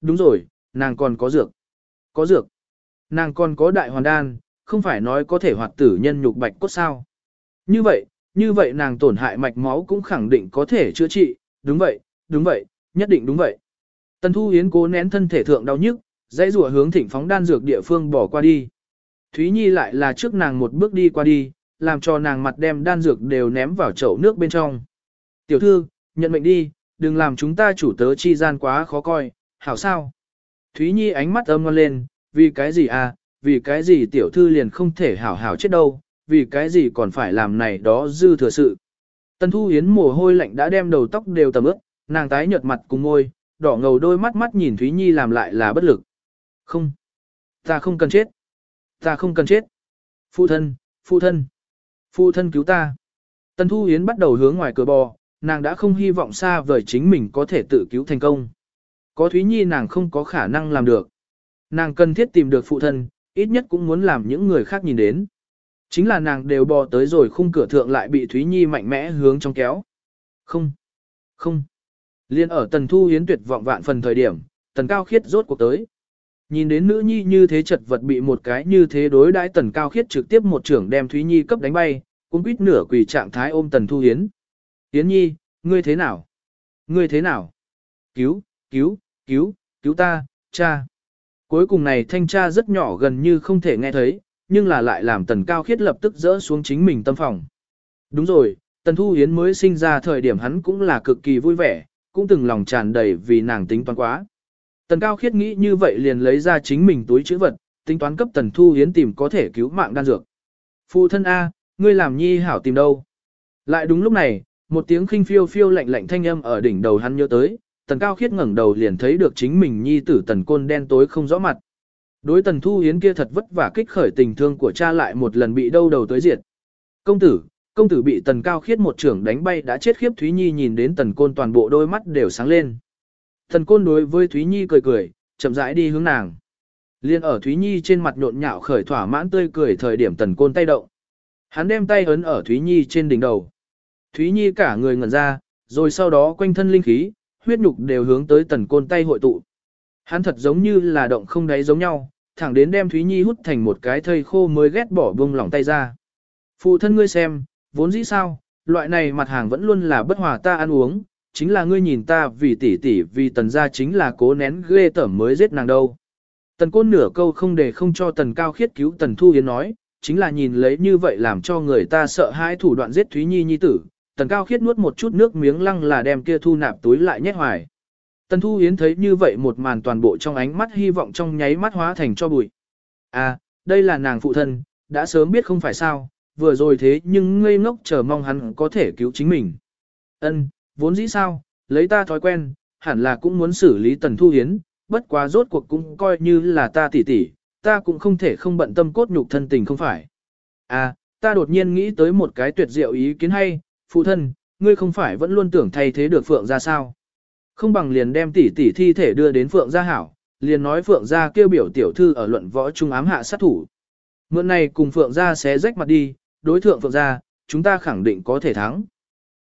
Đúng rồi, nàng còn có dược. Có dược. Nàng còn có đại hoàn đan, không phải nói có thể hoạt tử nhân nhục bạch cốt sao. Như vậy, như vậy nàng tổn hại mạch máu cũng khẳng định có thể chữa trị, đúng vậy, đúng vậy, nhất định đúng vậy. Tần Thu Yến cố nén thân thể thượng đau nhức, dãy rùa hướng thỉnh phóng đan dược địa phương bỏ qua đi. Thúy Nhi lại là trước nàng một bước đi qua đi, làm cho nàng mặt đem đan dược đều ném vào chậu nước bên trong. Tiểu thư, nhận mệnh đi, đừng làm chúng ta chủ tớ chi gian quá khó coi, hảo sao? Thúy Nhi ánh mắt âm ngon lên, vì cái gì à, vì cái gì tiểu thư liền không thể hảo hảo chết đâu, vì cái gì còn phải làm này đó dư thừa sự. Tần Thu Yến mồ hôi lạnh đã đem đầu tóc đều tầm ướt, nàng tái nhợt mặt cùng môi, đỏ ngầu đôi mắt mắt nhìn Thúy Nhi làm lại là bất lực. Không, ta không cần chết. Ta không cần chết. Phụ thân, phụ thân, phụ thân cứu ta. Tần Thu Yến bắt đầu hướng ngoài cửa bò, nàng đã không hy vọng xa vời chính mình có thể tự cứu thành công. Có Thúy Nhi nàng không có khả năng làm được. Nàng cần thiết tìm được phụ thân, ít nhất cũng muốn làm những người khác nhìn đến. Chính là nàng đều bò tới rồi khung cửa thượng lại bị Thúy Nhi mạnh mẽ hướng trong kéo. Không, không. Liên ở Tần Thu Hiến tuyệt vọng vạn phần thời điểm, Tần Cao Khiết rốt cuộc tới. Nhìn đến nữ nhi như thế chật vật bị một cái như thế đối đãi Tần Cao Khiết trực tiếp một trưởng đem Thúy Nhi cấp đánh bay, cũng quýt nửa quỳ trạng thái ôm Tần Thu Hiến. Hiến Nhi, ngươi thế nào? Ngươi thế nào? Cứu, cứu, cứu, cứu ta, cha. Cuối cùng này thanh tra rất nhỏ gần như không thể nghe thấy, nhưng là lại làm tần cao khiết lập tức dỡ xuống chính mình tâm phòng. Đúng rồi, tần thu hiến mới sinh ra thời điểm hắn cũng là cực kỳ vui vẻ, cũng từng lòng tràn đầy vì nàng tính toán quá. Tần cao khiết nghĩ như vậy liền lấy ra chính mình túi chữ vật, tính toán cấp tần thu hiến tìm có thể cứu mạng đan dược. Phụ thân A, ngươi làm nhi hảo tìm đâu. Lại đúng lúc này, một tiếng khinh phiêu phiêu lạnh lạnh thanh âm ở đỉnh đầu hắn nhớ tới, tần cao khiết ngẩng đầu liền thấy được chính mình nhi tử tần côn đen tối không rõ mặt. Đối tần thu hiến kia thật vất vả kích khởi tình thương của cha lại một lần bị đâu đầu tới diệt. Công tử, công tử bị tần cao khiết một trưởng đánh bay đã chết khiếp Thúy Nhi nhìn đến tần côn toàn bộ đôi mắt đều sáng lên. Tần côn đối với Thúy Nhi cười cười, chậm rãi đi hướng nàng. Liên ở Thúy Nhi trên mặt nhộn nhạo khởi thỏa mãn tươi cười thời điểm tần côn tay động. Hắn đem tay ấn ở Thúy Nhi trên đỉnh đầu. Thúy Nhi cả người ngẩn ra, rồi sau đó quanh thân linh khí, huyết nhục đều hướng tới tần côn tay hội tụ. Hắn thật giống như là động không đáy giống nhau, thẳng đến đem Thúy Nhi hút thành một cái thây khô mới ghét bỏ bông lỏng tay ra. Phụ thân ngươi xem, vốn dĩ sao, loại này mặt hàng vẫn luôn là bất hòa ta ăn uống, chính là ngươi nhìn ta vì tỷ tỷ vì tần gia chính là cố nén ghê tởm mới giết nàng đâu. Tần côn nửa câu không để không cho tần cao khiết cứu tần thu yến nói, chính là nhìn lấy như vậy làm cho người ta sợ hãi thủ đoạn giết Thúy Nhi nhi tử, tần cao khiết nuốt một chút nước miếng lăng là đem kia thu nạp túi lại nhét hoài. Tần Thu Yến thấy như vậy một màn toàn bộ trong ánh mắt hy vọng trong nháy mắt hóa thành cho bụi. À, đây là nàng phụ thân, đã sớm biết không phải sao, vừa rồi thế nhưng ngây ngốc chờ mong hắn có thể cứu chính mình. Ân, vốn dĩ sao, lấy ta thói quen, hẳn là cũng muốn xử lý Tần Thu Yến, bất quá rốt cuộc cũng coi như là ta tỷ tỷ, ta cũng không thể không bận tâm cốt nhục thân tình không phải. À, ta đột nhiên nghĩ tới một cái tuyệt diệu ý kiến hay, phụ thân, ngươi không phải vẫn luôn tưởng thay thế được Phượng ra sao? Không bằng liền đem tỷ tỷ thi thể đưa đến Phượng gia hảo, liền nói Phượng gia kêu biểu tiểu thư ở luận võ trung ám hạ sát thủ. Mượn này cùng Phượng gia xé rách mặt đi, đối thượng Phượng gia, chúng ta khẳng định có thể thắng.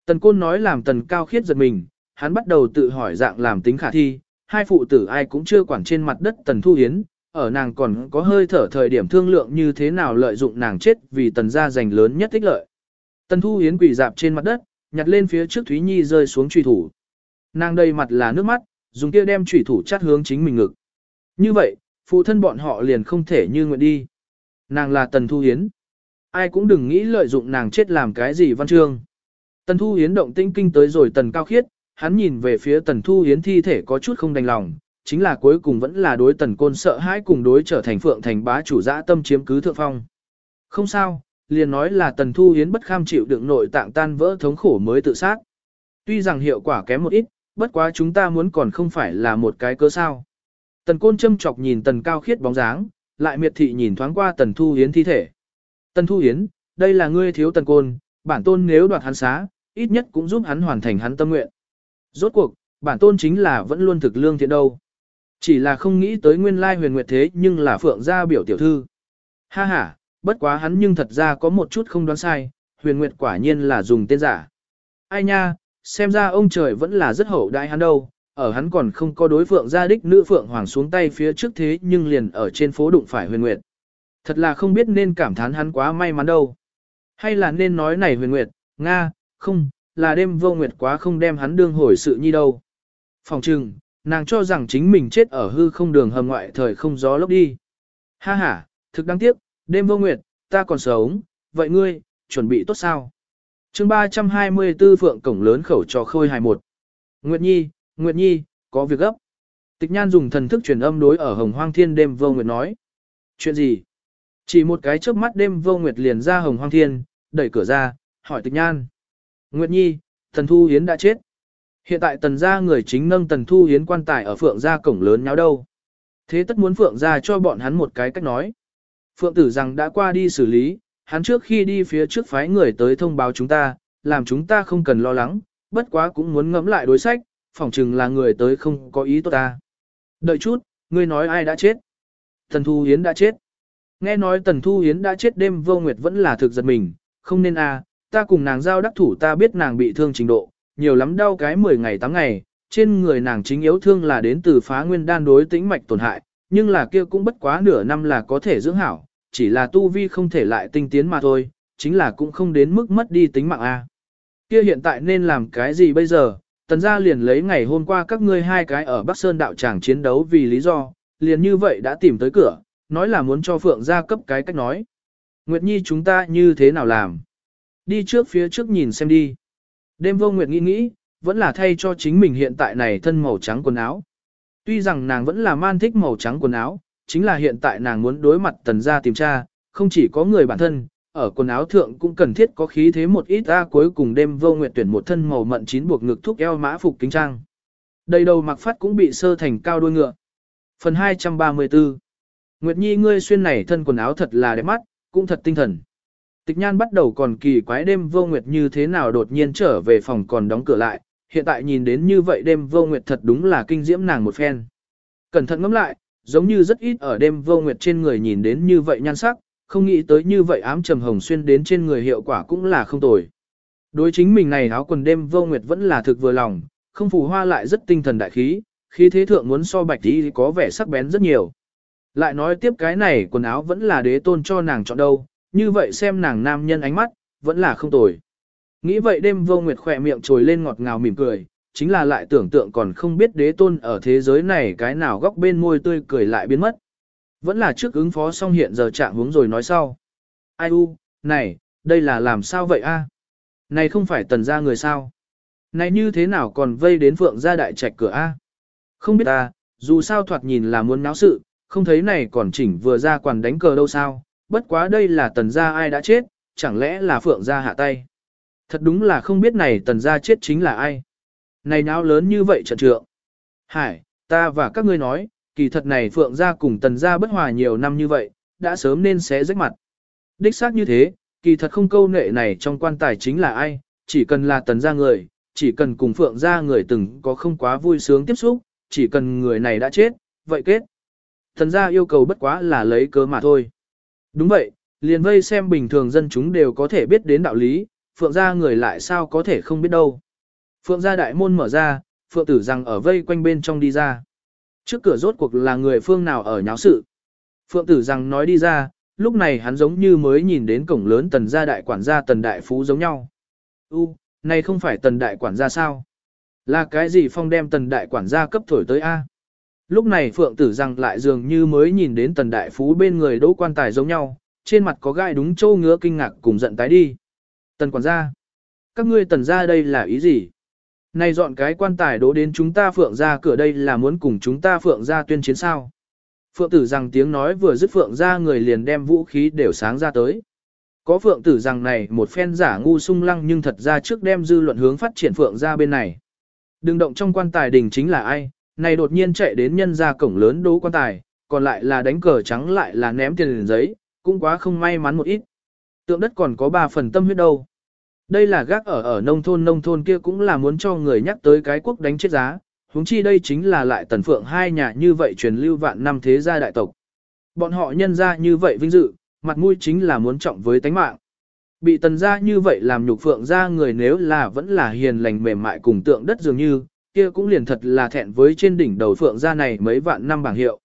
Tần Côn nói làm Tần Cao Khiết giật mình, hắn bắt đầu tự hỏi dạng làm tính khả thi, hai phụ tử ai cũng chưa quản trên mặt đất Tần Thu Hiến, ở nàng còn có hơi thở thời điểm thương lượng như thế nào lợi dụng nàng chết vì Tần gia giành lớn nhất tích lợi. Tần Thu Yến quỳ dạp trên mặt đất, nhặt lên phía trước Thúy Nhi rơi xuống truy thủ. Nàng đầy mặt là nước mắt, dùng kia đem trùy thủ chát hướng chính mình ngực. Như vậy, phụ thân bọn họ liền không thể như nguyện đi. Nàng là Tần Thu Yến, Ai cũng đừng nghĩ lợi dụng nàng chết làm cái gì văn chương. Tần Thu Yến động tinh kinh tới rồi Tần Cao Khiết, hắn nhìn về phía Tần Thu Yến thi thể có chút không đành lòng, chính là cuối cùng vẫn là đối Tần Côn sợ hãi cùng đối trở thành phượng thành bá chủ dã tâm chiếm cứ thượng phong. Không sao, liền nói là Tần Thu Hiến bất kham chịu đựng nội tạng tan vỡ thống khổ mới tự sát. Tuy rằng hiệu quả kém một ít, bất quá chúng ta muốn còn không phải là một cái cớ sao. Tần côn châm chọc nhìn tần cao khiết bóng dáng, lại miệt thị nhìn thoáng qua tần thu hiến thi thể. Tần thu hiến, đây là ngươi thiếu tần côn, bản tôn nếu đoạt hắn xá, ít nhất cũng giúp hắn hoàn thành hắn tâm nguyện. Rốt cuộc, bản tôn chính là vẫn luôn thực lương thiện đâu. Chỉ là không nghĩ tới nguyên lai huyền nguyệt thế nhưng là phượng gia biểu tiểu thư. Ha ha, bất quá hắn nhưng thật ra có một chút không đoán sai, huyền nguyệt quả nhiên là dùng tên giả. Ai nha, xem ra ông trời vẫn là rất hậu đại hắn đâu, ở hắn còn không có đối phượng gia đích nữ phượng hoàng xuống tay phía trước thế nhưng liền ở trên phố đụng phải huyền nguyệt. Thật là không biết nên cảm thán hắn quá may mắn đâu. Hay là nên nói này huyền nguyệt, Nga, không, là đêm vô nguyệt quá không đem hắn đương hồi sự nhi đâu. Phòng trừng, nàng cho rằng chính mình chết ở hư không đường hầm ngoại thời không gió lốc đi. Ha ha, thực đáng tiếc, đêm vô nguyệt, ta còn sống, vậy ngươi, chuẩn bị tốt sao? chương 324 Phượng Cổng lớn khẩu cho khôi hài một. Nguyệt Nhi, Nguyệt Nhi, có việc gấp. Tịch Nhan dùng thần thức truyền âm đối ở Hồng Hoang Thiên đêm vô nguyệt nói. Chuyện gì? Chỉ một cái chớp mắt đêm vô nguyệt liền ra Hồng Hoang Thiên, đẩy cửa ra, hỏi Tịch Nhan. Nguyệt Nhi, Tần Thu Hiến đã chết. Hiện tại tần gia người chính nâng Tần Thu Hiến quan tài ở Phượng gia cổng lớn nháo đâu. Thế tất muốn Phượng gia cho bọn hắn một cái cách nói. Phượng tử rằng đã qua đi xử lý, hắn trước khi đi phía trước phái người tới thông báo chúng ta, làm chúng ta không cần lo lắng, bất quá cũng muốn ngẫm lại đối sách, phỏng chừng là người tới không có ý tốt ta. Đợi chút, ngươi nói ai đã chết? Tần Thu Hiến đã chết. Nghe nói Tần Thu Hiến đã chết đêm vô nguyệt vẫn là thực giật mình, không nên à, ta cùng nàng giao đắc thủ ta biết nàng bị thương trình độ, nhiều lắm đau cái 10 ngày 8 ngày, trên người nàng chính yếu thương là đến từ phá nguyên đan đối tĩnh mạch tổn hại, nhưng là kia cũng bất quá nửa năm là có thể dưỡng hảo, chỉ là tu vi không thể lại tinh tiến mà thôi, chính là cũng không đến mức mất đi tính mạng a. Kia hiện tại nên làm cái gì bây giờ? Tần gia liền lấy ngày hôm qua các ngươi hai cái ở Bắc Sơn đạo tràng chiến đấu vì lý do, liền như vậy đã tìm tới cửa, nói là muốn cho Phượng gia cấp cái cách nói. Nguyệt Nhi chúng ta như thế nào làm? Đi trước phía trước nhìn xem đi. Đêm vô Nguyệt nghĩ nghĩ, vẫn là thay cho chính mình hiện tại này thân màu trắng quần áo. Tuy rằng nàng vẫn là man thích màu trắng quần áo, chính là hiện tại nàng muốn đối mặt tần gia tìm tra, không chỉ có người bản thân, ở quần áo thượng cũng cần thiết có khí thế một ít ra cuối cùng đêm vô nguyệt tuyển một thân màu mận chín buộc ngực thúc eo mã phục kính trang. Đầy đầu mặc phát cũng bị sơ thành cao đuôi ngựa. Phần 234 Nguyệt Nhi ngươi xuyên này thân quần áo thật là đẹp mắt, cũng thật tinh thần. Tịch nhan bắt đầu còn kỳ quái đêm vô nguyệt như thế nào đột nhiên trở về phòng còn đóng cửa lại, hiện tại nhìn đến như vậy đêm vô nguyệt thật đúng là kinh diễm nàng một phen. Cẩn thận ngẫm lại, giống như rất ít ở đêm vô nguyệt trên người nhìn đến như vậy nhan sắc, không nghĩ tới như vậy ám trầm hồng xuyên đến trên người hiệu quả cũng là không tồi. Đối chính mình này áo quần đêm vô nguyệt vẫn là thực vừa lòng, không phù hoa lại rất tinh thần đại khí, khí thế thượng muốn so bạch tí có vẻ sắc bén rất nhiều. Lại nói tiếp cái này quần áo vẫn là đế tôn cho nàng chọn đâu, như vậy xem nàng nam nhân ánh mắt, vẫn là không tồi. Nghĩ vậy đêm vô nguyệt khỏe miệng trồi lên ngọt ngào mỉm cười, chính là lại tưởng tượng còn không biết đế tôn ở thế giới này cái nào góc bên môi tươi cười lại biến mất. Vẫn là trước ứng phó xong hiện giờ trạng hướng rồi nói sau. Ai u, này, đây là làm sao vậy a? Này không phải tần gia người sao? Này như thế nào còn vây đến phượng gia đại trạch cửa a? Không biết ta, dù sao thoạt nhìn là muốn náo sự, không thấy này còn chỉnh vừa ra quản đánh cờ đâu sao, bất quá đây là tần gia ai đã chết, chẳng lẽ là phượng gia hạ tay. Thật đúng là không biết này tần gia chết chính là ai. Này náo lớn như vậy trận trượng. Hải, ta và các ngươi nói, kỳ thật này phượng gia cùng tần gia bất hòa nhiều năm như vậy, đã sớm nên xé rách mặt. Đích xác như thế, kỳ thật không câu nệ này trong quan tài chính là ai, chỉ cần là tần gia người, chỉ cần cùng phượng gia người từng có không quá vui sướng tiếp xúc, chỉ cần người này đã chết, vậy kết. Tần gia yêu cầu bất quá là lấy cớ mà thôi. Đúng vậy, liền vây xem bình thường dân chúng đều có thể biết đến đạo lý, phượng gia người lại sao có thể không biết đâu. Phượng gia đại môn mở ra, phượng tử rằng ở vây quanh bên trong đi ra. Trước cửa rốt cuộc là người phương nào ở nháo sự. Phượng tử rằng nói đi ra, lúc này hắn giống như mới nhìn đến cổng lớn tần gia đại quản gia tần đại phú giống nhau. U, này không phải tần đại quản gia sao? Là cái gì phong đem tần đại quản gia cấp thổi tới A? Lúc này phượng tử rằng lại dường như mới nhìn đến tần đại phú bên người đỗ quan tài giống nhau, trên mặt có gai đúng châu ngứa kinh ngạc cùng giận tái đi. Tần quản gia, các ngươi tần gia đây là ý gì? Này dọn cái quan tài đố đến chúng ta phượng ra cửa đây là muốn cùng chúng ta phượng ra tuyên chiến sao. Phượng tử rằng tiếng nói vừa dứt phượng ra người liền đem vũ khí đều sáng ra tới. Có phượng tử rằng này một phen giả ngu sung lăng nhưng thật ra trước đem dư luận hướng phát triển phượng ra bên này. Đừng động trong quan tài đình chính là ai, này đột nhiên chạy đến nhân ra cổng lớn đố quan tài, còn lại là đánh cờ trắng lại là ném tiền giấy, cũng quá không may mắn một ít. Tượng đất còn có ba phần tâm huyết đâu. Đây là gác ở ở nông thôn nông thôn kia cũng là muốn cho người nhắc tới cái quốc đánh chết giá, huống chi đây chính là lại tần phượng hai nhà như vậy truyền lưu vạn năm thế gia đại tộc. Bọn họ nhân ra như vậy vinh dự, mặt mũi chính là muốn trọng với tánh mạng. Bị tần gia như vậy làm nhục phượng ra người nếu là vẫn là hiền lành mềm mại cùng tượng đất dường như, kia cũng liền thật là thẹn với trên đỉnh đầu phượng gia này mấy vạn năm bảng hiệu.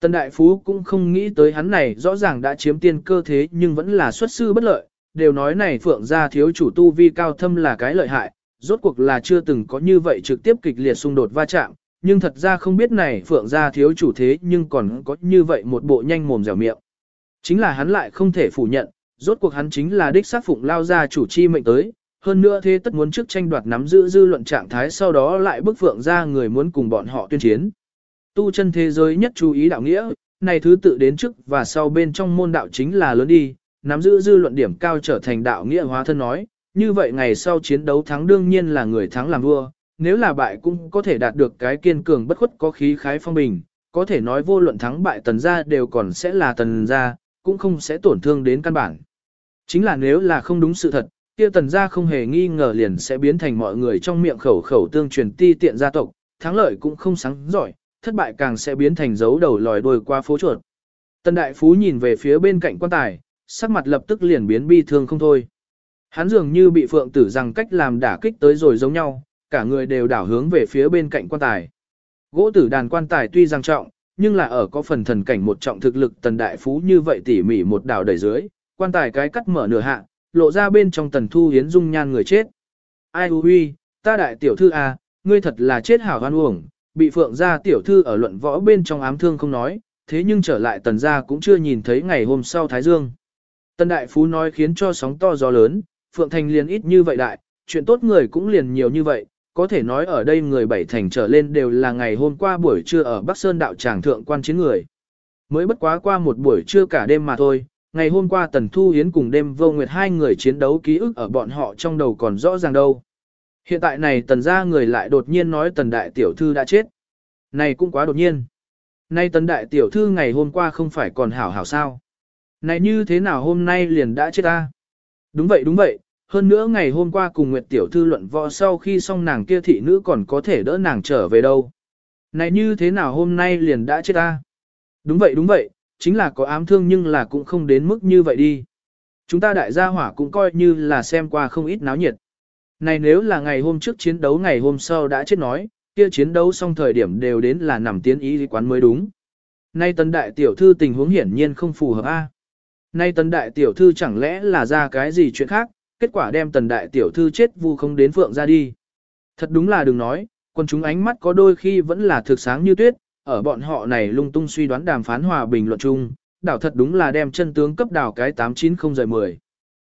Tần Đại Phú cũng không nghĩ tới hắn này rõ ràng đã chiếm tiên cơ thế nhưng vẫn là xuất sư bất lợi, đều nói này phượng gia thiếu chủ tu vi cao thâm là cái lợi hại, rốt cuộc là chưa từng có như vậy trực tiếp kịch liệt xung đột va chạm, nhưng thật ra không biết này phượng gia thiếu chủ thế nhưng còn có như vậy một bộ nhanh mồm dẻo miệng. Chính là hắn lại không thể phủ nhận, rốt cuộc hắn chính là đích xác phụng lao gia chủ chi mệnh tới, hơn nữa thế tất muốn trước tranh đoạt nắm giữ dư luận trạng thái sau đó lại bức phượng gia người muốn cùng bọn họ tuyên chiến. Tu chân thế giới nhất chú ý đạo nghĩa, này thứ tự đến trước và sau bên trong môn đạo chính là lớn đi, nắm giữ dư luận điểm cao trở thành đạo nghĩa hóa thân nói, như vậy ngày sau chiến đấu thắng đương nhiên là người thắng làm vua, nếu là bại cũng có thể đạt được cái kiên cường bất khuất có khí khái phong bình, có thể nói vô luận thắng bại tần gia đều còn sẽ là tần gia, cũng không sẽ tổn thương đến căn bản. Chính là nếu là không đúng sự thật, kia tần gia không hề nghi ngờ liền sẽ biến thành mọi người trong miệng khẩu khẩu tương truyền ti tiện gia tộc, thắng lợi cũng không sáng giỏi, thất bại càng sẽ biến thành dấu đầu lòi đuôi qua phố chuột. Tần đại phú nhìn về phía bên cạnh quan tài, sắc mặt lập tức liền biến bi thương không thôi. Hắn dường như bị phượng tử rằng cách làm đả kích tới rồi giống nhau, cả người đều đảo hướng về phía bên cạnh quan tài. Gỗ tử đàn quan tài tuy rằng trọng, nhưng là ở có phần thần cảnh một trọng thực lực tần đại phú như vậy tỉ mỉ một đảo đẩy dưới, quan tài cái cắt mở nửa hạ, lộ ra bên trong tần thu hiến dung nhan người chết. Ai hư huy, ta đại tiểu thư a, ngươi thật là chết hảo hoan uổng, bị phượng gia tiểu thư ở luận võ bên trong ám thương không nói, thế nhưng trở lại tần gia cũng chưa nhìn thấy ngày hôm sau Thái Dương. Tần đại phú nói khiến cho sóng to gió lớn, phượng thành liền ít như vậy đại, chuyện tốt người cũng liền nhiều như vậy, có thể nói ở đây người bảy thành trở lên đều là ngày hôm qua buổi trưa ở Bắc Sơn đạo tràng thượng quan chiến người. Mới bất quá qua một buổi trưa cả đêm mà thôi, ngày hôm qua Tần Thu Hiến cùng đêm vô nguyệt hai người chiến đấu ký ức ở bọn họ trong đầu còn rõ ràng đâu. Hiện tại này Tần gia người lại đột nhiên nói Tần Đại Tiểu Thư đã chết. Này cũng quá đột nhiên. Nay Tần Đại Tiểu Thư ngày hôm qua không phải còn hảo hảo sao. Này như thế nào hôm nay liền đã chết ta? Đúng vậy đúng vậy, hơn nữa ngày hôm qua cùng Nguyệt Tiểu Thư luận võ sau khi xong nàng kia thị nữ còn có thể đỡ nàng trở về đâu. Này như thế nào hôm nay liền đã chết ta? Đúng vậy đúng vậy, chính là có ám thương nhưng là cũng không đến mức như vậy đi. Chúng ta đại gia hỏa cũng coi như là xem qua không ít náo nhiệt. Này nếu là ngày hôm trước chiến đấu ngày hôm sau đã chết nói, kia chiến đấu xong thời điểm đều đến là nằm tiến ý quán mới đúng. Nay tần đại tiểu thư tình huống hiển nhiên không phù hợp a. Nay tần đại tiểu thư chẳng lẽ là ra cái gì chuyện khác, kết quả đem tần đại tiểu thư chết vu không đến phượng ra đi. Thật đúng là đừng nói, quân chúng ánh mắt có đôi khi vẫn là thực sáng như tuyết, ở bọn họ này lung tung suy đoán đàm phán hòa bình luận chung, đảo thật đúng là đem chân tướng cấp đảo cái 890 rời 10.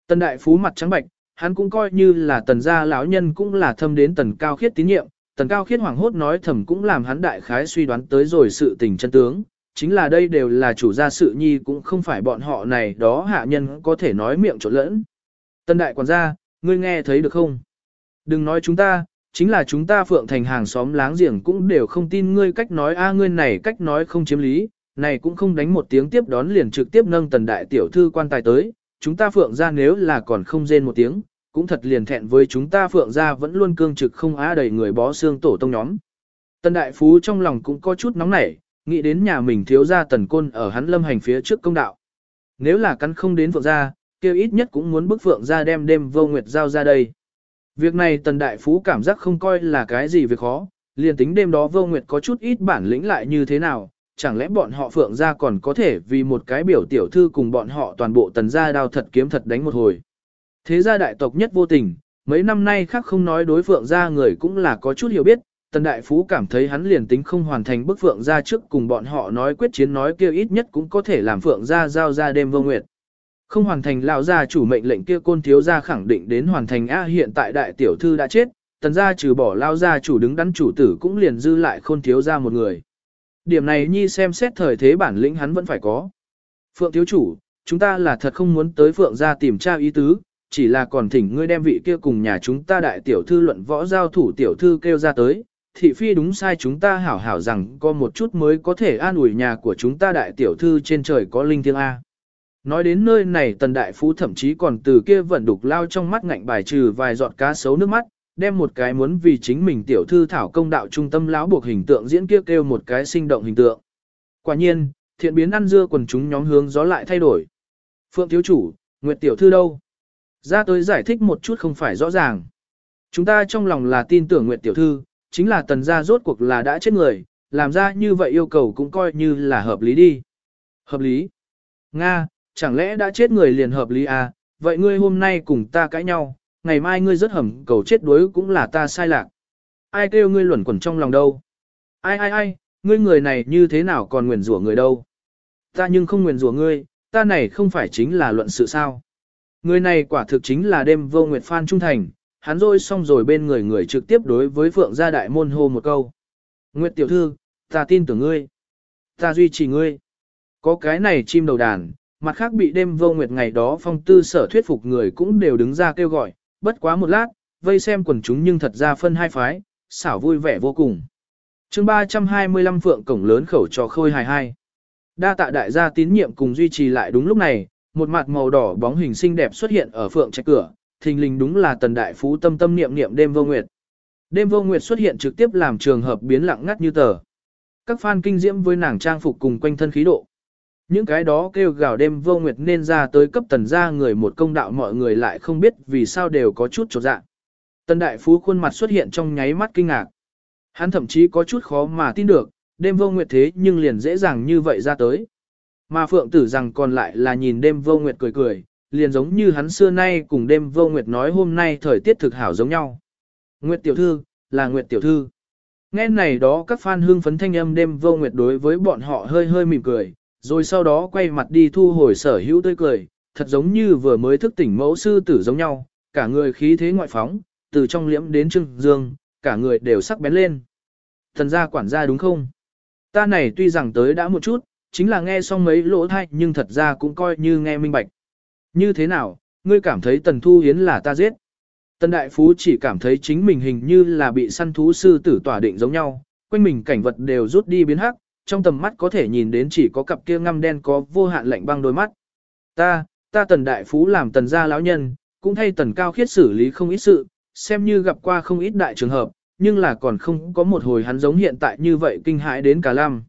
Tần đại phú mặt trắng bạch, hắn cũng coi như là tần gia lão nhân cũng là thâm đến tần cao khiết tín nhiệm, tần cao khiết hoàng hốt nói thầm cũng làm hắn đại khái suy đoán tới rồi sự tình chân tướng, chính là đây đều là chủ gia sự nhi cũng không phải bọn họ này đó hạ nhân có thể nói miệng trộn lẫn. Tần đại quản gia, ngươi nghe thấy được không? Đừng nói chúng ta, chính là chúng ta phượng thành hàng xóm láng giềng cũng đều không tin ngươi cách nói a ngươi này cách nói không chiếm lý, này cũng không đánh một tiếng tiếp đón liền trực tiếp nâng tần đại tiểu thư quan tài tới, chúng ta phượng ra nếu là còn không rên một tiếng, cũng thật liền thẹn với chúng ta phượng ra vẫn luôn cương trực không á đầy người bó xương tổ tông nhóm. Tần đại phú trong lòng cũng có chút nóng nảy, nghĩ đến nhà mình thiếu ra tần côn ở hắn lâm hành phía trước công đạo. Nếu là cắn không đến phượng ra, kêu ít nhất cũng muốn bức phượng ra đem đêm vô nguyệt giao ra đây. Việc này tần đại phú cảm giác không coi là cái gì việc khó, liền tính đêm đó vô nguyệt có chút ít bản lĩnh lại như thế nào, chẳng lẽ bọn họ phượng ra còn có thể vì một cái biểu tiểu thư cùng bọn họ toàn bộ tần gia đao thật kiếm thật đánh một hồi. Thế gia đại tộc nhất vô tình, mấy năm nay khác không nói đối phượng ra người cũng là có chút hiểu biết, tần đại phú cảm thấy hắn liền tính không hoàn thành bức phượng ra trước cùng bọn họ nói quyết chiến nói kia ít nhất cũng có thể làm phượng ra giao ra đêm vô nguyệt. Không hoàn thành lão gia chủ mệnh lệnh kia côn thiếu gia khẳng định đến hoàn thành a hiện tại đại tiểu thư đã chết, tần gia trừ bỏ lao gia chủ đứng đắn chủ tử cũng liền dư lại khôn thiếu gia một người. Điểm này nhi xem xét thời thế bản lĩnh hắn vẫn phải có. Phượng thiếu chủ, chúng ta là thật không muốn tới phượng gia tìm tra ý tứ, chỉ là còn thỉnh ngươi đem vị kia cùng nhà chúng ta đại tiểu thư luận võ giao thủ tiểu thư kêu ra tới. Thị phi đúng sai chúng ta hảo hảo rằng có một chút mới có thể an ủi nhà của chúng ta đại tiểu thư trên trời có linh thiêng A. Nói đến nơi này tần đại phú thậm chí còn từ kia vẫn đục lao trong mắt ngạnh bài trừ vài giọt cá sấu nước mắt, đem một cái muốn vì chính mình tiểu thư thảo công đạo trung tâm lão buộc hình tượng diễn kia kêu, kêu một cái sinh động hình tượng. Quả nhiên, thiện biến ăn dưa quần chúng nhóm hướng gió lại thay đổi. Phượng thiếu chủ, Nguyệt tiểu thư đâu? Ra tới giải thích một chút không phải rõ ràng. Chúng ta trong lòng là tin tưởng Nguyệt tiểu thư, chính là tần gia rốt cuộc là đã chết người, làm ra như vậy yêu cầu cũng coi như là hợp lý đi. Hợp lý. Nga, chẳng lẽ đã chết người liền hợp lý à, vậy ngươi hôm nay cùng ta cãi nhau, ngày mai ngươi rất hầm cầu chết đuối cũng là ta sai lạc. Ai kêu ngươi luẩn quẩn trong lòng đâu? Ai ai ai, ngươi người này như thế nào còn nguyền rủa người đâu? Ta nhưng không nguyền rủa ngươi, ta này không phải chính là luận sự sao? Người này quả thực chính là đêm vô nguyệt phan trung thành, hắn rồi xong rồi bên người người trực tiếp đối với Phượng gia đại môn hô một câu. Nguyệt tiểu thư, ta tin tưởng ngươi. Ta duy trì ngươi. Có cái này chim đầu đàn, mặt khác bị đêm vô nguyệt ngày đó phong tư sở thuyết phục người cũng đều đứng ra kêu gọi, bất quá một lát, vây xem quần chúng nhưng thật ra phân hai phái, xảo vui vẻ vô cùng. chương 325 Phượng cổng lớn khẩu trò khôi hài hai. Đa tạ đại gia tín nhiệm cùng duy trì lại đúng lúc này, một mặt màu đỏ bóng hình xinh đẹp xuất hiện ở phượng trạch cửa, thình lình đúng là tần đại phú tâm tâm niệm niệm đêm vô nguyệt. Đêm vô nguyệt xuất hiện trực tiếp làm trường hợp biến lặng ngắt như tờ. Các fan kinh diễm với nàng trang phục cùng quanh thân khí độ. Những cái đó kêu gào đêm vô nguyệt nên ra tới cấp tần ra người một công đạo mọi người lại không biết vì sao đều có chút trột dạ. Tần đại phú khuôn mặt xuất hiện trong nháy mắt kinh ngạc. Hắn thậm chí có chút khó mà tin được, đêm vô nguyệt thế nhưng liền dễ dàng như vậy ra tới. Mà phượng tử rằng còn lại là nhìn đêm vô nguyệt cười cười, liền giống như hắn xưa nay cùng đêm vô nguyệt nói hôm nay thời tiết thực hảo giống nhau. Nguyệt tiểu thư, là Nguyệt tiểu thư. Nghe này đó các fan hương phấn thanh âm đêm vô nguyệt đối với bọn họ hơi hơi mỉm cười, rồi sau đó quay mặt đi thu hồi sở hữu tươi cười, thật giống như vừa mới thức tỉnh mẫu sư tử giống nhau, cả người khí thế ngoại phóng, từ trong liễm đến trưng dương, cả người đều sắc bén lên. Thần gia quản gia đúng không? Ta này tuy rằng tới đã một chút, chính là nghe xong mấy lỗ thai nhưng thật ra cũng coi như nghe minh bạch. Như thế nào, ngươi cảm thấy Tần Thu Hiến là ta giết? Tần Đại Phú chỉ cảm thấy chính mình hình như là bị săn thú sư tử tỏa định giống nhau, quanh mình cảnh vật đều rút đi biến hắc, trong tầm mắt có thể nhìn đến chỉ có cặp kia ngăm đen có vô hạn lạnh băng đôi mắt. Ta, ta Tần Đại Phú làm Tần gia lão nhân, cũng thay Tần Cao Khiết xử lý không ít sự, xem như gặp qua không ít đại trường hợp, nhưng là còn không có một hồi hắn giống hiện tại như vậy kinh hãi đến cả lam.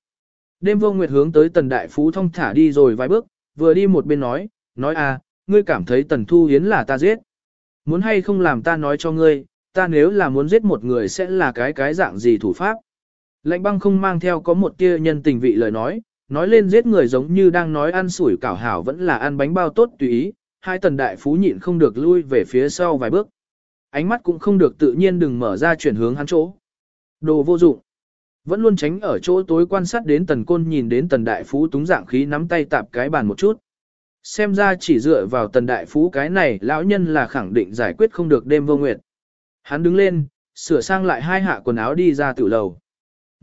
Đêm vô nguyệt hướng tới tần đại phú thông thả đi rồi vài bước, vừa đi một bên nói, nói à, ngươi cảm thấy tần thu hiến là ta giết. Muốn hay không làm ta nói cho ngươi, ta nếu là muốn giết một người sẽ là cái cái dạng gì thủ pháp. Lạnh băng không mang theo có một tia nhân tình vị lời nói, nói lên giết người giống như đang nói ăn sủi cảo hảo vẫn là ăn bánh bao tốt tùy ý, hai tần đại phú nhịn không được lui về phía sau vài bước. Ánh mắt cũng không được tự nhiên đừng mở ra chuyển hướng hắn chỗ. Đồ vô dụng. Vẫn luôn tránh ở chỗ tối quan sát đến tần côn nhìn đến tần đại phú túng dạng khí nắm tay tạp cái bàn một chút. Xem ra chỉ dựa vào tần đại phú cái này lão nhân là khẳng định giải quyết không được đêm vô nguyệt. Hắn đứng lên, sửa sang lại hai hạ quần áo đi ra tiểu lầu.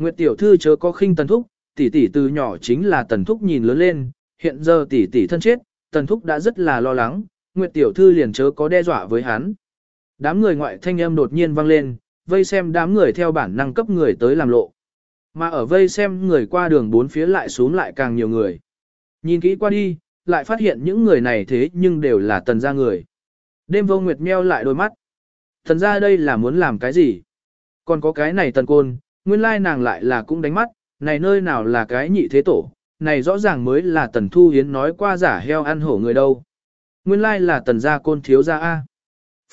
Nguyệt tiểu thư chớ có khinh tần thúc, tỷ tỷ từ nhỏ chính là tần thúc nhìn lớn lên, hiện giờ tỷ tỷ thân chết, tần thúc đã rất là lo lắng, Nguyệt tiểu thư liền chớ có đe dọa với hắn. Đám người ngoại thanh âm đột nhiên vang lên, vây xem đám người theo bản năng cấp người tới làm lộ. Mà ở vây xem người qua đường bốn phía lại xuống lại càng nhiều người. Nhìn kỹ qua đi, lại phát hiện những người này thế nhưng đều là tần gia người. Đêm vô nguyệt meo lại đôi mắt. Tần gia đây là muốn làm cái gì? Còn có cái này tần côn, nguyên lai nàng lại là cũng đánh mắt, này nơi nào là cái nhị thế tổ, này rõ ràng mới là tần thu hiến nói qua giả heo ăn hổ người đâu. Nguyên lai là tần gia côn thiếu gia A.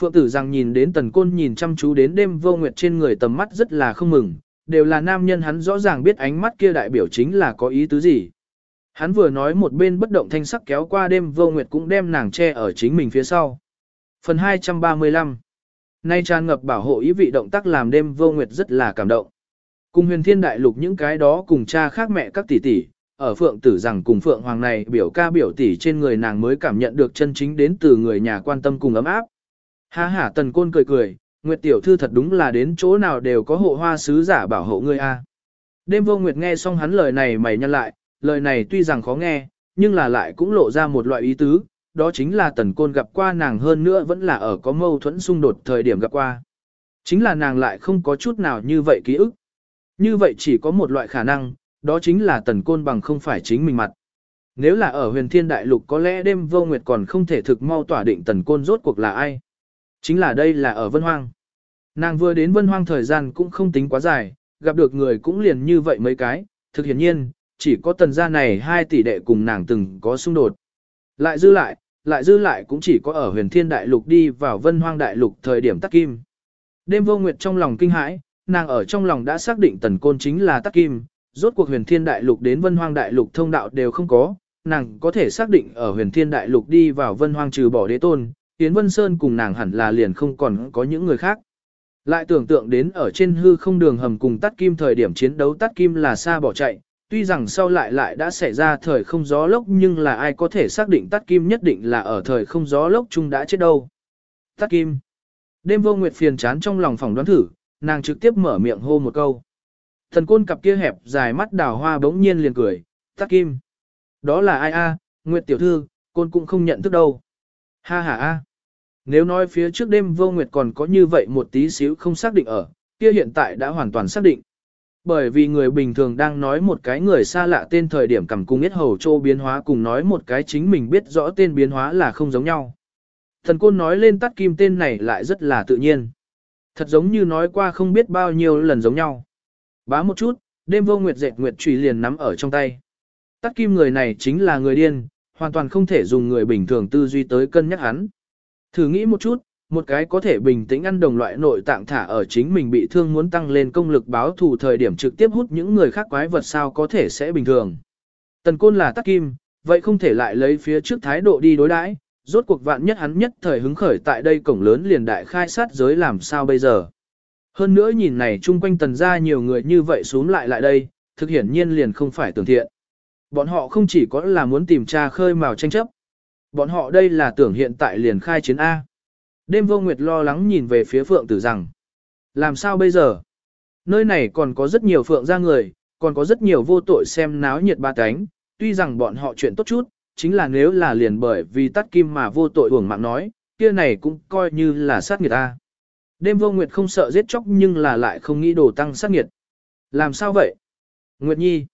Phượng tử rằng nhìn đến tần côn nhìn chăm chú đến đêm vô nguyệt trên người tầm mắt rất là không mừng, đều là nam nhân hắn rõ ràng biết ánh mắt kia đại biểu chính là có ý tứ gì. Hắn vừa nói một bên bất động thanh sắc kéo qua đêm vô nguyệt cũng đem nàng che ở chính mình phía sau. Phần 235 Nay tràn ngập bảo hộ ý vị động tác làm đêm vô nguyệt rất là cảm động. Cùng huyền thiên đại lục những cái đó cùng cha khác mẹ các tỷ tỷ, ở phượng tử rằng cùng phượng hoàng này biểu ca biểu tỷ trên người nàng mới cảm nhận được chân chính đến từ người nhà quan tâm cùng ấm áp. Ha ha tần côn cười cười, Nguyệt tiểu thư thật đúng là đến chỗ nào đều có hộ hoa sứ giả bảo hộ ngươi a. À. Đêm vô Nguyệt nghe xong hắn lời này mày nhăn lại, lời này tuy rằng khó nghe, nhưng là lại cũng lộ ra một loại ý tứ, đó chính là tần côn gặp qua nàng hơn nữa vẫn là ở có mâu thuẫn xung đột thời điểm gặp qua. Chính là nàng lại không có chút nào như vậy ký ức. Như vậy chỉ có một loại khả năng, đó chính là tần côn bằng không phải chính mình mặt. Nếu là ở huyền thiên đại lục có lẽ đêm vô nguyệt còn không thể thực mau tỏa định tần côn rốt cuộc là ai. Chính là đây là ở Vân Hoang. Nàng vừa đến Vân Hoang thời gian cũng không tính quá dài, gặp được người cũng liền như vậy mấy cái, thực hiển nhiên, chỉ có tần gia này hai tỷ đệ cùng nàng từng có xung đột. Lại dư lại, lại dư lại cũng chỉ có ở huyền thiên đại lục đi vào Vân Hoang đại lục thời điểm tắc kim. Đêm vô nguyệt trong lòng kinh hãi, nàng ở trong lòng đã xác định tần côn chính là tắc kim, rốt cuộc huyền thiên đại lục đến vân hoang đại lục thông đạo đều không có, nàng có thể xác định ở huyền thiên đại lục đi vào vân hoang trừ bỏ đế tôn, Yến Vân Sơn cùng nàng hẳn là liền không còn có những người khác. Lại tưởng tượng đến ở trên hư không đường hầm cùng tắt kim thời điểm chiến đấu tắt kim là xa bỏ chạy, tuy rằng sau lại lại đã xảy ra thời không gió lốc nhưng là ai có thể xác định tắt kim nhất định là ở thời không gió lốc chung đã chết đâu. Tắt kim. Đêm vô nguyệt phiền chán trong lòng phòng đoán thử, nàng trực tiếp mở miệng hô một câu. Thần côn cặp kia hẹp dài mắt đào hoa bỗng nhiên liền cười, tắc kim. Đó là ai a? Nguyệt tiểu thư, côn cũng không nhận thức đâu. Ha ha a. Nếu nói phía trước đêm vô nguyệt còn có như vậy một tí xíu không xác định ở, kia hiện tại đã hoàn toàn xác định. Bởi vì người bình thường đang nói một cái người xa lạ tên thời điểm cầm cung biết hầu trô biến hóa cùng nói một cái chính mình biết rõ tên biến hóa là không giống nhau. Thần côn nói lên tắt kim tên này lại rất là tự nhiên. Thật giống như nói qua không biết bao nhiêu lần giống nhau. Bá một chút, đêm vô nguyệt dệt nguyệt trùy liền nắm ở trong tay. Tắc kim người này chính là người điên, hoàn toàn không thể dùng người bình thường tư duy tới cân nhắc hắn. Thử nghĩ một chút, một cái có thể bình tĩnh ăn đồng loại nội tạng thả ở chính mình bị thương muốn tăng lên công lực báo thù thời điểm trực tiếp hút những người khác quái vật sao có thể sẽ bình thường. Tần côn là tắc kim, vậy không thể lại lấy phía trước thái độ đi đối đãi, rốt cuộc vạn nhất hắn nhất thời hứng khởi tại đây cổng lớn liền đại khai sát giới làm sao bây giờ. Hơn nữa nhìn này chung quanh tần ra nhiều người như vậy xuống lại lại đây, thực hiển nhiên liền không phải tưởng thiện. Bọn họ không chỉ có là muốn tìm tra khơi mào tranh chấp. Bọn họ đây là tưởng hiện tại liền khai chiến A. Đêm vô nguyệt lo lắng nhìn về phía phượng tử rằng. Làm sao bây giờ? Nơi này còn có rất nhiều phượng ra người, còn có rất nhiều vô tội xem náo nhiệt ba cánh. Tuy rằng bọn họ chuyện tốt chút, chính là nếu là liền bởi vì tắt kim mà vô tội uổng mạng nói, kia này cũng coi như là sát nghiệt ta Đêm vô nguyệt không sợ giết chóc nhưng là lại không nghĩ đồ tăng sát nghiệt. Làm sao vậy? Nguyệt Nhi.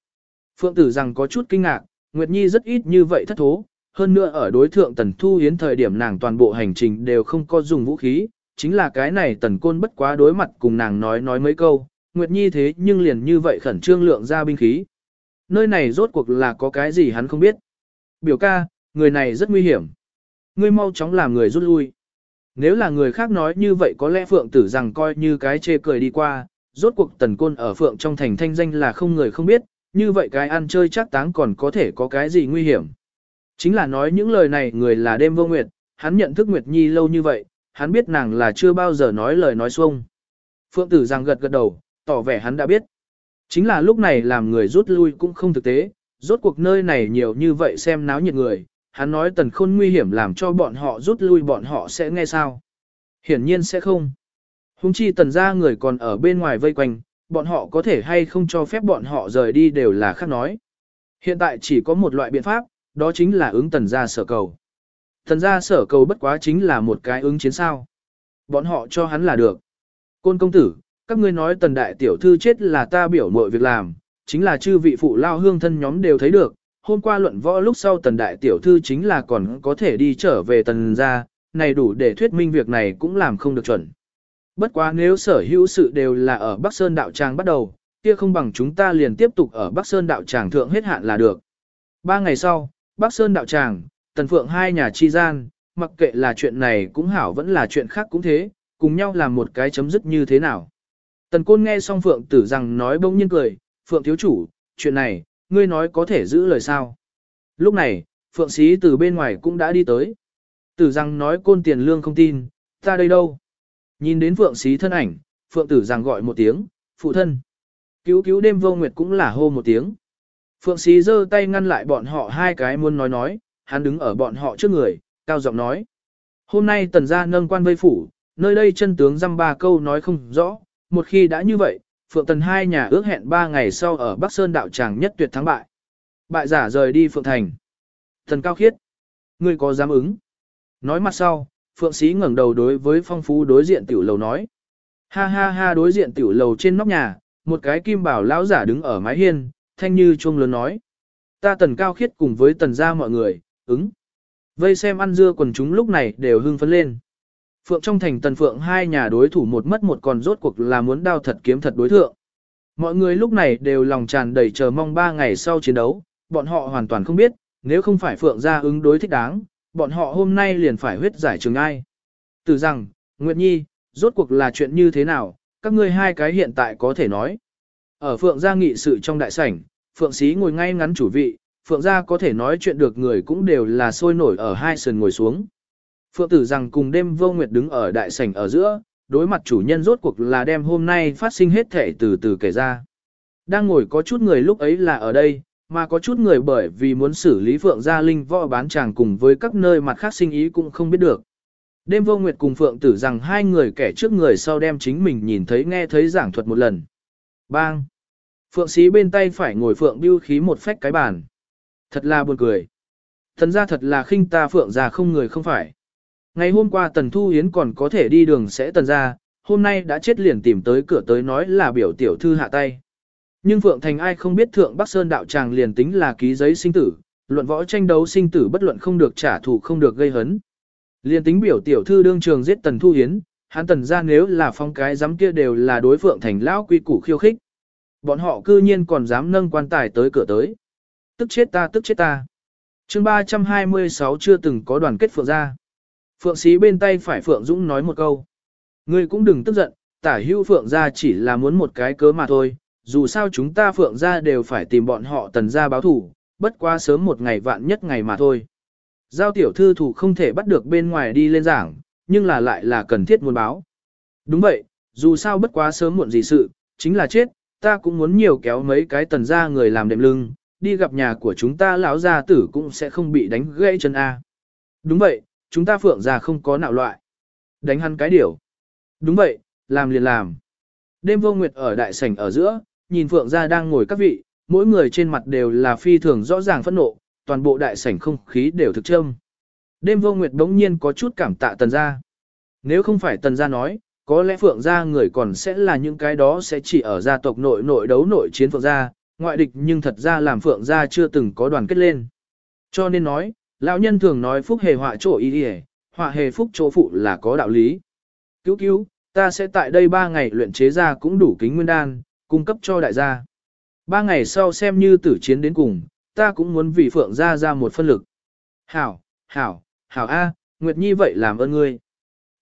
Phượng tử rằng có chút kinh ngạc, Nguyệt Nhi rất ít như vậy thất thố, hơn nữa ở đối thượng Tần Thu Hiến thời điểm nàng toàn bộ hành trình đều không có dùng vũ khí, chính là cái này Tần Côn bất quá đối mặt cùng nàng nói nói mấy câu, Nguyệt Nhi thế nhưng liền như vậy khẩn trương lượng ra binh khí. Nơi này rốt cuộc là có cái gì hắn không biết. Biểu ca, người này rất nguy hiểm. Ngươi mau chóng làm người rút lui. Nếu là người khác nói như vậy có lẽ Phượng tử rằng coi như cái chê cười đi qua, rốt cuộc Tần Côn ở Phượng trong thành thanh danh là không người không biết, như vậy cái ăn chơi chắc táng còn có thể có cái gì nguy hiểm. Chính là nói những lời này người là đêm vô nguyệt, hắn nhận thức Nguyệt Nhi lâu như vậy, hắn biết nàng là chưa bao giờ nói lời nói xuông. Phượng tử rằng gật gật đầu, tỏ vẻ hắn đã biết. Chính là lúc này làm người rút lui cũng không thực tế, rốt cuộc nơi này nhiều như vậy xem náo nhiệt người, hắn nói tần khôn nguy hiểm làm cho bọn họ rút lui bọn họ sẽ nghe sao. Hiển nhiên sẽ không. Hùng chi tần ra người còn ở bên ngoài vây quanh, bọn họ có thể hay không cho phép bọn họ rời đi đều là khác nói. Hiện tại chỉ có một loại biện pháp, đó chính là ứng tần gia sở cầu. Tần gia sở cầu bất quá chính là một cái ứng chiến sao. Bọn họ cho hắn là được. Côn công tử, các ngươi nói tần đại tiểu thư chết là ta biểu mọi việc làm, chính là chư vị phụ lao hương thân nhóm đều thấy được. Hôm qua luận võ lúc sau tần đại tiểu thư chính là còn có thể đi trở về tần gia, này đủ để thuyết minh việc này cũng làm không được chuẩn. Bất quá nếu sở hữu sự đều là ở Bắc Sơn đạo tràng bắt đầu, kia không bằng chúng ta liền tiếp tục ở Bắc Sơn đạo tràng thượng hết hạn là được. Ba ngày sau, Bắc Sơn đạo tràng, Tần Phượng hai nhà chi gian, mặc kệ là chuyện này cũng hảo vẫn là chuyện khác cũng thế, cùng nhau làm một cái chấm dứt như thế nào. Tần Côn nghe xong Phượng tử rằng nói bỗng nhiên cười, Phượng thiếu chủ, chuyện này, ngươi nói có thể giữ lời sao. Lúc này, Phượng Sĩ từ bên ngoài cũng đã đi tới. Tử rằng nói côn tiền lương không tin, ta đây đâu. Nhìn đến Phượng Sĩ thân ảnh, Phượng tử rằng gọi một tiếng, phụ thân. Cứu cứu đêm vô nguyệt cũng là hô một tiếng. Phượng Sĩ giơ tay ngăn lại bọn họ hai cái muốn nói nói, hắn đứng ở bọn họ trước người, cao giọng nói. Hôm nay tần gia nâng quan vây phủ, nơi đây chân tướng dăm ba câu nói không rõ, một khi đã như vậy, Phượng Tần hai nhà ước hẹn ba ngày sau ở Bắc Sơn đạo tràng nhất tuyệt thắng bại. Bại giả rời đi Phượng Thành. Thần cao khiết. Ngươi có dám ứng? Nói mặt sau, Phượng Sĩ ngẩng đầu đối với phong phú đối diện tiểu lầu nói. Ha ha ha đối diện tiểu lầu trên nóc nhà, một cái kim bảo lão giả đứng ở mái hiên, thanh như chuông lớn nói. Ta tần cao khiết cùng với tần gia mọi người, ứng. Vây xem ăn dưa quần chúng lúc này đều hưng phấn lên. Phượng trong thành tần phượng hai nhà đối thủ một mất một còn rốt cuộc là muốn đao thật kiếm thật đối thượng. Mọi người lúc này đều lòng tràn đầy chờ mong ba ngày sau chiến đấu, bọn họ hoàn toàn không biết, nếu không phải Phượng gia ứng đối thích đáng, bọn họ hôm nay liền phải huyết giải trường ai. Từ rằng, Nguyệt Nhi, rốt cuộc là chuyện như thế nào, các ngươi hai cái hiện tại có thể nói. Ở Phượng gia nghị sự trong đại sảnh, Phượng Sĩ ngồi ngay ngắn chủ vị, Phượng gia có thể nói chuyện được người cũng đều là sôi nổi ở hai sườn ngồi xuống. Phượng tử rằng cùng đêm vô nguyệt đứng ở đại sảnh ở giữa, đối mặt chủ nhân rốt cuộc là đem hôm nay phát sinh hết thể từ từ kể ra. Đang ngồi có chút người lúc ấy là ở đây, mà có chút người bởi vì muốn xử lý Phượng Gia Linh võ bán chàng cùng với các nơi mặt khác sinh ý cũng không biết được. Đêm vô nguyệt cùng Phượng tử rằng hai người kẻ trước người sau đem chính mình nhìn thấy nghe thấy giảng thuật một lần. Bang! Phượng sĩ bên tay phải ngồi Phượng biêu khí một phách cái bàn. Thật là buồn cười. Thần ra thật là khinh ta Phượng ra không người không phải. Ngày hôm qua Tần Thu Hiến còn có thể đi đường sẽ tần ra, hôm nay đã chết liền tìm tới cửa tới nói là biểu tiểu thư hạ tay. Nhưng Phượng Thành ai không biết Thượng Bắc Sơn đạo tràng liền tính là ký giấy sinh tử, luận võ tranh đấu sinh tử bất luận không được trả thù không được gây hấn. Liền tính biểu tiểu thư đương trường giết Tần Thu Hiến, hắn tần ra nếu là phong cái dám kia đều là đối Phượng Thành lão quy củ khiêu khích. Bọn họ cư nhiên còn dám nâng quan tài tới cửa tới. Tức chết ta tức chết ta. chương 326 chưa từng có đoàn kết Phượng ra. Phượng sĩ bên tay phải Phượng Dũng nói một câu. Ngươi cũng đừng tức giận, tả hưu Phượng ra chỉ là muốn một cái cớ mà thôi, dù sao chúng ta Phượng ra đều phải tìm bọn họ tần ra báo thủ, bất quá sớm một ngày vạn nhất ngày mà thôi. Giao tiểu thư thủ không thể bắt được bên ngoài đi lên giảng, nhưng là lại là cần thiết muốn báo. Đúng vậy, dù sao bất quá sớm muộn gì sự, chính là chết, ta cũng muốn nhiều kéo mấy cái tần ra người làm đệm lưng, đi gặp nhà của chúng ta lão gia tử cũng sẽ không bị đánh gãy chân A. Đúng vậy, chúng ta phượng ra không có nạo loại. Đánh hắn cái điều Đúng vậy, làm liền làm. Đêm vô nguyệt ở đại sảnh ở giữa, nhìn phượng ra đang ngồi các vị, mỗi người trên mặt đều là phi thường rõ ràng phẫn nộ, toàn bộ đại sảnh không khí đều thực trâm. Đêm vô nguyệt đống nhiên có chút cảm tạ tần gia. Nếu không phải tần gia nói, có lẽ phượng gia người còn sẽ là những cái đó sẽ chỉ ở gia tộc nội nội đấu nội chiến phượng gia, ngoại địch nhưng thật ra làm phượng gia chưa từng có đoàn kết lên. Cho nên nói, lão nhân thường nói phúc hề họa chỗ ý hề, họa hề phúc chỗ phụ là có đạo lý. Cứu cứu, ta sẽ tại đây ba ngày luyện chế ra cũng đủ kính nguyên đan, cung cấp cho đại gia. Ba ngày sau xem như tử chiến đến cùng, ta cũng muốn vì phượng gia ra một phân lực. Hảo, hảo, hảo A, Nguyệt Nhi vậy làm ơn ngươi.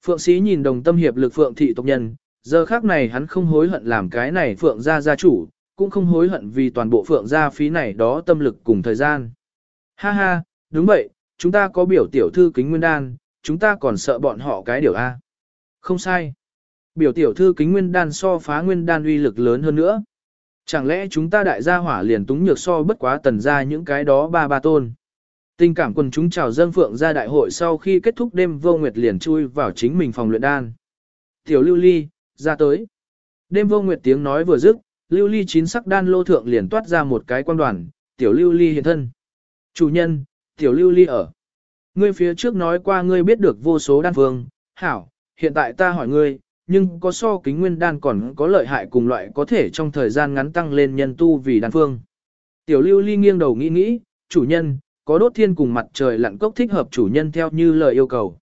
Phượng sĩ nhìn đồng tâm hiệp lực phượng thị tộc nhân, giờ khác này hắn không hối hận làm cái này phượng gia gia chủ, cũng không hối hận vì toàn bộ phượng gia phí này đó tâm lực cùng thời gian. Ha ha, đúng vậy, chúng ta có biểu tiểu thư kính nguyên đan, chúng ta còn sợ bọn họ cái điều A. Không sai. Biểu tiểu thư kính nguyên đan so phá nguyên đan uy lực lớn hơn nữa. Chẳng lẽ chúng ta đại gia hỏa liền túng nhược so bất quá tần ra những cái đó ba ba tôn. Tình cảm quần chúng chào dân phượng ra đại hội sau khi kết thúc đêm vô nguyệt liền chui vào chính mình phòng luyện đan. Tiểu lưu ly, ra tới. Đêm vô nguyệt tiếng nói vừa dứt, lưu ly chín sắc đan lô thượng liền toát ra một cái quan đoàn, tiểu lưu ly hiện thân. Chủ nhân, tiểu lưu ly ở. Ngươi phía trước nói qua ngươi biết được vô số đan phương, hảo, hiện tại ta hỏi ngươi, nhưng có so kính nguyên đan còn có lợi hại cùng loại có thể trong thời gian ngắn tăng lên nhân tu vì đan phương. Tiểu lưu ly nghiêng đầu nghĩ nghĩ, chủ nhân, có đốt thiên cùng mặt trời lặn cốc thích hợp chủ nhân theo như lời yêu cầu.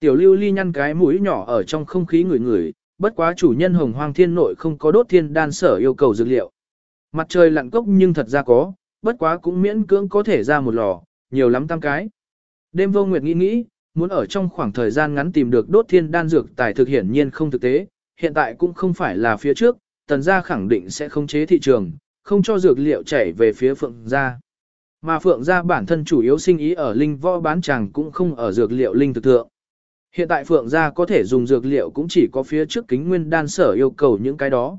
Tiểu lưu ly nhăn cái mũi nhỏ ở trong không khí ngửi ngửi, bất quá chủ nhân hồng hoang thiên nội không có đốt thiên đan sở yêu cầu dược liệu. Mặt trời lặn cốc nhưng thật ra có, bất quá cũng miễn cưỡng có thể ra một lò, nhiều lắm tam cái. Đêm vô nguyệt nghĩ nghĩ, muốn ở trong khoảng thời gian ngắn tìm được đốt thiên đan dược tài thực hiển nhiên không thực tế, hiện tại cũng không phải là phía trước, tần gia khẳng định sẽ không chế thị trường, không cho dược liệu chảy về phía phượng gia. Mà phượng gia bản thân chủ yếu sinh ý ở linh võ bán chàng cũng không ở dược liệu linh thực thượng. Hiện tại phượng gia có thể dùng dược liệu cũng chỉ có phía trước kính nguyên đan sở yêu cầu những cái đó.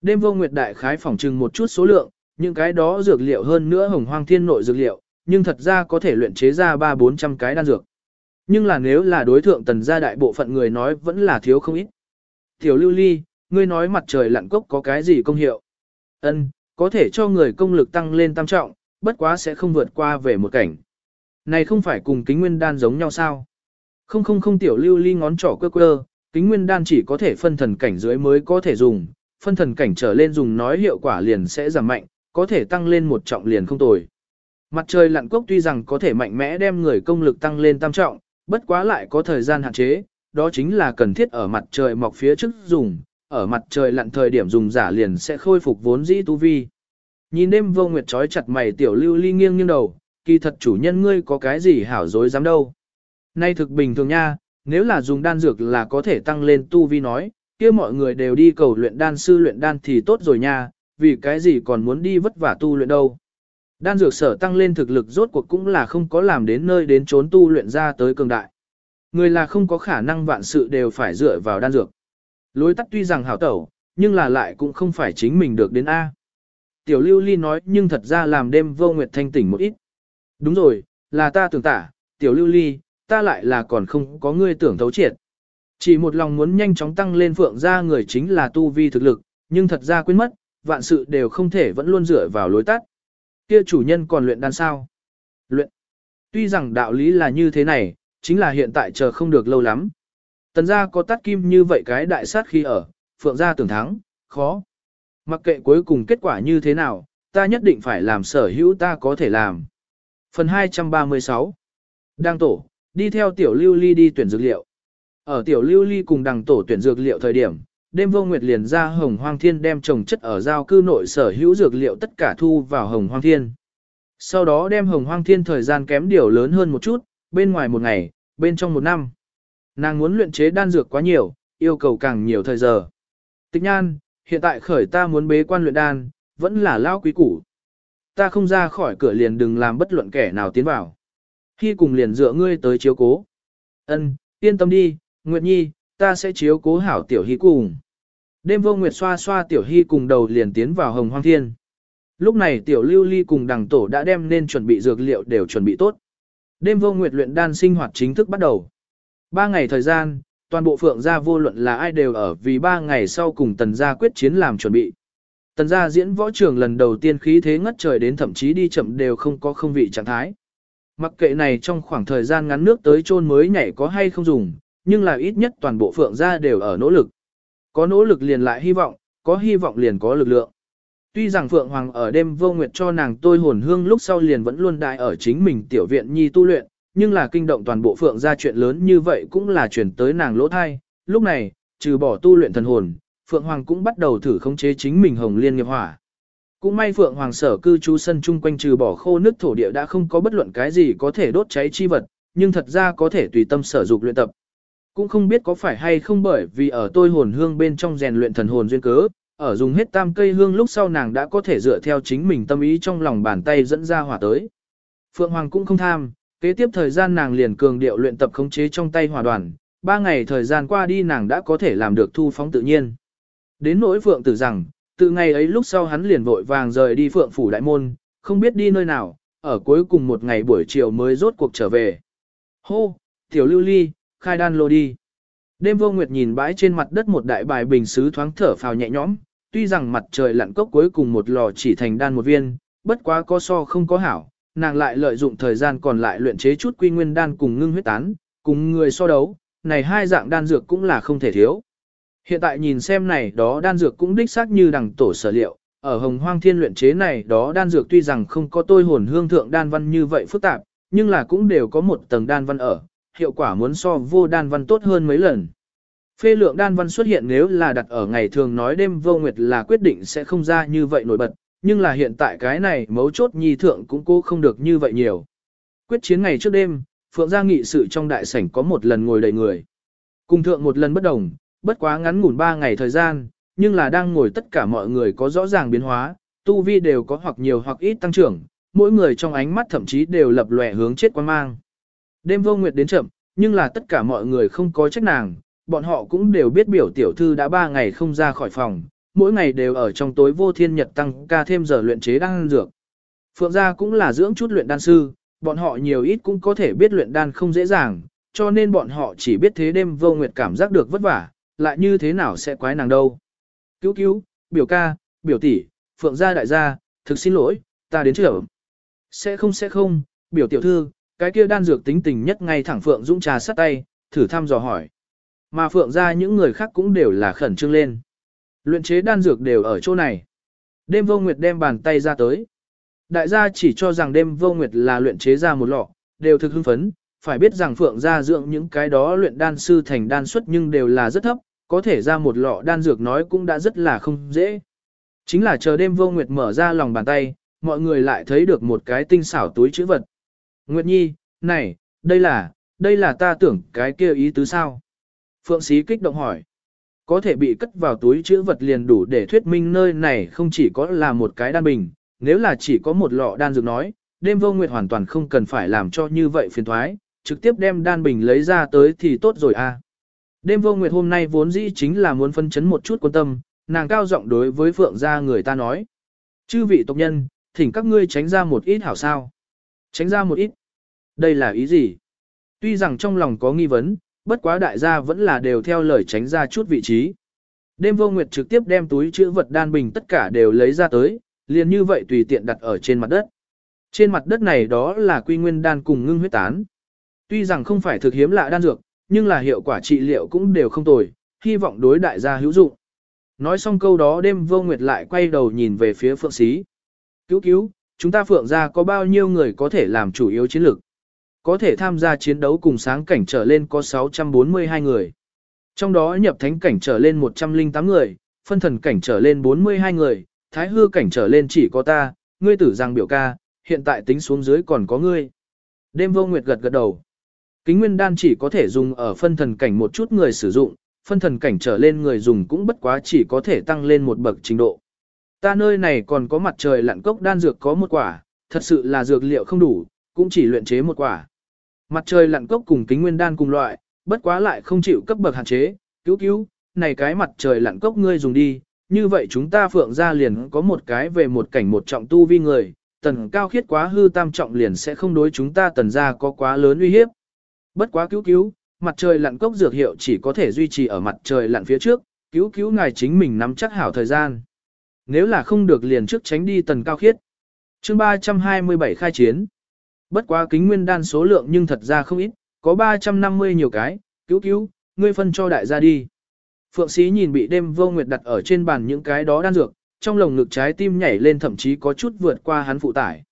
Đêm vô nguyệt đại khái phỏng trừng một chút số lượng, những cái đó dược liệu hơn nữa hồng hoang thiên nội dược liệu, nhưng thật ra có thể luyện chế ra 3-400 cái đan dược. Nhưng là nếu là đối thượng tần gia đại bộ phận người nói vẫn là thiếu không ít. Tiểu lưu ly, ngươi nói mặt trời lặn cốc có cái gì công hiệu? Ân, có thể cho người công lực tăng lên tam trọng, bất quá sẽ không vượt qua về một cảnh. Này không phải cùng kính nguyên đan giống nhau sao? Không không không tiểu lưu ly ngón trỏ quơ quơ, kính nguyên đan chỉ có thể phân thần cảnh dưới mới có thể dùng, phân thần cảnh trở lên dùng nói hiệu quả liền sẽ giảm mạnh, có thể tăng lên một trọng liền không tồi. Mặt trời lặn cốc tuy rằng có thể mạnh mẽ đem người công lực tăng lên tam trọng, bất quá lại có thời gian hạn chế, đó chính là cần thiết ở mặt trời mọc phía trước dùng, ở mặt trời lặn thời điểm dùng giả liền sẽ khôi phục vốn dĩ tu vi. Nhìn đêm vô nguyệt trói chặt mày tiểu lưu ly nghiêng nghiêng đầu, kỳ thật chủ nhân ngươi có cái gì hảo dối dám đâu. Nay thực bình thường nha, nếu là dùng đan dược là có thể tăng lên tu vi nói, kia mọi người đều đi cầu luyện đan sư luyện đan thì tốt rồi nha, vì cái gì còn muốn đi vất vả tu luyện đâu. Đan dược sở tăng lên thực lực rốt cuộc cũng là không có làm đến nơi đến trốn tu luyện ra tới cường đại. Người là không có khả năng vạn sự đều phải dựa vào đan dược. Lối tắt tuy rằng hảo tẩu, nhưng là lại cũng không phải chính mình được đến A. Tiểu lưu ly nói nhưng thật ra làm đêm vô nguyệt thanh tỉnh một ít. Đúng rồi, là ta tưởng tả, tiểu lưu ly, ta lại là còn không có ngươi tưởng thấu triệt. Chỉ một lòng muốn nhanh chóng tăng lên phượng ra người chính là tu vi thực lực, nhưng thật ra quên mất, vạn sự đều không thể vẫn luôn dựa vào lối tắt. Kia chủ nhân còn luyện đan sao? Luyện. Tuy rằng đạo lý là như thế này, chính là hiện tại chờ không được lâu lắm. Tần gia có tắt kim như vậy cái đại sát khi ở, phượng gia tưởng thắng, khó. Mặc kệ cuối cùng kết quả như thế nào, ta nhất định phải làm sở hữu ta có thể làm. Phần 236 Đăng tổ, đi theo tiểu lưu ly đi tuyển dược liệu. Ở tiểu lưu ly cùng đăng tổ tuyển dược liệu thời điểm, đêm vô nguyệt liền ra hồng hoang thiên đem trồng chất ở giao cư nội sở hữu dược liệu tất cả thu vào hồng hoang thiên. Sau đó đem hồng hoang thiên thời gian kém điều lớn hơn một chút, bên ngoài một ngày, bên trong một năm. Nàng muốn luyện chế đan dược quá nhiều, yêu cầu càng nhiều thời giờ. Tịch nhan, hiện tại khởi ta muốn bế quan luyện đan, vẫn là lao quý củ. Ta không ra khỏi cửa liền đừng làm bất luận kẻ nào tiến vào. Khi cùng liền dựa ngươi tới chiếu cố. Ân, yên tâm đi, Nguyệt Nhi, ta sẽ chiếu cố hảo tiểu hy cùng. Đêm vô Nguyệt xoa xoa tiểu hy cùng đầu liền tiến vào hồng hoang thiên. Lúc này tiểu lưu ly cùng đằng tổ đã đem nên chuẩn bị dược liệu đều chuẩn bị tốt. Đêm vô Nguyệt luyện đan sinh hoạt chính thức bắt đầu. Ba ngày thời gian, toàn bộ phượng gia vô luận là ai đều ở vì ba ngày sau cùng tần gia quyết chiến làm chuẩn bị. Tần gia diễn võ trường lần đầu tiên khí thế ngất trời đến thậm chí đi chậm đều không có không vị trạng thái. Mặc kệ này trong khoảng thời gian ngắn nước tới chôn mới nhảy có hay không dùng, nhưng là ít nhất toàn bộ phượng gia đều ở nỗ lực. Có nỗ lực liền lại hy vọng, có hy vọng liền có lực lượng. Tuy rằng Phượng Hoàng ở đêm vô nguyệt cho nàng tôi hồn hương lúc sau liền vẫn luôn đại ở chính mình tiểu viện nhi tu luyện, nhưng là kinh động toàn bộ Phượng gia chuyện lớn như vậy cũng là chuyển tới nàng lỗ thai. Lúc này, trừ bỏ tu luyện thần hồn, Phượng Hoàng cũng bắt đầu thử khống chế chính mình hồng liên nghiệp hỏa. Cũng may Phượng Hoàng sở cư trú sân chung quanh trừ bỏ khô nước thổ địa đã không có bất luận cái gì có thể đốt cháy chi vật, nhưng thật ra có thể tùy tâm sở dục luyện tập. Cũng không biết có phải hay không bởi vì ở tôi hồn hương bên trong rèn luyện thần hồn duyên cớ, ở dùng hết tam cây hương lúc sau nàng đã có thể dựa theo chính mình tâm ý trong lòng bàn tay dẫn ra hỏa tới. Phượng Hoàng cũng không tham, kế tiếp thời gian nàng liền cường điệu luyện tập khống chế trong tay hỏa đoàn, ba ngày thời gian qua đi nàng đã có thể làm được thu phóng tự nhiên. Đến nỗi Phượng tử rằng, từ ngày ấy lúc sau hắn liền vội vàng rời đi Phượng phủ đại môn, không biết đi nơi nào, ở cuối cùng một ngày buổi chiều mới rốt cuộc trở về. Hô, tiểu lưu ly, khai đan lô đi. Đêm vô nguyệt nhìn bãi trên mặt đất một đại bài bình sứ thoáng thở phào nhẹ nhõm, tuy rằng mặt trời lặn cốc cuối cùng một lò chỉ thành đan một viên, bất quá có so không có hảo, nàng lại lợi dụng thời gian còn lại luyện chế chút quy nguyên đan cùng ngưng huyết tán, cùng người so đấu, này hai dạng đan dược cũng là không thể thiếu. Hiện tại nhìn xem này đó đan dược cũng đích xác như đằng tổ sở liệu, ở hồng hoang thiên luyện chế này đó đan dược tuy rằng không có tôi hồn hương thượng đan văn như vậy phức tạp, nhưng là cũng đều có một tầng đan văn ở, hiệu quả muốn so vô đan văn tốt hơn mấy lần. Phê lượng đan văn xuất hiện nếu là đặt ở ngày thường nói đêm vô nguyệt là quyết định sẽ không ra như vậy nổi bật, nhưng là hiện tại cái này mấu chốt nhi thượng cũng cố không được như vậy nhiều. Quyết chiến ngày trước đêm, Phượng gia nghị sự trong đại sảnh có một lần ngồi đầy người. Cùng thượng một lần bất đồng, bất quá ngắn ngủn ba ngày thời gian, nhưng là đang ngồi tất cả mọi người có rõ ràng biến hóa, tu vi đều có hoặc nhiều hoặc ít tăng trưởng, mỗi người trong ánh mắt thậm chí đều lập lòe hướng chết quan mang. Đêm vô nguyệt đến chậm, nhưng là tất cả mọi người không có trách nàng, bọn họ cũng đều biết biểu tiểu thư đã ba ngày không ra khỏi phòng, mỗi ngày đều ở trong tối vô thiên nhật tăng ca thêm giờ luyện chế đan dược. Phượng gia cũng là dưỡng chút luyện đan sư, bọn họ nhiều ít cũng có thể biết luyện đan không dễ dàng, cho nên bọn họ chỉ biết thế đêm vô nguyệt cảm giác được vất vả, lại như thế nào sẽ quái nàng đâu. Cứu cứu, biểu ca, biểu tỷ, Phượng gia đại gia, thực xin lỗi, ta đến trưởng. Sẽ không sẽ không, biểu tiểu thư, cái kia đan dược tính tình nhất ngay thẳng Phượng Dũng trà sắt tay, thử thăm dò hỏi. Mà Phượng ra những người khác cũng đều là khẩn trương lên. Luyện chế đan dược đều ở chỗ này. Đêm vô nguyệt đem bàn tay ra tới. Đại gia chỉ cho rằng đêm vô nguyệt là luyện chế ra một lọ, đều thực hưng phấn, phải biết rằng Phượng gia dưỡng những cái đó luyện đan sư thành đan suất nhưng đều là rất thấp, có thể ra một lọ đan dược nói cũng đã rất là không dễ. Chính là chờ đêm vô nguyệt mở ra lòng bàn tay, mọi người lại thấy được một cái tinh xảo túi chữ vật. Nguyệt Nhi, này, đây là, đây là ta tưởng cái kia ý tứ sao? Phượng Sĩ kích động hỏi. Có thể bị cất vào túi chữ vật liền đủ để thuyết minh nơi này không chỉ có là một cái đan bình, nếu là chỉ có một lọ đan dược nói, đêm vô nguyệt hoàn toàn không cần phải làm cho như vậy phiền thoái, trực tiếp đem đan bình lấy ra tới thì tốt rồi à. Đêm vô nguyệt hôm nay vốn dĩ chính là muốn phân chấn một chút quan tâm, nàng cao giọng đối với phượng gia người ta nói. Chư vị tộc nhân, thỉnh các ngươi tránh ra một ít hảo sao. Tránh ra một ít. Đây là ý gì? Tuy rằng trong lòng có nghi vấn, bất quá đại gia vẫn là đều theo lời tránh ra chút vị trí. Đêm vô nguyệt trực tiếp đem túi chữ vật đan bình tất cả đều lấy ra tới, liền như vậy tùy tiện đặt ở trên mặt đất. Trên mặt đất này đó là quy nguyên đan cùng ngưng huyết tán. Tuy rằng không phải thực hiếm lạ đan dược, nhưng là hiệu quả trị liệu cũng đều không tồi, hy vọng đối đại gia hữu dụng. Nói xong câu đó đêm vô nguyệt lại quay đầu nhìn về phía phượng sĩ. Cứu cứu, chúng ta phượng ra có bao nhiêu người có thể làm chủ yếu chiến lược? Có thể tham gia chiến đấu cùng sáng cảnh trở lên có 642 người. Trong đó nhập thánh cảnh trở lên 108 người, phân thần cảnh trở lên 42 người, thái hư cảnh trở lên chỉ có ta, ngươi tử rằng biểu ca, hiện tại tính xuống dưới còn có ngươi. Đêm vô nguyệt gật gật đầu. Kính nguyên đan chỉ có thể dùng ở phân thần cảnh một chút người sử dụng, phân thần cảnh trở lên người dùng cũng bất quá chỉ có thể tăng lên một bậc trình độ. Ta nơi này còn có mặt trời lặn cốc đan dược có một quả, thật sự là dược liệu không đủ, cũng chỉ luyện chế một quả. Mặt trời lặn cốc cùng kính nguyên đan cùng loại, bất quá lại không chịu cấp bậc hạn chế, cứu cứu, này cái mặt trời lặn cốc ngươi dùng đi, như vậy chúng ta phượng ra liền có một cái về một cảnh một trọng tu vi người, tần cao khiết quá hư tam trọng liền sẽ không đối chúng ta tần ra có quá lớn uy hiếp. Bất quá cứu cứu, mặt trời lặn cốc dược hiệu chỉ có thể duy trì ở mặt trời lặn phía trước, cứu cứu ngài chính mình nắm chắc hảo thời gian. Nếu là không được liền trước tránh đi tần cao khiết. chương 327 khai chiến. Bất quá kính nguyên đan số lượng nhưng thật ra không ít, có 350 nhiều cái, cứu cứu, ngươi phân cho đại gia đi. Phượng sĩ nhìn bị đêm vô nguyệt đặt ở trên bàn những cái đó đan dược, trong lồng ngực trái tim nhảy lên thậm chí có chút vượt qua hắn phụ tải.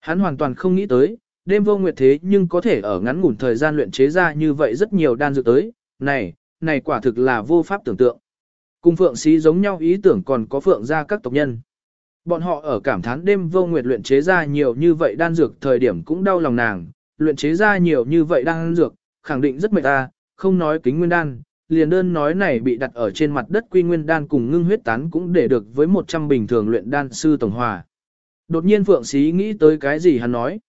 Hắn hoàn toàn không nghĩ tới, đêm vô nguyệt thế nhưng có thể ở ngắn ngủn thời gian luyện chế ra như vậy rất nhiều đan dược tới, này, này quả thực là vô pháp tưởng tượng. Cùng Phượng Sĩ giống nhau ý tưởng còn có Phượng gia các tộc nhân. Bọn họ ở cảm thán đêm vô nguyệt luyện chế ra nhiều như vậy đan dược thời điểm cũng đau lòng nàng, luyện chế ra nhiều như vậy đan dược, khẳng định rất mệt ta, không nói kính nguyên đan, liền đơn nói này bị đặt ở trên mặt đất quy nguyên đan cùng ngưng huyết tán cũng để được với 100 bình thường luyện đan sư tổng hòa. Đột nhiên Phượng Sĩ nghĩ tới cái gì hắn nói.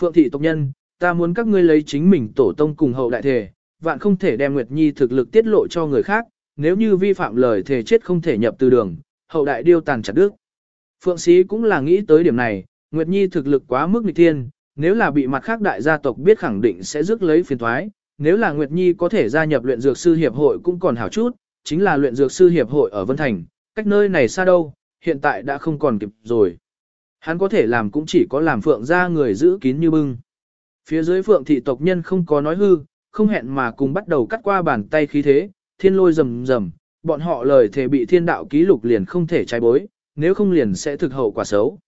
Phượng thị tộc nhân, ta muốn các ngươi lấy chính mình tổ tông cùng hậu đại thể, vạn không thể đem Nguyệt Nhi thực lực tiết lộ cho người khác, nếu như vi phạm lời thề chết không thể nhập từ đường, hậu đại điêu tàn chặt đứt. Phượng Sĩ cũng là nghĩ tới điểm này, Nguyệt Nhi thực lực quá mức nghịch thiên, nếu là bị mặt khác đại gia tộc biết khẳng định sẽ rước lấy phiền thoái, nếu là Nguyệt Nhi có thể gia nhập luyện dược sư hiệp hội cũng còn hảo chút, chính là luyện dược sư hiệp hội ở Vân Thành, cách nơi này xa đâu, hiện tại đã không còn kịp rồi. Hắn có thể làm cũng chỉ có làm phượng ra người giữ kín như bưng. Phía dưới phượng thị tộc nhân không có nói hư, không hẹn mà cùng bắt đầu cắt qua bàn tay khí thế, thiên lôi rầm rầm, bọn họ lời thề bị thiên đạo ký lục liền không thể trái bối, nếu không liền sẽ thực hậu quả xấu.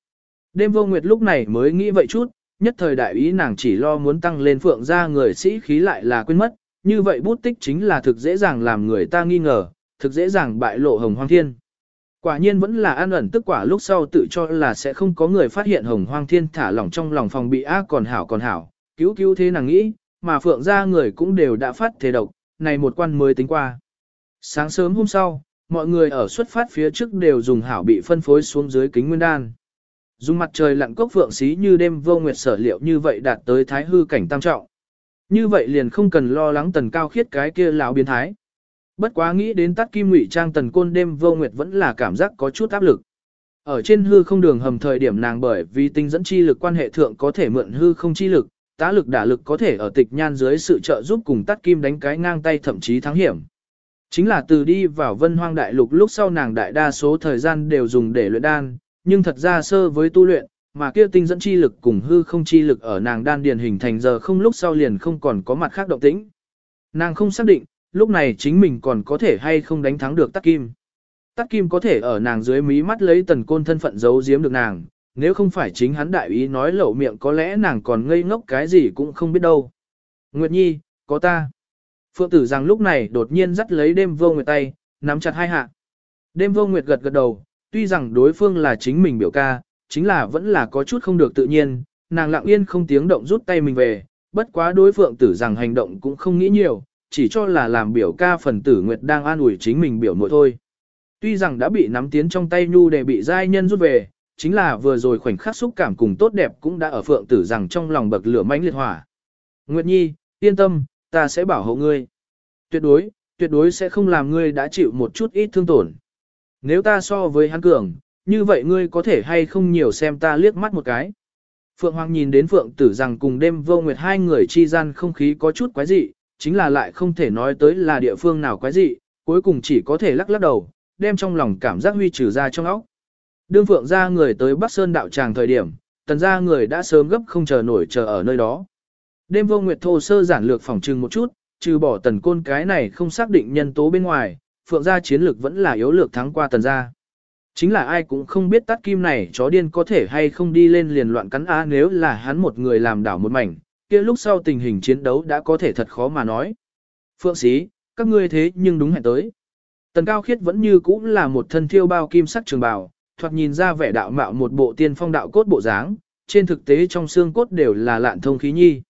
Đêm vô nguyệt lúc này mới nghĩ vậy chút, nhất thời đại ý nàng chỉ lo muốn tăng lên phượng ra người sĩ khí lại là quên mất, như vậy bút tích chính là thực dễ dàng làm người ta nghi ngờ, thực dễ dàng bại lộ hồng hoang thiên. Quả nhiên vẫn là an ẩn tức quả lúc sau tự cho là sẽ không có người phát hiện hồng hoang thiên thả lỏng trong lòng phòng bị ác còn hảo còn hảo, cứu cứu thế nàng nghĩ, mà phượng ra người cũng đều đã phát thế độc, này một quan mới tính qua. Sáng sớm hôm sau, mọi người ở xuất phát phía trước đều dùng hảo bị phân phối xuống dưới kính nguyên đan. Dùng mặt trời lặn cốc phượng xí như đêm vô nguyệt sở liệu như vậy đạt tới thái hư cảnh tam trọng. Như vậy liền không cần lo lắng tần cao khiết cái kia lão biến thái. Bất quá nghĩ đến tắt kim ngụy trang tần côn đêm vô nguyệt vẫn là cảm giác có chút áp lực. Ở trên hư không đường hầm thời điểm nàng bởi vì tinh dẫn chi lực quan hệ thượng có thể mượn hư không chi lực, tá lực đả lực có thể ở tịch nhan dưới sự trợ giúp cùng tắt kim đánh cái ngang tay thậm chí thắng hiểm. Chính là từ đi vào vân hoang đại lục lúc sau nàng đại đa số thời gian đều dùng để luyện đan, nhưng thật ra sơ với tu luyện, mà kia tinh dẫn chi lực cùng hư không chi lực ở nàng đan điền hình thành giờ không lúc sau liền không còn có mặt khác động tĩnh. Nàng không xác định, lúc này chính mình còn có thể hay không đánh thắng được Tắc Kim. Tắc Kim có thể ở nàng dưới mí mắt lấy tần côn thân phận giấu giếm được nàng, nếu không phải chính hắn đại ý nói lẩu miệng có lẽ nàng còn ngây ngốc cái gì cũng không biết đâu. Nguyệt Nhi, có ta. Phượng tử rằng lúc này đột nhiên dắt lấy đêm vô nguyệt tay, nắm chặt hai hạ. Đêm vô nguyệt gật gật đầu, tuy rằng đối phương là chính mình biểu ca, chính là vẫn là có chút không được tự nhiên, nàng lặng yên không tiếng động rút tay mình về, bất quá đối phượng tử rằng hành động cũng không nghĩ nhiều, chỉ cho là làm biểu ca phần tử Nguyệt đang an ủi chính mình biểu muội thôi. Tuy rằng đã bị nắm tiến trong tay nhu để bị giai nhân rút về, chính là vừa rồi khoảnh khắc xúc cảm cùng tốt đẹp cũng đã ở phượng tử rằng trong lòng bậc lửa mãnh liệt hỏa. Nguyệt Nhi, yên tâm, ta sẽ bảo hộ ngươi. Tuyệt đối, tuyệt đối sẽ không làm ngươi đã chịu một chút ít thương tổn. Nếu ta so với hắn cường, như vậy ngươi có thể hay không nhiều xem ta liếc mắt một cái. Phượng Hoàng nhìn đến Phượng tử rằng cùng đêm vô nguyệt hai người chi gian không khí có chút quái dị, chính là lại không thể nói tới là địa phương nào quái dị, cuối cùng chỉ có thể lắc lắc đầu, đem trong lòng cảm giác huy trừ ra trong óc. Đương Phượng ra người tới Bắc Sơn đạo tràng thời điểm, tần ra người đã sớm gấp không chờ nổi chờ ở nơi đó. Đêm vô nguyệt thô sơ giản lược phòng trừng một chút, trừ bỏ tần côn cái này không xác định nhân tố bên ngoài, Phượng gia chiến lược vẫn là yếu lược thắng qua tần gia. Chính là ai cũng không biết tắt kim này chó điên có thể hay không đi lên liền loạn cắn á nếu là hắn một người làm đảo một mảnh, kia lúc sau tình hình chiến đấu đã có thể thật khó mà nói. Phượng sĩ, các ngươi thế nhưng đúng hẹn tới. Tần Cao Khiết vẫn như cũ là một thân thiêu bao kim sắc trường bào, thoạt nhìn ra vẻ đạo mạo một bộ tiên phong đạo cốt bộ dáng, trên thực tế trong xương cốt đều là lạn thông khí nhi.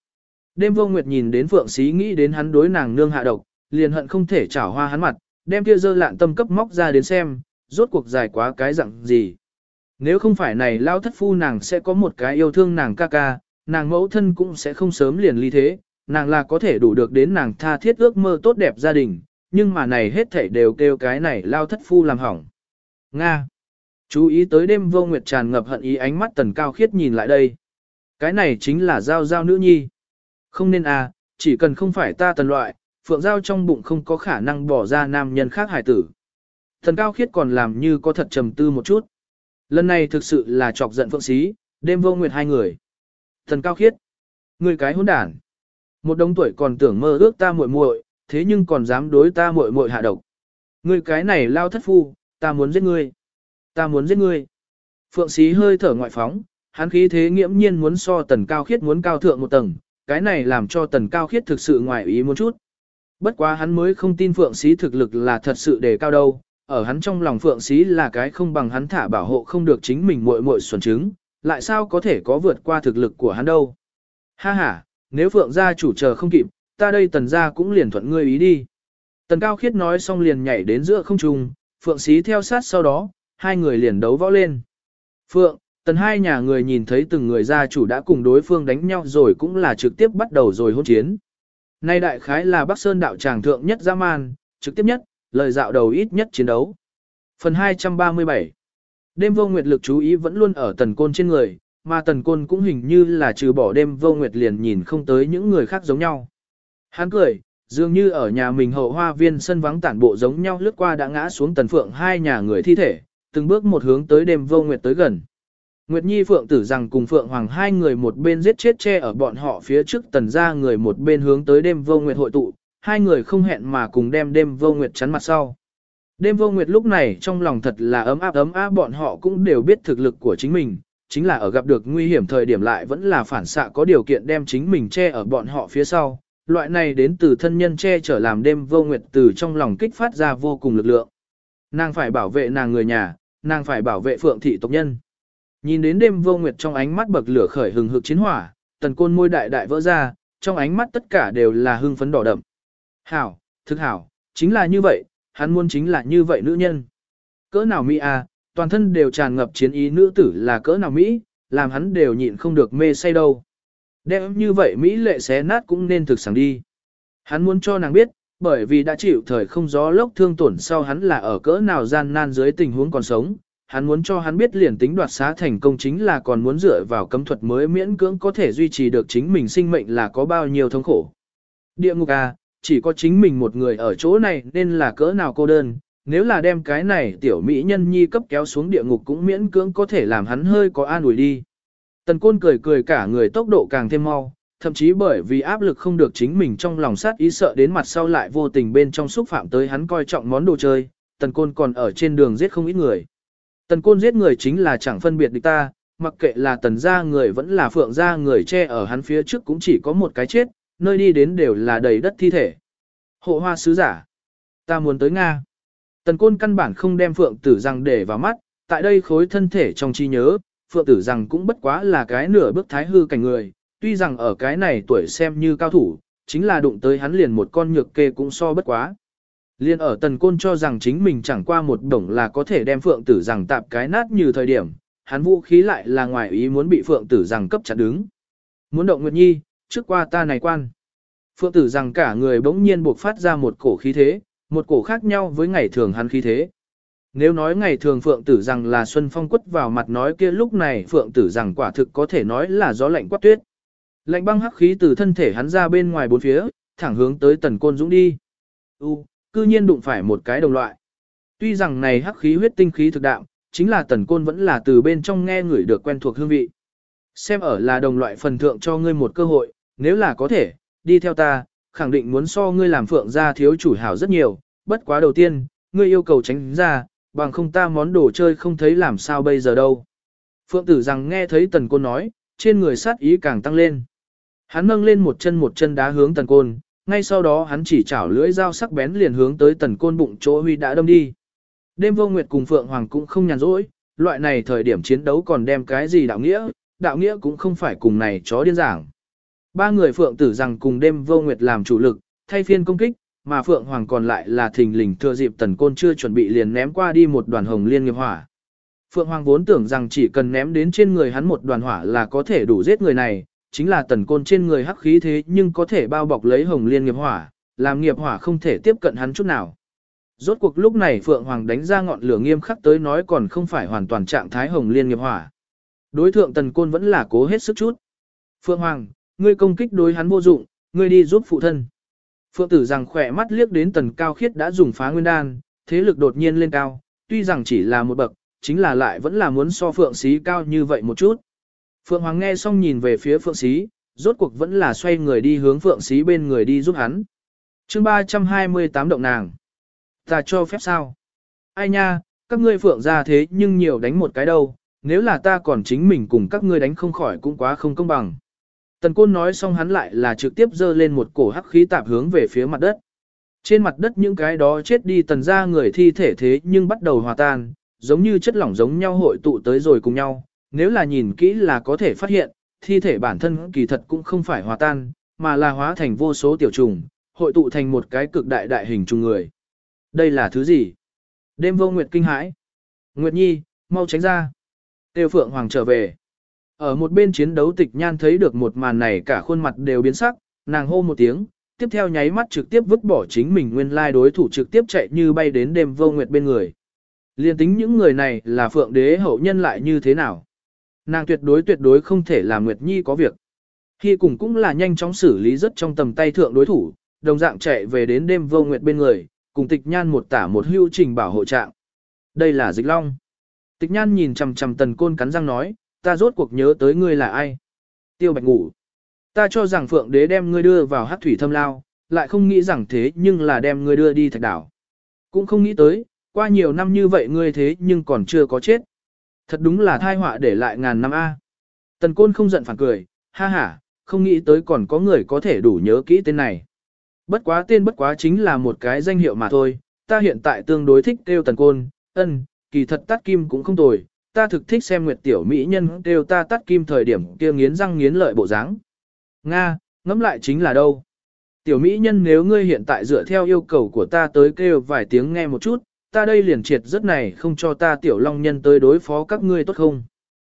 Đêm vô nguyệt nhìn đến Phượng Sĩ nghĩ đến hắn đối nàng nương hạ độc, liền hận không thể chảo hoa hắn mặt, đem kia dơ lạn tâm cấp móc ra đến xem, rốt cuộc dài quá cái dạng gì. Nếu không phải này lao thất phu nàng sẽ có một cái yêu thương nàng ca ca, nàng mẫu thân cũng sẽ không sớm liền ly thế, nàng là có thể đủ được đến nàng tha thiết ước mơ tốt đẹp gia đình, nhưng mà này hết thảy đều kêu cái này lao thất phu làm hỏng. Nga. Chú ý tới đêm vô nguyệt tràn ngập hận ý ánh mắt tần cao khiết nhìn lại đây. Cái này chính là giao giao nữ nhi. Không nên à, chỉ cần không phải ta tần loại, phượng giao trong bụng không có khả năng bỏ ra nam nhân khác hải tử. Thần cao khiết còn làm như có thật trầm tư một chút. Lần này thực sự là chọc giận phượng xí, đêm vô nguyệt hai người. Thần cao khiết, người cái hỗn đản. Một đống tuổi còn tưởng mơ ước ta muội muội, thế nhưng còn dám đối ta muội muội hạ độc. người cái này lao thất phu, ta muốn giết ngươi. Ta muốn giết ngươi. Phượng xí hơi thở ngoại phóng, hắn khí thế nghiễm nhiên muốn so tần cao khiết muốn cao thượng một tầng, cái này làm cho tần cao khiết thực sự ngoại ý một chút. Bất quá hắn mới không tin Phượng Sĩ thực lực là thật sự đề cao đâu, ở hắn trong lòng Phượng Sĩ là cái không bằng hắn thả bảo hộ không được chính mình muội muội xuẩn trứng, lại sao có thể có vượt qua thực lực của hắn đâu. Ha ha, nếu Phượng gia chủ chờ không kịp, ta đây tần gia cũng liền thuận ngươi ý đi. Tần Cao Khiết nói xong liền nhảy đến giữa không trung, Phượng Sĩ theo sát sau đó, hai người liền đấu võ lên. Phượng, tần hai nhà người nhìn thấy từng người gia chủ đã cùng đối phương đánh nhau rồi cũng là trực tiếp bắt đầu rồi hôn chiến. Nay đại khái là Bắc Sơn đạo tràng thượng nhất giã man, trực tiếp nhất, lời dạo đầu ít nhất chiến đấu. Phần 237 Đêm vô nguyệt lực chú ý vẫn luôn ở tần côn trên người, mà tần côn cũng hình như là trừ bỏ đêm vô nguyệt liền nhìn không tới những người khác giống nhau. Hắn cười, dường như ở nhà mình hậu hoa viên sân vắng tản bộ giống nhau lướt qua đã ngã xuống tần phượng hai nhà người thi thể, từng bước một hướng tới đêm vô nguyệt tới gần. Nguyệt Nhi Phượng tử rằng cùng Phượng Hoàng hai người một bên giết chết che ở bọn họ phía trước tần ra người một bên hướng tới đêm vô nguyệt hội tụ, hai người không hẹn mà cùng đem đêm vô nguyệt chắn mặt sau. Đêm vô nguyệt lúc này trong lòng thật là ấm áp ấm áp bọn họ cũng đều biết thực lực của chính mình, chính là ở gặp được nguy hiểm thời điểm lại vẫn là phản xạ có điều kiện đem chính mình che ở bọn họ phía sau. Loại này đến từ thân nhân che chở làm đêm vô nguyệt từ trong lòng kích phát ra vô cùng lực lượng. Nàng phải bảo vệ nàng người nhà, nàng phải bảo vệ phượng thị tộc nhân. Nhìn đến đêm vô nguyệt trong ánh mắt bậc lửa khởi hừng hực chiến hỏa, tần côn môi đại đại vỡ ra, trong ánh mắt tất cả đều là hưng phấn đỏ đậm. Hảo, thực hảo, chính là như vậy, hắn muốn chính là như vậy nữ nhân. Cỡ nào Mỹ à, toàn thân đều tràn ngập chiến ý nữ tử là cỡ nào Mỹ, làm hắn đều nhịn không được mê say đâu. Đem như vậy Mỹ lệ xé nát cũng nên thực sẵn đi. Hắn muốn cho nàng biết, bởi vì đã chịu thời không gió lốc thương tổn sau hắn là ở cỡ nào gian nan dưới tình huống còn sống, hắn muốn cho hắn biết liền tính đoạt xá thành công chính là còn muốn dựa vào cấm thuật mới miễn cưỡng có thể duy trì được chính mình sinh mệnh là có bao nhiêu thống khổ. Địa ngục à, chỉ có chính mình một người ở chỗ này nên là cỡ nào cô đơn, nếu là đem cái này tiểu mỹ nhân nhi cấp kéo xuống địa ngục cũng miễn cưỡng có thể làm hắn hơi có an ủi đi. Tần côn cười cười cả người tốc độ càng thêm mau, thậm chí bởi vì áp lực không được chính mình trong lòng sát ý sợ đến mặt sau lại vô tình bên trong xúc phạm tới hắn coi trọng món đồ chơi, tần côn còn ở trên đường giết không ít người. Tần côn giết người chính là chẳng phân biệt địch ta, mặc kệ là tần gia người vẫn là phượng gia người che ở hắn phía trước cũng chỉ có một cái chết, nơi đi đến đều là đầy đất thi thể. Hộ hoa sứ giả. Ta muốn tới Nga. Tần côn căn bản không đem phượng tử rằng để vào mắt, tại đây khối thân thể trong trí nhớ, phượng tử rằng cũng bất quá là cái nửa bước thái hư cảnh người, tuy rằng ở cái này tuổi xem như cao thủ, chính là đụng tới hắn liền một con nhược kê cũng so bất quá. Liên ở tần côn cho rằng chính mình chẳng qua một đồng là có thể đem phượng tử rằng tạp cái nát như thời điểm, hắn vũ khí lại là ngoài ý muốn bị phượng tử rằng cấp chặt đứng. Muốn động Nguyệt Nhi, trước qua ta này quan. Phượng tử rằng cả người bỗng nhiên buộc phát ra một cổ khí thế, một cổ khác nhau với ngày thường hắn khí thế. Nếu nói ngày thường Phượng tử rằng là Xuân Phong quất vào mặt nói kia lúc này Phượng tử rằng quả thực có thể nói là gió lạnh quát tuyết. Lạnh băng hắc khí từ thân thể hắn ra bên ngoài bốn phía, thẳng hướng tới tần côn dũng đi. U, cư nhiên đụng phải một cái đồng loại. Tuy rằng này hắc khí huyết tinh khí thực đạo, chính là tần côn vẫn là từ bên trong nghe người được quen thuộc hương vị. Xem ở là đồng loại phần thượng cho ngươi một cơ hội, nếu là có thể, đi theo ta, khẳng định muốn so ngươi làm phượng gia thiếu chủ hảo rất nhiều, bất quá đầu tiên, ngươi yêu cầu tránh ra, bằng không ta món đồ chơi không thấy làm sao bây giờ đâu. Phượng tử rằng nghe thấy tần côn nói, trên người sát ý càng tăng lên. Hắn nâng lên một chân một chân đá hướng tần côn, ngay sau đó hắn chỉ chảo lưỡi dao sắc bén liền hướng tới tần côn bụng chỗ huy đã đâm đi. Đêm vô nguyệt cùng Phượng Hoàng cũng không nhàn rỗi, loại này thời điểm chiến đấu còn đem cái gì đạo nghĩa, đạo nghĩa cũng không phải cùng này chó điên giảng. Ba người Phượng tử rằng cùng đêm vô nguyệt làm chủ lực, thay phiên công kích, mà Phượng Hoàng còn lại là thình lình thừa dịp tần côn chưa chuẩn bị liền ném qua đi một đoàn hồng liên nghiệp hỏa. Phượng Hoàng vốn tưởng rằng chỉ cần ném đến trên người hắn một đoàn hỏa là có thể đủ giết người này, chính là tần côn trên người hắc khí thế nhưng có thể bao bọc lấy hồng liên nghiệp hỏa, làm nghiệp hỏa không thể tiếp cận hắn chút nào. Rốt cuộc lúc này Phượng Hoàng đánh ra ngọn lửa nghiêm khắc tới nói còn không phải hoàn toàn trạng thái hồng liên nghiệp hỏa. Đối thượng tần côn vẫn là cố hết sức chút. Phượng Hoàng, ngươi công kích đối hắn vô dụng, ngươi đi giúp phụ thân. Phượng tử rằng khỏe mắt liếc đến tần cao khiết đã dùng phá nguyên đan, thế lực đột nhiên lên cao, tuy rằng chỉ là một bậc, chính là lại vẫn là muốn so phượng xí cao như vậy một chút. Phượng Hoàng nghe xong nhìn về phía Phượng Xí, rốt cuộc vẫn là xoay người đi hướng Phượng Xí bên người đi giúp hắn. chương 328 động nàng. Ta cho phép sao? Ai nha, các ngươi Phượng ra thế nhưng nhiều đánh một cái đâu, nếu là ta còn chính mình cùng các ngươi đánh không khỏi cũng quá không công bằng. Tần Côn nói xong hắn lại là trực tiếp dơ lên một cổ hắc khí tạp hướng về phía mặt đất. Trên mặt đất những cái đó chết đi tần ra người thi thể thế nhưng bắt đầu hòa tan, giống như chất lỏng giống nhau hội tụ tới rồi cùng nhau, nếu là nhìn kỹ là có thể phát hiện, thi thể bản thân kỳ thật cũng không phải hòa tan, mà là hóa thành vô số tiểu trùng, hội tụ thành một cái cực đại đại hình trùng người. Đây là thứ gì? Đêm vô nguyệt kinh hãi. Nguyệt Nhi, mau tránh ra. Tiêu Phượng Hoàng trở về. Ở một bên chiến đấu tịch nhan thấy được một màn này cả khuôn mặt đều biến sắc, nàng hô một tiếng, tiếp theo nháy mắt trực tiếp vứt bỏ chính mình nguyên lai đối thủ trực tiếp chạy như bay đến đêm vô nguyệt bên người. Liên tính những người này là phượng đế hậu nhân lại như thế nào? Nàng tuyệt đối tuyệt đối không thể làm Nguyệt Nhi có việc. Khi cùng cũng là nhanh chóng xử lý rất trong tầm tay thượng đối thủ, đồng dạng chạy về đến đêm vô nguyệt bên người, cùng tịch nhan một tả một hưu trình bảo hộ trạng. Đây là dịch long. Tịch nhan nhìn chằm chằm tần côn cắn răng nói, ta rốt cuộc nhớ tới ngươi là ai. Tiêu bạch ngủ. Ta cho rằng phượng đế đem ngươi đưa vào hát thủy thâm lao, lại không nghĩ rằng thế nhưng là đem ngươi đưa đi thạch đảo. Cũng không nghĩ tới, qua nhiều năm như vậy ngươi thế nhưng còn chưa có chết. Thật đúng là thai họa để lại ngàn năm A. Tần côn không giận phản cười, ha ha, không nghĩ tới còn có người có thể đủ nhớ kỹ tên này. Bất quá tên bất quá chính là một cái danh hiệu mà thôi, ta hiện tại tương đối thích kêu tần côn, ân, kỳ thật tắt kim cũng không tồi, ta thực thích xem nguyệt tiểu mỹ nhân kêu ta tắt kim thời điểm kia nghiến răng nghiến lợi bộ dáng. Nga, ngẫm lại chính là đâu? Tiểu mỹ nhân nếu ngươi hiện tại dựa theo yêu cầu của ta tới kêu vài tiếng nghe một chút, ta đây liền triệt rất này không cho ta tiểu long nhân tới đối phó các ngươi tốt không?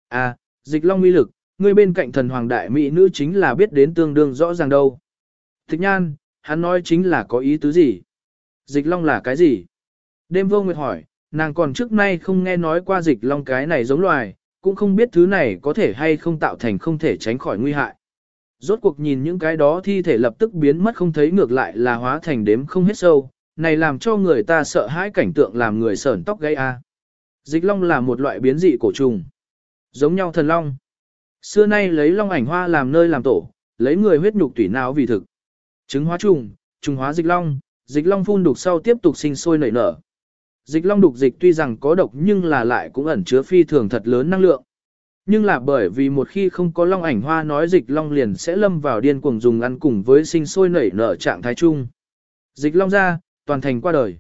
À, dịch long uy lực, ngươi bên cạnh thần hoàng đại mỹ nữ chính là biết đến tương đương rõ ràng đâu. Thích nhan, hắn nói chính là có ý tứ gì? Dịch long là cái gì? Đêm vô nguyệt hỏi, nàng còn trước nay không nghe nói qua dịch long cái này giống loài, cũng không biết thứ này có thể hay không tạo thành không thể tránh khỏi nguy hại. Rốt cuộc nhìn những cái đó thi thể lập tức biến mất không thấy ngược lại là hóa thành đếm không hết sâu, này làm cho người ta sợ hãi cảnh tượng làm người sởn tóc gây a. Dịch long là một loại biến dị cổ trùng. Giống nhau thần long. Xưa nay lấy long ảnh hoa làm nơi làm tổ, lấy người huyết nhục tủy não vì thực. Trứng hóa trùng, trùng hóa dịch long, dịch long phun đục sau tiếp tục sinh sôi nảy nở. Dịch long đục dịch tuy rằng có độc nhưng là lại cũng ẩn chứa phi thường thật lớn năng lượng. Nhưng là bởi vì một khi không có long ảnh hoa nói dịch long liền sẽ lâm vào điên cuồng dùng ăn cùng với sinh sôi nảy nở trạng thái chung. Dịch long ra, toàn thành qua đời.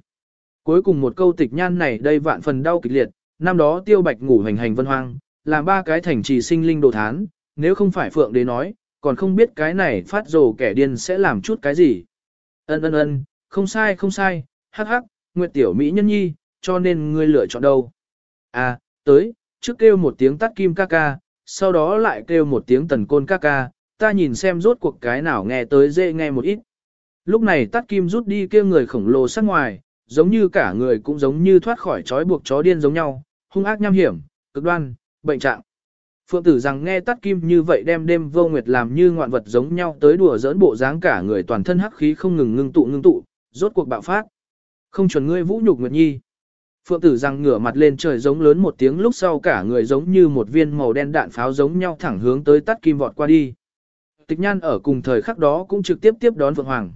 Cuối cùng một câu tịch nhan này đây vạn phần đau kịch liệt, năm đó tiêu bạch ngủ hành hành vân hoang, làm ba cái thành trì sinh linh đồ thán, nếu không phải phượng đế nói, còn không biết cái này phát rồ kẻ điên sẽ làm chút cái gì. Ân ân ân, không sai không sai, hắc hắc, Nguyệt tiểu Mỹ nhân nhi, cho nên ngươi lựa chọn đâu. À, tới, trước kêu một tiếng tắt kim ca ca, sau đó lại kêu một tiếng tần côn ca ca, ta nhìn xem rốt cuộc cái nào nghe tới dễ nghe một ít. Lúc này tắt kim rút đi kia người khổng lồ sát ngoài, giống như cả người cũng giống như thoát khỏi trói buộc chó điên giống nhau, hung ác nham hiểm, cực đoan, bệnh trạng. Phượng tử rằng nghe tắt kim như vậy đem đêm vô nguyệt làm như ngoạn vật giống nhau tới đùa giỡn bộ dáng cả người toàn thân hắc khí không ngừng ngưng tụ ngưng tụ, rốt cuộc bạo phát. Không chuẩn ngươi vũ nhục nguyệt nhi. Phượng tử rằng ngửa mặt lên trời giống lớn một tiếng lúc sau cả người giống như một viên màu đen đạn pháo giống nhau thẳng hướng tới tắt kim vọt qua đi. Tịch nhan ở cùng thời khắc đó cũng trực tiếp tiếp đón Phượng Hoàng.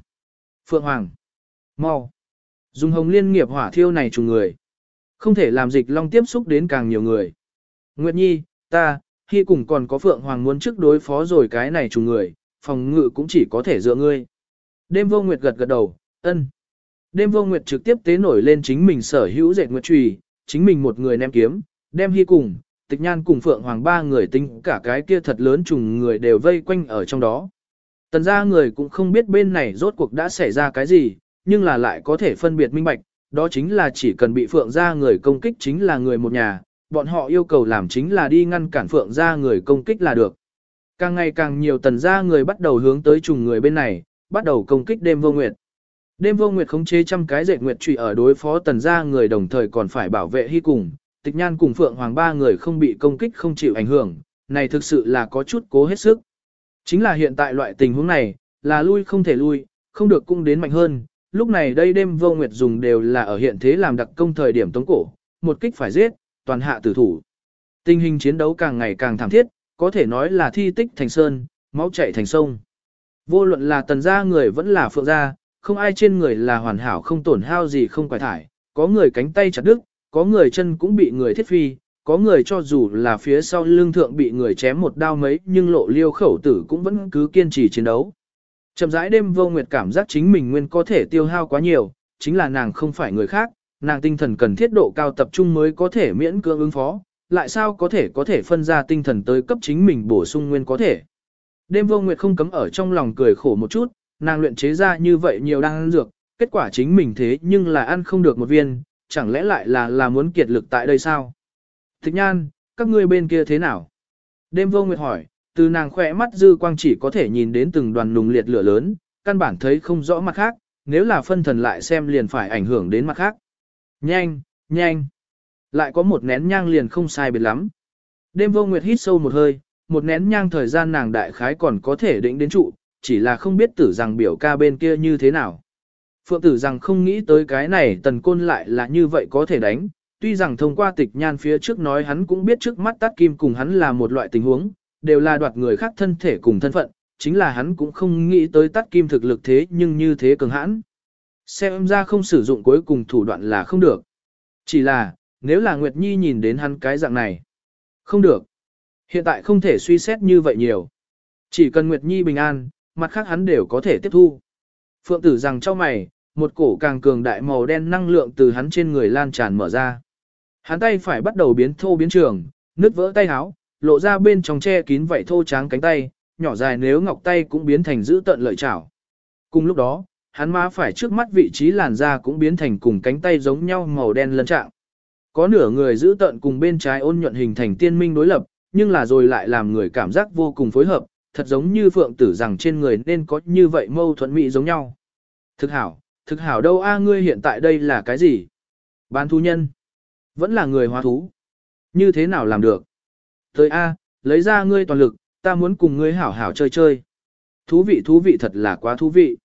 Phượng Hoàng. mau Dùng hồng liên nghiệp hỏa thiêu này trùng người. Không thể làm dịch long tiếp xúc đến càng nhiều người. Nguyệt Nhi, ta, khi cùng còn có Phượng Hoàng muốn trước đối phó rồi cái này trùng người, phòng ngự cũng chỉ có thể dựa ngươi. Đêm vô Nguyệt gật gật đầu, ân. Đêm vô Nguyệt trực tiếp tế nổi lên chính mình sở hữu dệt nguyệt trùy, chính mình một người ném kiếm, đem hy cùng, tịch nhan cùng Phượng Hoàng ba người tính cả cái kia thật lớn trùng người đều vây quanh ở trong đó. Tần ra người cũng không biết bên này rốt cuộc đã xảy ra cái gì, nhưng là lại có thể phân biệt minh bạch, đó chính là chỉ cần bị Phượng ra người công kích chính là người một nhà, bọn họ yêu cầu làm chính là đi ngăn cản Phượng ra người công kích là được. Càng ngày càng nhiều tần ra người bắt đầu hướng tới trùng người bên này, bắt đầu công kích đêm vô nguyệt. Đêm vô nguyệt khống chế trăm cái dệt nguyệt trụy ở đối phó tần gia người đồng thời còn phải bảo vệ hy cùng, tịch nhan cùng Phượng Hoàng ba người không bị công kích không chịu ảnh hưởng, này thực sự là có chút cố hết sức. Chính là hiện tại loại tình huống này, là lui không thể lui, không được cung đến mạnh hơn, lúc này đây đêm vô nguyệt dùng đều là ở hiện thế làm đặc công thời điểm tống cổ, một kích phải giết, toàn hạ tử thủ. Tình hình chiến đấu càng ngày càng thảm thiết, có thể nói là thi tích thành sơn, máu chảy thành sông. Vô luận là tần gia người vẫn là phượng gia, không ai trên người là hoàn hảo không tổn hao gì không quải thải, có người cánh tay chặt đứt, có người chân cũng bị người thiết phi, có người cho dù là phía sau lưng thượng bị người chém một đao mấy nhưng lộ liêu khẩu tử cũng vẫn cứ kiên trì chiến đấu. Chậm rãi đêm vô nguyệt cảm giác chính mình nguyên có thể tiêu hao quá nhiều, chính là nàng không phải người khác, nàng tinh thần cần thiết độ cao tập trung mới có thể miễn cưỡng ứng phó, lại sao có thể có thể phân ra tinh thần tới cấp chính mình bổ sung nguyên có thể. Đêm vô nguyệt không cấm ở trong lòng cười khổ một chút, nàng luyện chế ra như vậy nhiều đan dược, kết quả chính mình thế nhưng là ăn không được một viên, chẳng lẽ lại là là muốn kiệt lực tại đây sao? Thích nhan, các ngươi bên kia thế nào? Đêm vô nguyệt hỏi, từ nàng khỏe mắt dư quang chỉ có thể nhìn đến từng đoàn nùng liệt lửa lớn, căn bản thấy không rõ mặt khác, nếu là phân thần lại xem liền phải ảnh hưởng đến mặt khác. Nhanh, nhanh. Lại có một nén nhang liền không sai biệt lắm. Đêm vô nguyệt hít sâu một hơi, một nén nhang thời gian nàng đại khái còn có thể định đến trụ, chỉ là không biết tử rằng biểu ca bên kia như thế nào. Phượng tử rằng không nghĩ tới cái này tần côn lại là như vậy có thể đánh, tuy rằng thông qua tịch nhan phía trước nói hắn cũng biết trước mắt tát kim cùng hắn là một loại tình huống, đều là đoạt người khác thân thể cùng thân phận, chính là hắn cũng không nghĩ tới tát kim thực lực thế nhưng như thế cường hãn. Xem ra không sử dụng cuối cùng thủ đoạn là không được. Chỉ là, nếu là Nguyệt Nhi nhìn đến hắn cái dạng này, không được. Hiện tại không thể suy xét như vậy nhiều. Chỉ cần Nguyệt Nhi bình an, mặt khác hắn đều có thể tiếp thu. Phượng tử rằng cho mày, một cổ càng cường đại màu đen năng lượng từ hắn trên người lan tràn mở ra. Hắn tay phải bắt đầu biến thô biến trường, nứt vỡ tay áo, lộ ra bên trong che kín vảy thô trắng cánh tay, nhỏ dài nếu ngọc tay cũng biến thành giữ tận lợi chảo. Cùng lúc đó, hắn má phải trước mắt vị trí làn da cũng biến thành cùng cánh tay giống nhau màu đen lân trạng. Có nửa người giữ tận cùng bên trái ôn nhuận hình thành tiên minh đối lập, nhưng là rồi lại làm người cảm giác vô cùng phối hợp, thật giống như phượng tử rằng trên người nên có như vậy mâu thuẫn mỹ giống nhau. Thực hảo, thực hảo đâu a ngươi hiện tại đây là cái gì? Bán thú nhân. Vẫn là người hóa thú. Như thế nào làm được? Thời A, lấy ra ngươi toàn lực, ta muốn cùng ngươi hảo hảo chơi chơi. Thú vị thú vị thật là quá thú vị.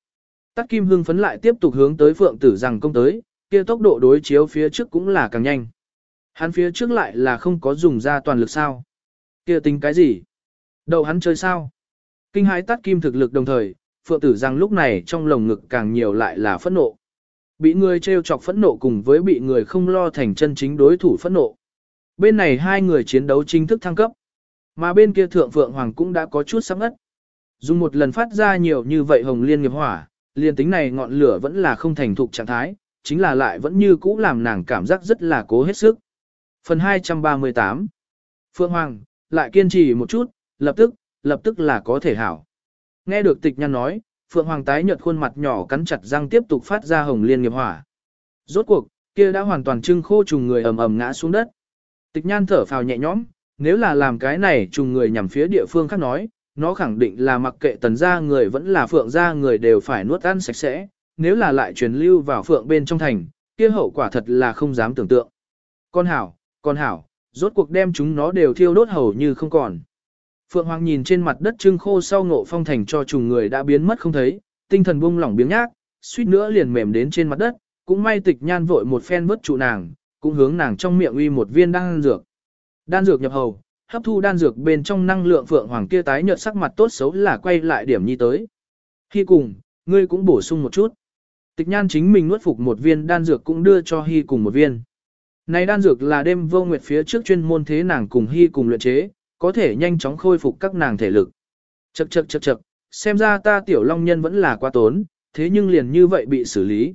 Tắc Kim hưng phấn lại tiếp tục hướng tới Phượng Tử rằng công tới, kia tốc độ đối chiếu phía trước cũng là càng nhanh. Hắn phía trước lại là không có dùng ra toàn lực sao. Kia tính cái gì? Đầu hắn chơi sao? Kinh hãi Tắc Kim thực lực đồng thời, Phượng Tử rằng lúc này trong lồng ngực càng nhiều lại là phẫn nộ. Bị người trêu chọc phẫn nộ cùng với bị người không lo thành chân chính đối thủ phẫn nộ. Bên này hai người chiến đấu chính thức thăng cấp. Mà bên kia thượng phượng hoàng cũng đã có chút sắp ngất. Dùng một lần phát ra nhiều như vậy hồng liên nghiệp hỏa, liên tính này ngọn lửa vẫn là không thành thục trạng thái, chính là lại vẫn như cũ làm nàng cảm giác rất là cố hết sức. Phần 238 Phượng Hoàng, lại kiên trì một chút, lập tức, lập tức là có thể hảo. Nghe được tịch nhăn nói, Phượng Hoàng tái nhợt khuôn mặt nhỏ cắn chặt răng tiếp tục phát ra hồng liên nghiệp hỏa. Rốt cuộc, kia đã hoàn toàn trưng khô trùng người ầm ầm ngã xuống đất. Tịch nhan thở phào nhẹ nhõm, nếu là làm cái này trùng người nhằm phía địa phương khác nói, nó khẳng định là mặc kệ tần gia người vẫn là phượng gia người đều phải nuốt ăn sạch sẽ, nếu là lại truyền lưu vào phượng bên trong thành, kia hậu quả thật là không dám tưởng tượng. Con hảo, con hảo, rốt cuộc đem chúng nó đều thiêu đốt hầu như không còn. Phượng Hoàng nhìn trên mặt đất trưng khô sau ngộ phong thành cho trùng người đã biến mất không thấy, tinh thần buông lỏng biếng nhác, suýt nữa liền mềm đến trên mặt đất, cũng may tịch nhan vội một phen vớt trụ nàng, cũng hướng nàng trong miệng uy một viên đan dược. Đan dược nhập hầu, hấp thu đan dược bên trong năng lượng Phượng Hoàng kia tái nhợt sắc mặt tốt xấu là quay lại điểm nhi tới. Khi cùng, ngươi cũng bổ sung một chút. Tịch nhan chính mình nuốt phục một viên đan dược cũng đưa cho Hy cùng một viên. Này đan dược là đêm vô nguyệt phía trước chuyên môn thế nàng cùng Hy cùng luyện chế, có thể nhanh chóng khôi phục các nàng thể lực. Chậc chậc chậc chậc, xem ra ta tiểu long nhân vẫn là quá tốn, thế nhưng liền như vậy bị xử lý.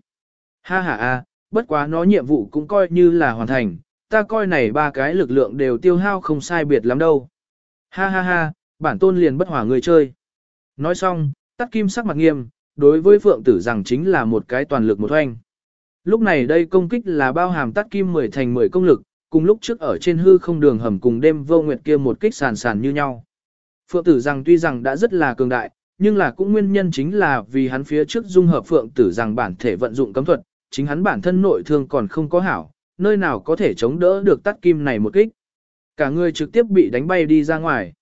Ha ha a, bất quá nó nhiệm vụ cũng coi như là hoàn thành, ta coi này ba cái lực lượng đều tiêu hao không sai biệt lắm đâu. Ha ha ha, bản tôn liền bất hỏa người chơi. Nói xong, tắt kim sắc mặt nghiêm, đối với phượng tử rằng chính là một cái toàn lực một hoanh. Lúc này đây công kích là bao hàm tắt kim 10 thành 10 công lực, cùng lúc trước ở trên hư không đường hầm cùng đêm vô nguyệt kia một kích sàn sàn như nhau. Phượng tử rằng tuy rằng đã rất là cường đại, nhưng là cũng nguyên nhân chính là vì hắn phía trước dung hợp phượng tử rằng bản thể vận dụng cấm thuật, chính hắn bản thân nội thương còn không có hảo, nơi nào có thể chống đỡ được tắt kim này một kích. Cả người trực tiếp bị đánh bay đi ra ngoài.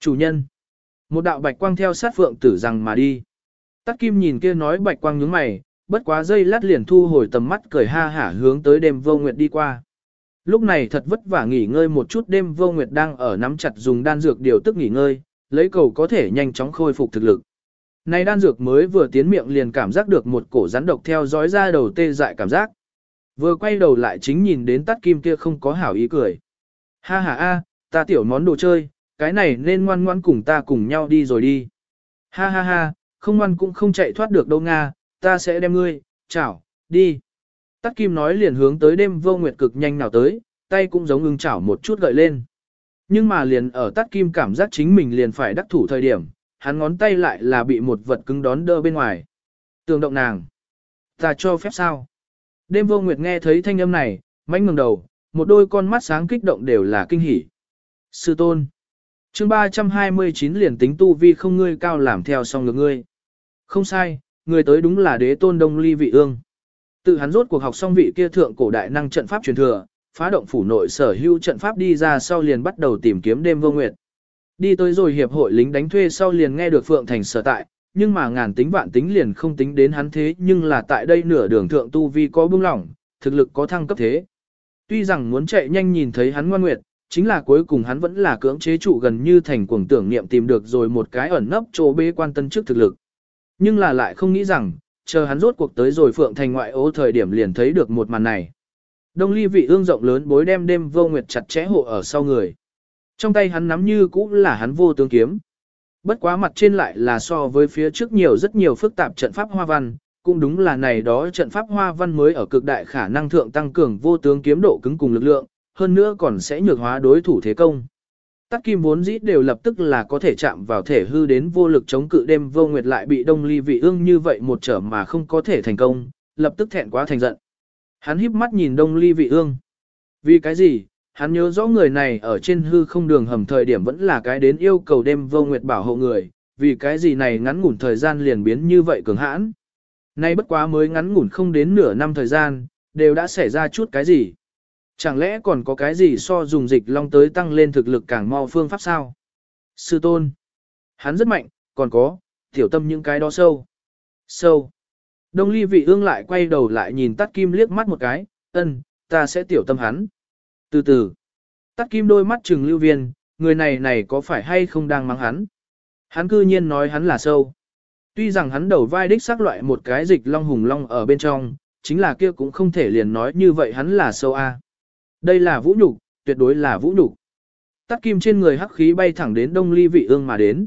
Chủ nhân. Một đạo bạch quang theo sát phượng tử rằng mà đi. Tắt kim nhìn kia nói bạch quang nhướng mày, bất quá dây lát liền thu hồi tầm mắt cười ha hả hướng tới đêm vô nguyệt đi qua. Lúc này thật vất vả nghỉ ngơi một chút đêm vô nguyệt đang ở nắm chặt dùng đan dược điều tức nghỉ ngơi, lấy cầu có thể nhanh chóng khôi phục thực lực. Này đan dược mới vừa tiến miệng liền cảm giác được một cổ rắn độc theo dõi ra đầu tê dại cảm giác. Vừa quay đầu lại chính nhìn đến tắt kim kia không có hảo ý cười. Ha ha a, ta tiểu món đồ chơi, cái này nên ngoan ngoan cùng ta cùng nhau đi rồi đi. Ha ha ha, không ngoan cũng không chạy thoát được đâu Nga, ta sẽ đem ngươi, chảo, đi. Tắt kim nói liền hướng tới đêm vô nguyệt cực nhanh nào tới, tay cũng giống ưng chảo một chút gợi lên. Nhưng mà liền ở tắt kim cảm giác chính mình liền phải đắc thủ thời điểm, hắn ngón tay lại là bị một vật cứng đón đỡ bên ngoài. Tường động nàng. Ta cho phép sao? Đêm vô nguyệt nghe thấy thanh âm này, mánh ngừng đầu, một đôi con mắt sáng kích động đều là kinh hỉ. Sư tôn. chương 329 liền tính tu vi không ngươi cao làm theo song ngược ngươi. Không sai, người tới đúng là đế tôn đông ly vị ương. Tự hắn rốt cuộc học xong vị kia thượng cổ đại năng trận pháp truyền thừa, phá động phủ nội sở hữu trận pháp đi ra sau liền bắt đầu tìm kiếm đêm vô nguyệt. Đi tới rồi hiệp hội lính đánh thuê sau liền nghe được Phượng Thành sở tại, nhưng mà ngàn tính vạn tính liền không tính đến hắn thế nhưng là tại đây nửa đường thượng tu vi có bưng lỏng, thực lực có thăng cấp thế. Tuy rằng muốn chạy nhanh nhìn thấy hắn ngoan nguyệt, chính là cuối cùng hắn vẫn là cưỡng chế trụ gần như thành cuồng tưởng niệm tìm được rồi một cái ẩn nấp chỗ bế quan tân trước thực lực. Nhưng là lại không nghĩ rằng, chờ hắn rốt cuộc tới rồi Phượng Thành ngoại ô thời điểm liền thấy được một màn này. Đông ly vị ương rộng lớn bối đem đêm vô nguyệt chặt chẽ hộ ở sau người. Trong tay hắn nắm như cũng là hắn vô tướng kiếm. Bất quá mặt trên lại là so với phía trước nhiều rất nhiều phức tạp trận pháp hoa văn, cũng đúng là này đó trận pháp hoa văn mới ở cực đại khả năng thượng tăng cường vô tướng kiếm độ cứng cùng lực lượng, hơn nữa còn sẽ nhược hóa đối thủ thế công. Tắc kim vốn dĩ đều lập tức là có thể chạm vào thể hư đến vô lực chống cự đêm vô nguyệt lại bị đông ly vị ương như vậy một trở mà không có thể thành công, lập tức thẹn quá thành giận. Hắn híp mắt nhìn đông ly vị ương. Vì cái gì, hắn nhớ rõ người này ở trên hư không đường hầm thời điểm vẫn là cái đến yêu cầu đêm vô nguyệt bảo hộ người, vì cái gì này ngắn ngủn thời gian liền biến như vậy cường hãn. Nay bất quá mới ngắn ngủn không đến nửa năm thời gian, đều đã xảy ra chút cái gì. Chẳng lẽ còn có cái gì so dùng dịch long tới tăng lên thực lực càng mau phương pháp sao? Sư tôn. Hắn rất mạnh, còn có, tiểu tâm những cái đó sâu. Sâu. Đông ly vị ương lại quay đầu lại nhìn tắt kim liếc mắt một cái, ân, ta sẽ tiểu tâm hắn. Từ từ, tắt kim đôi mắt trừng lưu viên, người này này có phải hay không đang mắng hắn? Hắn cư nhiên nói hắn là sâu. Tuy rằng hắn đầu vai đích xác loại một cái dịch long hùng long ở bên trong, chính là kia cũng không thể liền nói như vậy hắn là sâu a. Đây là vũ nhục, tuyệt đối là vũ nhục. Tắt kim trên người hắc khí bay thẳng đến đông ly vị ương mà đến.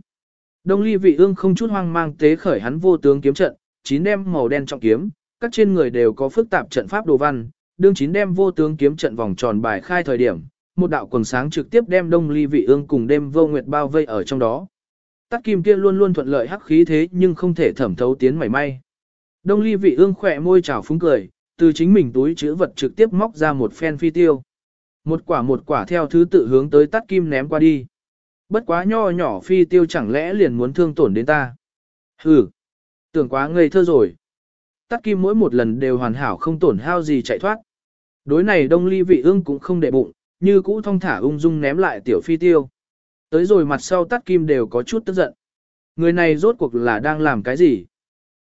Đông ly vị ương không chút hoang mang tế khởi hắn vô tướng kiếm trận, chín đem màu đen trọng kiếm, các trên người đều có phức tạp trận pháp đồ văn, đương chín đem vô tướng kiếm trận vòng tròn bài khai thời điểm, một đạo quần sáng trực tiếp đem đông ly vị ương cùng đêm vô nguyệt bao vây ở trong đó. tắt kim kia luôn luôn thuận lợi hắc khí thế nhưng không thể thẩm thấu tiến mảy may. Đông ly vị ương khỏe môi trào phúng cười, từ chính mình túi chữ vật trực tiếp móc ra một phen phi tiêu. Một quả một quả theo thứ tự hướng tới tắt kim ném qua đi. Bất quá nho nhỏ phi tiêu chẳng lẽ liền muốn thương tổn đến ta. Hừ, tưởng quá ngây thơ rồi. Tắt kim mỗi một lần đều hoàn hảo không tổn hao gì chạy thoát. Đối này đông ly vị ương cũng không để bụng, như cũ thong thả ung dung ném lại tiểu phi tiêu. Tới rồi mặt sau tắt kim đều có chút tức giận. Người này rốt cuộc là đang làm cái gì?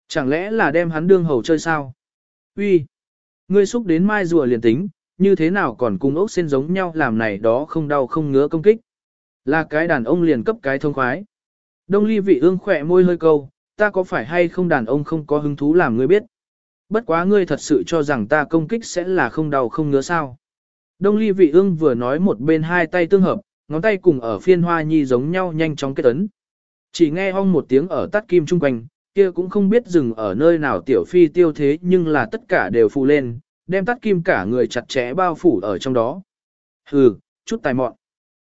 Chẳng lẽ là đem hắn đương hầu chơi sao? Uy, Ngươi xúc đến mai rùa liền tính, như thế nào còn cùng ốc sen giống nhau làm này đó không đau không ngứa công kích. Là cái đàn ông liền cấp cái thông khoái. Đông ly vị ương khỏe môi hơi câu, ta có phải hay không đàn ông không có hứng thú làm ngươi biết. Bất quá ngươi thật sự cho rằng ta công kích sẽ là không đau không ngứa sao. Đông ly vị ương vừa nói một bên hai tay tương hợp, ngón tay cùng ở phiên hoa nhi giống nhau nhanh chóng kết ấn. Chỉ nghe hong một tiếng ở tắt kim trung quanh, kia cũng không biết dừng ở nơi nào tiểu phi tiêu thế nhưng là tất cả đều phụ lên, đem tắt kim cả người chặt chẽ bao phủ ở trong đó. Hừ, chút tài mọn.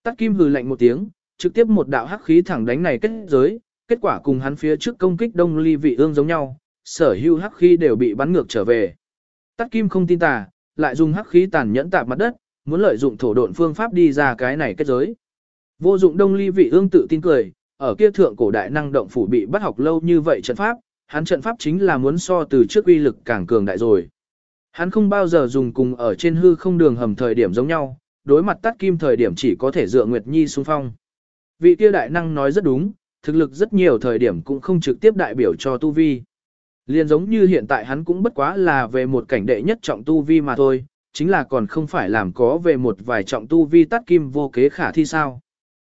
Tắt kim hừ lạnh một tiếng, trực tiếp một đạo hắc khí thẳng đánh này kết giới, kết quả cùng hắn phía trước công kích đông ly vị ương giống nhau, sở hữu hắc khí đều bị bắn ngược trở về. Tắt kim không tin tà, lại dùng hắc khí tàn nhẫn tạp mặt đất, muốn lợi dụng thổ độn phương pháp đi ra cái này kết giới. Vô dụng đông ly vị ương tự tin cười, ở kia thượng cổ đại năng động phủ bị bắt học lâu như vậy trận pháp, hắn trận pháp chính là muốn so từ trước uy lực càng cường đại rồi. Hắn không bao giờ dùng cùng ở trên hư không đường hầm thời điểm giống nhau, đối mặt tắt kim thời điểm chỉ có thể dựa Nguyệt Nhi xung phong. Vị kia đại năng nói rất đúng, thực lực rất nhiều thời điểm cũng không trực tiếp đại biểu cho tu vi. Liên giống như hiện tại hắn cũng bất quá là về một cảnh đệ nhất trọng tu vi mà thôi, chính là còn không phải làm có về một vài trọng tu vi tắt kim vô kế khả thi sao.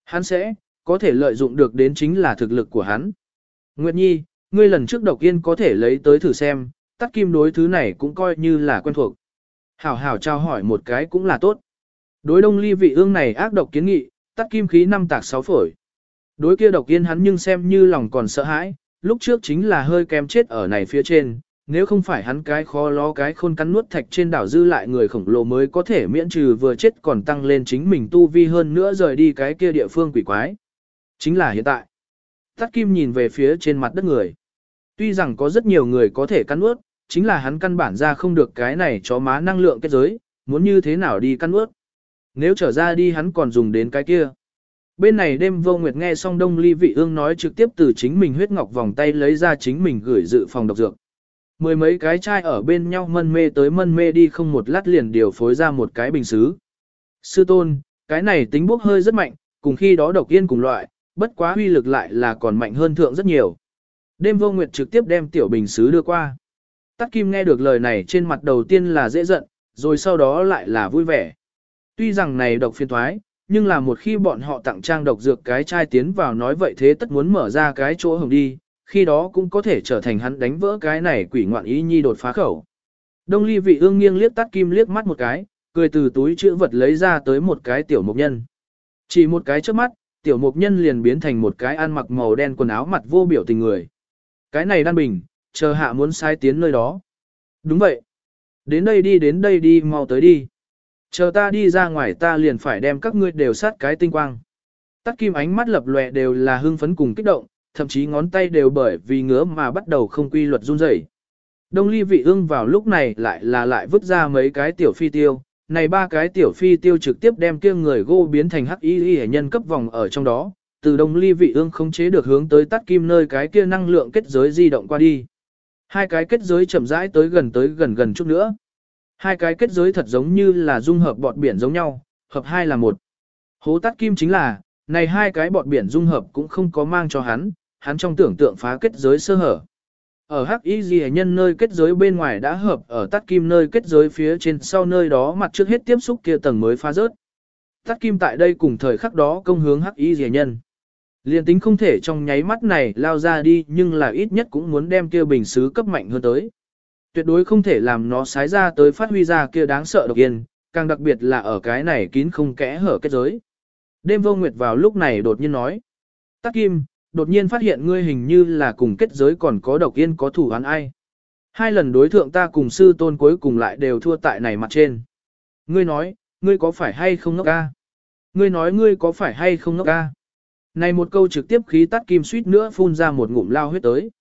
Hắn sẽ, có thể lợi dụng được đến chính là thực lực của hắn. Nguyệt Nhi, ngươi lần trước độc yên có thể lấy tới thử xem, tắt kim đối thứ này cũng coi như là quen thuộc. Hảo hảo trao hỏi một cái cũng là tốt. Đối đông ly vị ương này ác độc kiến nghị, tắt kim khí năm tạc sáu phổi. Đối kia độc yên hắn nhưng xem như lòng còn sợ hãi, lúc trước chính là hơi kém chết ở này phía trên, nếu không phải hắn cái khó lo cái khôn cắn nuốt thạch trên đảo dư lại người khổng lồ mới có thể miễn trừ vừa chết còn tăng lên chính mình tu vi hơn nữa rời đi cái kia địa phương quỷ quái. Chính là hiện tại. Tắt kim nhìn về phía trên mặt đất người. Tuy rằng có rất nhiều người có thể cắn nuốt, chính là hắn căn bản ra không được cái này cho má năng lượng kết giới, muốn như thế nào đi cắn nuốt. Nếu trở ra đi hắn còn dùng đến cái kia. Bên này đêm vô nguyệt nghe xong đông ly vị ương nói trực tiếp từ chính mình huyết ngọc vòng tay lấy ra chính mình gửi dự phòng độc dược. Mười mấy cái chai ở bên nhau mân mê tới mân mê đi không một lát liền điều phối ra một cái bình xứ. Sư tôn, cái này tính bốc hơi rất mạnh, cùng khi đó độc yên cùng loại, bất quá huy lực lại là còn mạnh hơn thượng rất nhiều. Đêm vô nguyệt trực tiếp đem tiểu bình xứ đưa qua. Tắc Kim nghe được lời này trên mặt đầu tiên là dễ giận, rồi sau đó lại là vui vẻ. Tuy rằng này độc phiên thoái, nhưng là một khi bọn họ tặng trang độc dược cái chai tiến vào nói vậy thế tất muốn mở ra cái chỗ hồng đi, khi đó cũng có thể trở thành hắn đánh vỡ cái này quỷ ngoạn ý nhi đột phá khẩu. Đông ly vị ương nghiêng liếc tắt kim liếc mắt một cái, cười từ túi chữ vật lấy ra tới một cái tiểu mục nhân. Chỉ một cái trước mắt, tiểu mục nhân liền biến thành một cái ăn mặc màu đen quần áo mặt vô biểu tình người. Cái này đan bình, chờ hạ muốn sai tiến nơi đó. Đúng vậy. Đến đây đi đến đây đi mau tới đi. Chờ ta đi ra ngoài ta liền phải đem các ngươi đều sát cái tinh quang. Tắt kim ánh mắt lập lòe đều là hưng phấn cùng kích động, thậm chí ngón tay đều bởi vì ngứa mà bắt đầu không quy luật run rẩy. Đông ly vị ương vào lúc này lại là lại vứt ra mấy cái tiểu phi tiêu, này ba cái tiểu phi tiêu trực tiếp đem kia người gô biến thành hắc y y nhân cấp vòng ở trong đó, từ đông ly vị ương không chế được hướng tới tắt kim nơi cái kia năng lượng kết giới di động qua đi. Hai cái kết giới chậm rãi tới gần tới gần gần chút nữa. Hai cái kết giới thật giống như là dung hợp bọt biển giống nhau, hợp hai là một. Hố tắt kim chính là, này hai cái bọt biển dung hợp cũng không có mang cho hắn, hắn trong tưởng tượng phá kết giới sơ hở. Ở hắc y gì nhân nơi kết giới bên ngoài đã hợp ở tắt kim nơi kết giới phía trên sau nơi đó mặt trước hết tiếp xúc kia tầng mới phá rớt. Tắt kim tại đây cùng thời khắc đó công hướng hắc y gì nhân. Liên tính không thể trong nháy mắt này lao ra đi nhưng là ít nhất cũng muốn đem kia bình xứ cấp mạnh hơn tới. Tuyệt đối không thể làm nó sái ra tới phát huy ra kia đáng sợ độc yên, càng đặc biệt là ở cái này kín không kẽ hở kết giới. Đêm vô nguyệt vào lúc này đột nhiên nói. Tắc kim, đột nhiên phát hiện ngươi hình như là cùng kết giới còn có độc yên có thủ án ai. Hai lần đối thượng ta cùng sư tôn cuối cùng lại đều thua tại này mặt trên. Ngươi nói, ngươi có phải hay không ngốc ca? Ngươi nói ngươi có phải hay không ngốc ca? Này một câu trực tiếp khí tắt kim suýt nữa phun ra một ngụm lao huyết tới.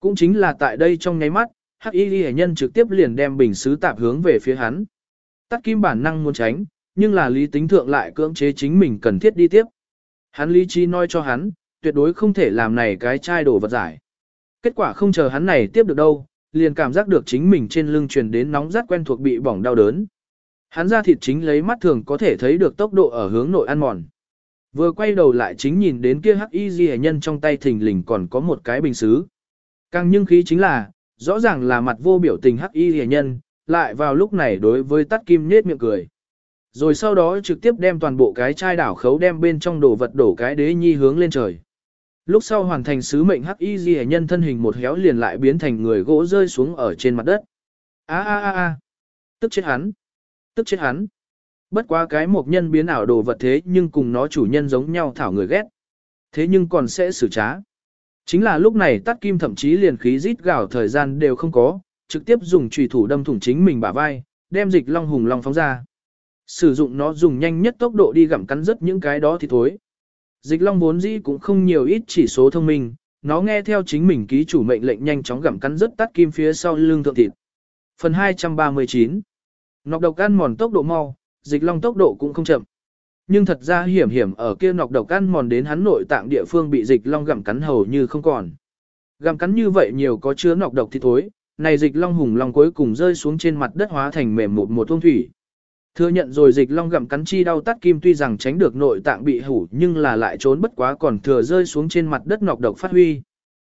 Cũng chính là tại đây trong nháy mắt, hắc y hệ nhân trực tiếp liền đem bình sứ tạp hướng về phía hắn. Tắt kim bản năng muốn tránh, nhưng là lý tính thượng lại cưỡng chế chính mình cần thiết đi tiếp. Hắn lý trí nói cho hắn, tuyệt đối không thể làm này cái chai đổ vật giải. Kết quả không chờ hắn này tiếp được đâu, liền cảm giác được chính mình trên lưng truyền đến nóng rát quen thuộc bị bỏng đau đớn. Hắn ra thịt chính lấy mắt thường có thể thấy được tốc độ ở hướng nội ăn mòn. Vừa quay đầu lại chính nhìn đến kia hắc y ghi nhân trong tay thình lình còn có một cái bình xứ. Càng nhưng khí chính là, rõ ràng là mặt vô biểu tình hắc y ghi nhân, lại vào lúc này đối với tắt kim nết miệng cười. Rồi sau đó trực tiếp đem toàn bộ cái chai đảo khấu đem bên trong đồ vật đổ cái đế nhi hướng lên trời. Lúc sau hoàn thành sứ mệnh hắc y ghi nhân thân hình một héo liền lại biến thành người gỗ rơi xuống ở trên mặt đất. a a a a tức chết hắn, tức chết hắn. Bất quá cái một nhân biến ảo đồ vật thế nhưng cùng nó chủ nhân giống nhau thảo người ghét. Thế nhưng còn sẽ xử trá. Chính là lúc này tắt kim thậm chí liền khí rít gào thời gian đều không có, trực tiếp dùng trùy thủ đâm thủng chính mình bả vai, đem dịch long hùng long phóng ra. Sử dụng nó dùng nhanh nhất tốc độ đi gặm cắn rất những cái đó thì thối. Dịch long vốn dĩ cũng không nhiều ít chỉ số thông minh, nó nghe theo chính mình ký chủ mệnh lệnh nhanh chóng gặm cắn rất tắt kim phía sau lưng thượng thịt. Phần 239 Nọc độc ăn mòn tốc độ mau, dịch long tốc độ cũng không chậm. Nhưng thật ra hiểm hiểm ở kia nọc độc ăn mòn đến hắn nội tạng địa phương bị dịch long gặm cắn hầu như không còn. Gặm cắn như vậy nhiều có chứa nọc độc thì thối, này dịch long hùng long cuối cùng rơi xuống trên mặt đất hóa thành mềm một một thông thủy. Thừa nhận rồi dịch long gặm cắn chi đau tắt kim tuy rằng tránh được nội tạng bị hủ nhưng là lại trốn bất quá còn thừa rơi xuống trên mặt đất nọc độc phát huy.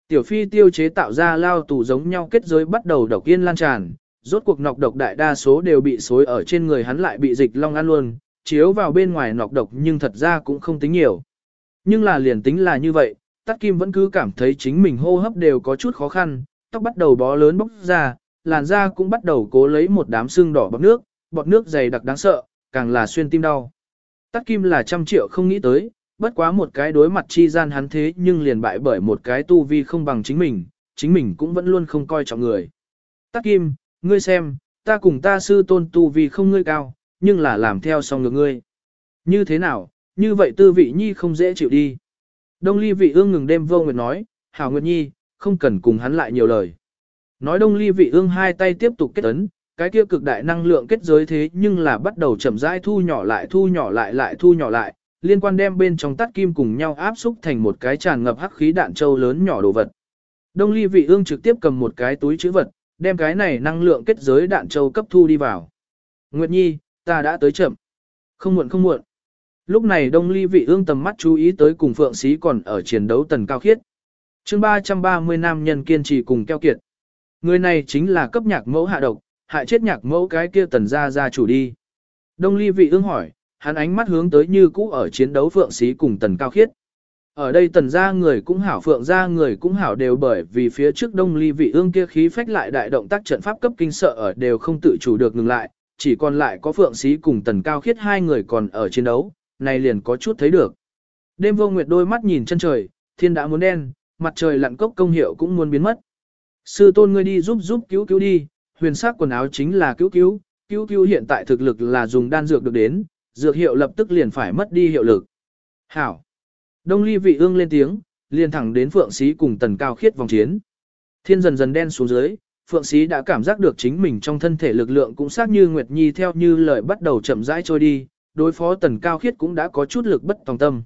Tiểu phi tiêu chế tạo ra lao tù giống nhau kết giới bắt đầu độc yên lan tràn, rốt cuộc nọc độc đại đa số đều bị xối ở trên người hắn lại bị dịch long ăn luôn, chiếu vào bên ngoài nọc độc nhưng thật ra cũng không tính nhiều. Nhưng là liền tính là như vậy, Tắc Kim vẫn cứ cảm thấy chính mình hô hấp đều có chút khó khăn, tóc bắt đầu bó lớn bốc ra, làn da cũng bắt đầu cố lấy một đám xương đỏ bọt nước, bọt nước dày đặc đáng sợ, càng là xuyên tim đau. Tắc Kim là trăm triệu không nghĩ tới, bất quá một cái đối mặt chi gian hắn thế nhưng liền bại bởi một cái tu vi không bằng chính mình, chính mình cũng vẫn luôn không coi trọng người. Tắc Kim, ngươi xem, ta cùng ta sư tôn tu vi không ngươi cao, nhưng là làm theo xong ngược ngươi. Như thế nào, như vậy tư vị nhi không dễ chịu đi. Đông ly vị ương ngừng đêm vô nguyệt nói, hảo nguyệt nhi, không cần cùng hắn lại nhiều lời. Nói đông ly vị ương hai tay tiếp tục kết ấn, cái kia cực đại năng lượng kết giới thế nhưng là bắt đầu chậm rãi thu nhỏ lại thu nhỏ lại lại thu nhỏ lại, liên quan đem bên trong tắt kim cùng nhau áp xúc thành một cái tràn ngập hắc khí đạn châu lớn nhỏ đồ vật. Đông ly vị ương trực tiếp cầm một cái túi chữ vật, đem cái này năng lượng kết giới đạn châu cấp thu đi vào. Nguyệt Nhi, ta đã tới chậm. Không muộn không muộn. Lúc này Đông Ly vị ương tầm mắt chú ý tới cùng Phượng Sĩ còn ở chiến đấu tần cao khiết. chương 330 nam nhân kiên trì cùng keo kiệt. Người này chính là cấp nhạc mẫu hạ độc, hại chết nhạc mẫu cái kia tần ra ra chủ đi. Đông Ly vị ương hỏi, hắn ánh mắt hướng tới như cũ ở chiến đấu Phượng Sĩ cùng tần cao khiết. Ở đây tần gia người cũng hảo phượng gia người cũng hảo đều bởi vì phía trước đông ly vị ương kia khí phách lại đại động tác trận pháp cấp kinh sợ ở đều không tự chủ được ngừng lại, chỉ còn lại có phượng sĩ cùng tần cao khiết hai người còn ở chiến đấu, này liền có chút thấy được. Đêm vô nguyệt đôi mắt nhìn chân trời, thiên đã muốn đen, mặt trời lặn cốc công hiệu cũng muốn biến mất. Sư tôn ngươi đi giúp giúp cứu cứu đi, huyền sắc quần áo chính là cứu cứu, cứu cứu hiện tại thực lực là dùng đan dược được đến, dược hiệu lập tức liền phải mất đi hiệu lực. Hảo. Đông ly vị ương lên tiếng, liền thẳng đến Phượng Sĩ cùng tần cao khiết vòng chiến. Thiên dần dần đen xuống dưới, Phượng Sĩ đã cảm giác được chính mình trong thân thể lực lượng cũng xác như Nguyệt Nhi theo như lời bắt đầu chậm rãi trôi đi, đối phó tần cao khiết cũng đã có chút lực bất tòng tâm.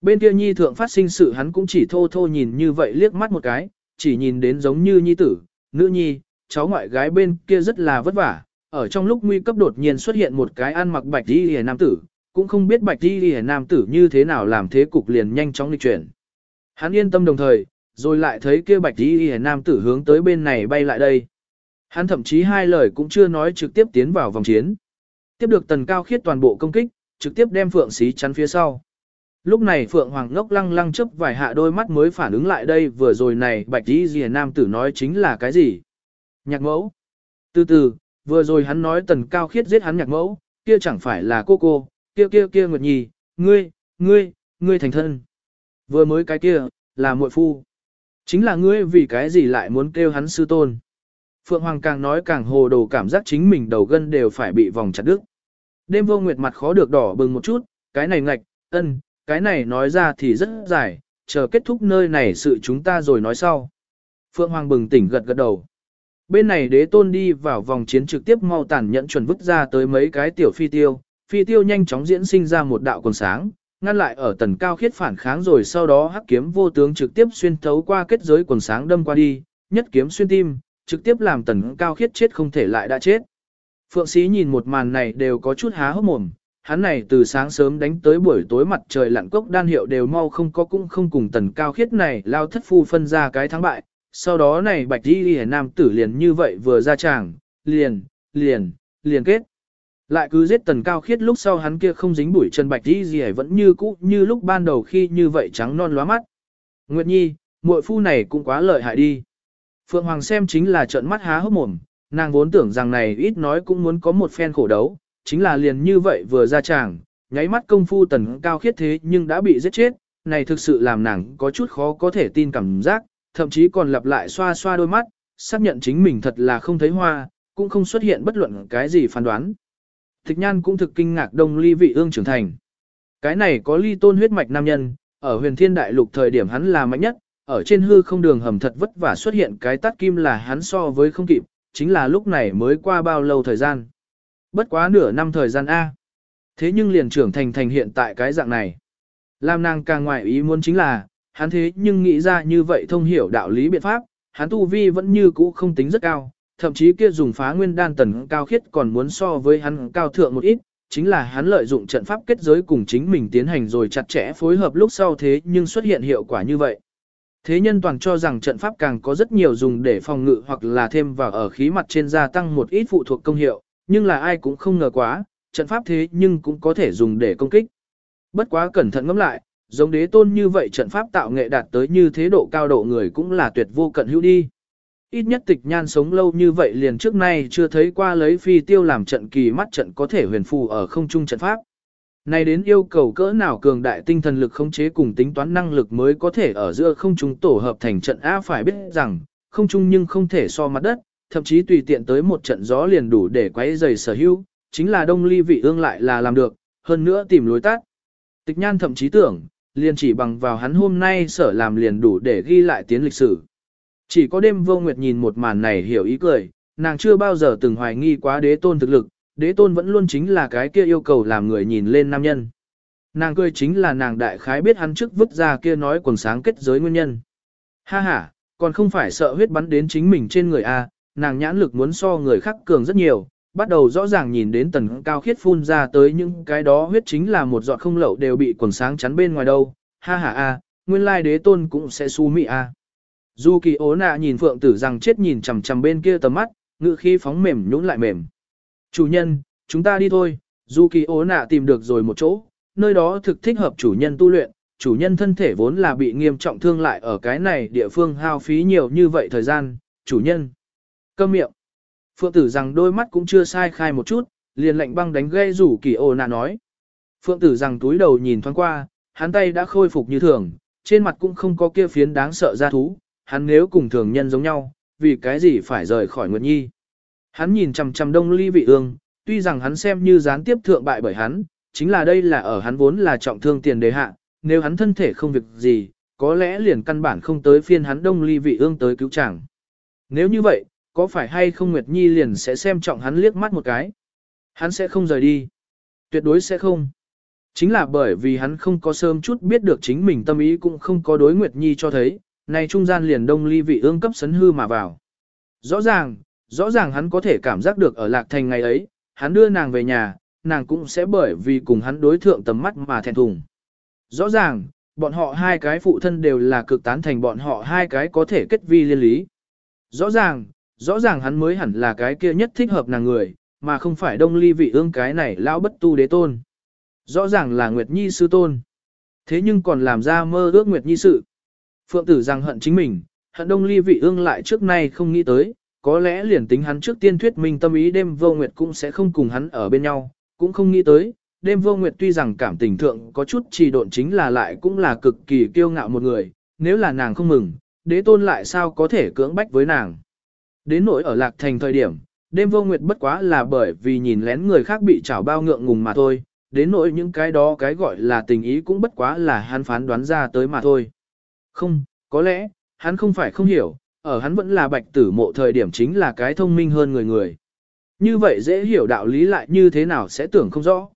Bên kia Nhi thượng phát sinh sự hắn cũng chỉ thô thô nhìn như vậy liếc mắt một cái, chỉ nhìn đến giống như Nhi tử, nữ Nhi, cháu ngoại gái bên kia rất là vất vả, ở trong lúc nguy cấp đột nhiên xuất hiện một cái ăn mặc bạch đi hề nam tử, cũng không biết bạch đi hề nam tử như thế nào làm thế cục liền nhanh chóng lịch chuyển. Hắn yên tâm đồng thời, rồi lại thấy kia bạch đi hề nam tử hướng tới bên này bay lại đây. Hắn thậm chí hai lời cũng chưa nói trực tiếp tiến vào vòng chiến. Tiếp được tần cao khiết toàn bộ công kích, trực tiếp đem phượng xí chắn phía sau. Lúc này Phượng Hoàng ngốc lăng lăng chấp vài hạ đôi mắt mới phản ứng lại đây vừa rồi này bạch đi gì nam tử nói chính là cái gì. Nhạc mẫu. Từ từ, vừa rồi hắn nói tần cao khiết giết hắn nhạc mẫu, kia chẳng phải là cô cô, kia kia kia Nguyệt Nhi, ngươi, ngươi, ngươi thành thân. Vừa mới cái kia, là muội phu. Chính là ngươi vì cái gì lại muốn kêu hắn sư tôn. Phượng Hoàng càng nói càng hồ đồ cảm giác chính mình đầu gân đều phải bị vòng chặt đứt. Đêm vô nguyệt mặt khó được đỏ bừng một chút, cái này ngạch, ân, cái này nói ra thì rất dài, chờ kết thúc nơi này sự chúng ta rồi nói sau. Phượng Hoàng bừng tỉnh gật gật đầu. Bên này đế tôn đi vào vòng chiến trực tiếp mau tàn nhẫn chuẩn vứt ra tới mấy cái tiểu phi tiêu, phi tiêu nhanh chóng diễn sinh ra một đạo quần sáng, ngăn lại ở tần cao khiết phản kháng rồi sau đó hắc kiếm vô tướng trực tiếp xuyên thấu qua kết giới quần sáng đâm qua đi, nhất kiếm xuyên tim, trực tiếp làm tần cao khiết chết không thể lại đã chết. Phượng sĩ nhìn một màn này đều có chút há hốc mồm, hắn này từ sáng sớm đánh tới buổi tối mặt trời lặn cốc đan hiệu đều mau không có cũng không cùng tần cao khiết này lao thất phu phân ra cái thắng bại, sau đó này bạch đi hề nam tử liền như vậy vừa ra tràng, liền, liền, liền kết. Lại cứ giết tần cao khiết lúc sau hắn kia không dính bụi chân bạch đi gì vẫn như cũ như lúc ban đầu khi như vậy trắng non lóa mắt. Nguyệt Nhi, muội phu này cũng quá lợi hại đi. Phượng Hoàng xem chính là trợn mắt há hốc mồm, nàng vốn tưởng rằng này ít nói cũng muốn có một phen khổ đấu, chính là liền như vậy vừa ra tràng, nháy mắt công phu tần cao khiết thế nhưng đã bị giết chết, này thực sự làm nàng có chút khó có thể tin cảm giác, thậm chí còn lặp lại xoa xoa đôi mắt, xác nhận chính mình thật là không thấy hoa, cũng không xuất hiện bất luận cái gì phán đoán. Thích nhan cũng thực kinh ngạc đông ly vị ương trưởng thành. Cái này có ly tôn huyết mạch nam nhân, ở huyền thiên đại lục thời điểm hắn là mạnh nhất, ở trên hư không đường hầm thật vất vả xuất hiện cái tắt kim là hắn so với không kịp, chính là lúc này mới qua bao lâu thời gian. Bất quá nửa năm thời gian A. Thế nhưng liền trưởng thành thành hiện tại cái dạng này. Làm nàng càng ngoại ý muốn chính là, hắn thế nhưng nghĩ ra như vậy thông hiểu đạo lý biện pháp, hắn tu vi vẫn như cũ không tính rất cao, thậm chí kia dùng phá nguyên đan tần cao khiết còn muốn so với hắn cao thượng một ít, chính là hắn lợi dụng trận pháp kết giới cùng chính mình tiến hành rồi chặt chẽ phối hợp lúc sau thế nhưng xuất hiện hiệu quả như vậy. Thế nhân toàn cho rằng trận pháp càng có rất nhiều dùng để phòng ngự hoặc là thêm vào ở khí mặt trên gia tăng một ít phụ thuộc công hiệu, nhưng là ai cũng không ngờ quá, trận pháp thế nhưng cũng có thể dùng để công kích. Bất quá cẩn thận ngẫm lại, giống đế tôn như vậy trận pháp tạo nghệ đạt tới như thế độ cao độ người cũng là tuyệt vô cận hữu đi. Ít nhất tịch nhan sống lâu như vậy liền trước nay chưa thấy qua lấy phi tiêu làm trận kỳ mắt trận có thể huyền phù ở không trung trận pháp. Này đến yêu cầu cỡ nào cường đại tinh thần lực khống chế cùng tính toán năng lực mới có thể ở giữa không trung tổ hợp thành trận A phải biết rằng, không trung nhưng không thể so mặt đất, thậm chí tùy tiện tới một trận gió liền đủ để quấy giày sở hữu, chính là đông ly vị ương lại là làm được, hơn nữa tìm lối tắt. Tịch nhan thậm chí tưởng, liền chỉ bằng vào hắn hôm nay sở làm liền đủ để ghi lại tiến lịch sử. Chỉ có đêm vô nguyệt nhìn một màn này hiểu ý cười, nàng chưa bao giờ từng hoài nghi quá đế tôn thực lực, đế tôn vẫn luôn chính là cái kia yêu cầu làm người nhìn lên nam nhân. Nàng cười chính là nàng đại khái biết hắn trước vứt ra kia nói quần sáng kết giới nguyên nhân. Ha ha, còn không phải sợ huyết bắn đến chính mình trên người A, nàng nhãn lực muốn so người khác cường rất nhiều, bắt đầu rõ ràng nhìn đến tần cao khiết phun ra tới những cái đó huyết chính là một giọt không lậu đều bị quần sáng chắn bên ngoài đâu. Ha ha a, nguyên lai đế tôn cũng sẽ su mị a. Du kỳ ố nạ nhìn phượng tử rằng chết nhìn chằm chằm bên kia tầm mắt, ngự khi phóng mềm nhũn lại mềm. Chủ nhân, chúng ta đi thôi, Du kỳ ố nạ tìm được rồi một chỗ, nơi đó thực thích hợp chủ nhân tu luyện, chủ nhân thân thể vốn là bị nghiêm trọng thương lại ở cái này địa phương hao phí nhiều như vậy thời gian, chủ nhân. Câm miệng. Phượng tử rằng đôi mắt cũng chưa sai khai một chút, liền lệnh băng đánh gây rủ kỳ ồ nạ nói. Phượng tử rằng túi đầu nhìn thoáng qua, hắn tay đã khôi phục như thường, trên mặt cũng không có kia phiến đáng sợ ra thú, hắn nếu cùng thường nhân giống nhau, vì cái gì phải rời khỏi Nguyệt Nhi. Hắn nhìn chằm chằm đông ly vị ương, tuy rằng hắn xem như gián tiếp thượng bại bởi hắn, chính là đây là ở hắn vốn là trọng thương tiền đề hạ, nếu hắn thân thể không việc gì, có lẽ liền căn bản không tới phiên hắn đông ly vị ương tới cứu chàng. Nếu như vậy, có phải hay không Nguyệt Nhi liền sẽ xem trọng hắn liếc mắt một cái. Hắn sẽ không rời đi. Tuyệt đối sẽ không. Chính là bởi vì hắn không có sớm chút biết được chính mình tâm ý cũng không có đối Nguyệt Nhi cho thấy, này trung gian liền đông ly vị ương cấp sấn hư mà vào. Rõ ràng, rõ ràng hắn có thể cảm giác được ở lạc thành ngày ấy, hắn đưa nàng về nhà, nàng cũng sẽ bởi vì cùng hắn đối thượng tầm mắt mà thẹn thùng. Rõ ràng, bọn họ hai cái phụ thân đều là cực tán thành bọn họ hai cái có thể kết vi liên lý. Rõ ràng, rõ ràng hắn mới hẳn là cái kia nhất thích hợp nàng người, mà không phải đông ly vị ương cái này lão bất tu đế tôn. Rõ ràng là Nguyệt Nhi sư tôn. Thế nhưng còn làm ra mơ ước Nguyệt Nhi sự. Phượng tử rằng hận chính mình, hận đông ly vị ương lại trước nay không nghĩ tới, có lẽ liền tính hắn trước tiên thuyết minh tâm ý đêm vô Nguyệt cũng sẽ không cùng hắn ở bên nhau, cũng không nghĩ tới. Đêm vô Nguyệt tuy rằng cảm tình thượng có chút trì độn chính là lại cũng là cực kỳ kiêu ngạo một người, nếu là nàng không mừng, đế tôn lại sao có thể cưỡng bách với nàng. Đến nỗi ở lạc thành thời điểm, đêm vô nguyệt bất quá là bởi vì nhìn lén người khác bị chảo bao ngượng ngùng mà thôi, đến nỗi những cái đó cái gọi là tình ý cũng bất quá là hắn phán đoán ra tới mà thôi. Không, có lẽ, hắn không phải không hiểu, ở hắn vẫn là bạch tử mộ thời điểm chính là cái thông minh hơn người người. Như vậy dễ hiểu đạo lý lại như thế nào sẽ tưởng không rõ.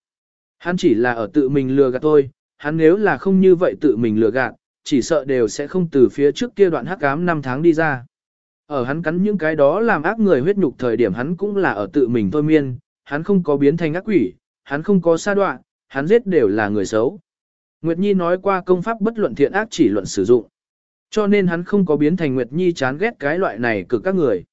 Hắn chỉ là ở tự mình lừa gạt thôi, hắn nếu là không như vậy tự mình lừa gạt, chỉ sợ đều sẽ không từ phía trước kia đoạn hắc ám năm tháng đi ra. Ở hắn cắn những cái đó làm ác người huyết nhục thời điểm hắn cũng là ở tự mình thôi miên, hắn không có biến thành ác quỷ, hắn không có sa đoạn, hắn giết đều là người xấu. Nguyệt Nhi nói qua công pháp bất luận thiện ác chỉ luận sử dụng. Cho nên hắn không có biến thành Nguyệt Nhi chán ghét cái loại này cực các người.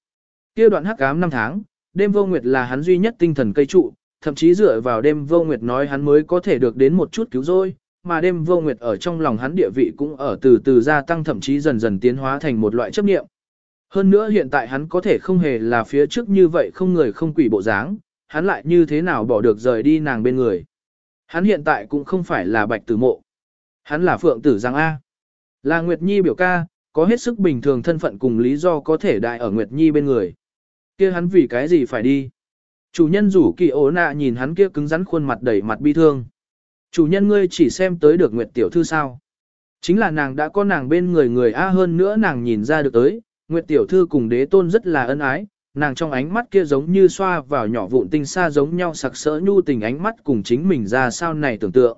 Kia đoạn hắc ám năm tháng, đêm vô Nguyệt là hắn duy nhất tinh thần cây trụ, thậm chí dựa vào đêm vô Nguyệt nói hắn mới có thể được đến một chút cứu rỗi, mà đêm vô Nguyệt ở trong lòng hắn địa vị cũng ở từ từ gia tăng thậm chí dần dần tiến hóa thành một loại chấp niệm. Hơn nữa hiện tại hắn có thể không hề là phía trước như vậy không người không quỷ bộ dáng, hắn lại như thế nào bỏ được rời đi nàng bên người. Hắn hiện tại cũng không phải là bạch tử mộ. Hắn là phượng tử Giang A. Là Nguyệt Nhi biểu ca, có hết sức bình thường thân phận cùng lý do có thể đại ở Nguyệt Nhi bên người. kia hắn vì cái gì phải đi? Chủ nhân rủ kỳ ố nạ nhìn hắn kia cứng rắn khuôn mặt đầy mặt bi thương. Chủ nhân ngươi chỉ xem tới được Nguyệt tiểu thư sao? Chính là nàng đã có nàng bên người người A hơn nữa nàng nhìn ra được tới, Nguyệt tiểu thư cùng đế tôn rất là ân ái, nàng trong ánh mắt kia giống như xoa vào nhỏ vụn tinh xa giống nhau sặc sỡ nhu tình ánh mắt cùng chính mình ra sao này tưởng tượng.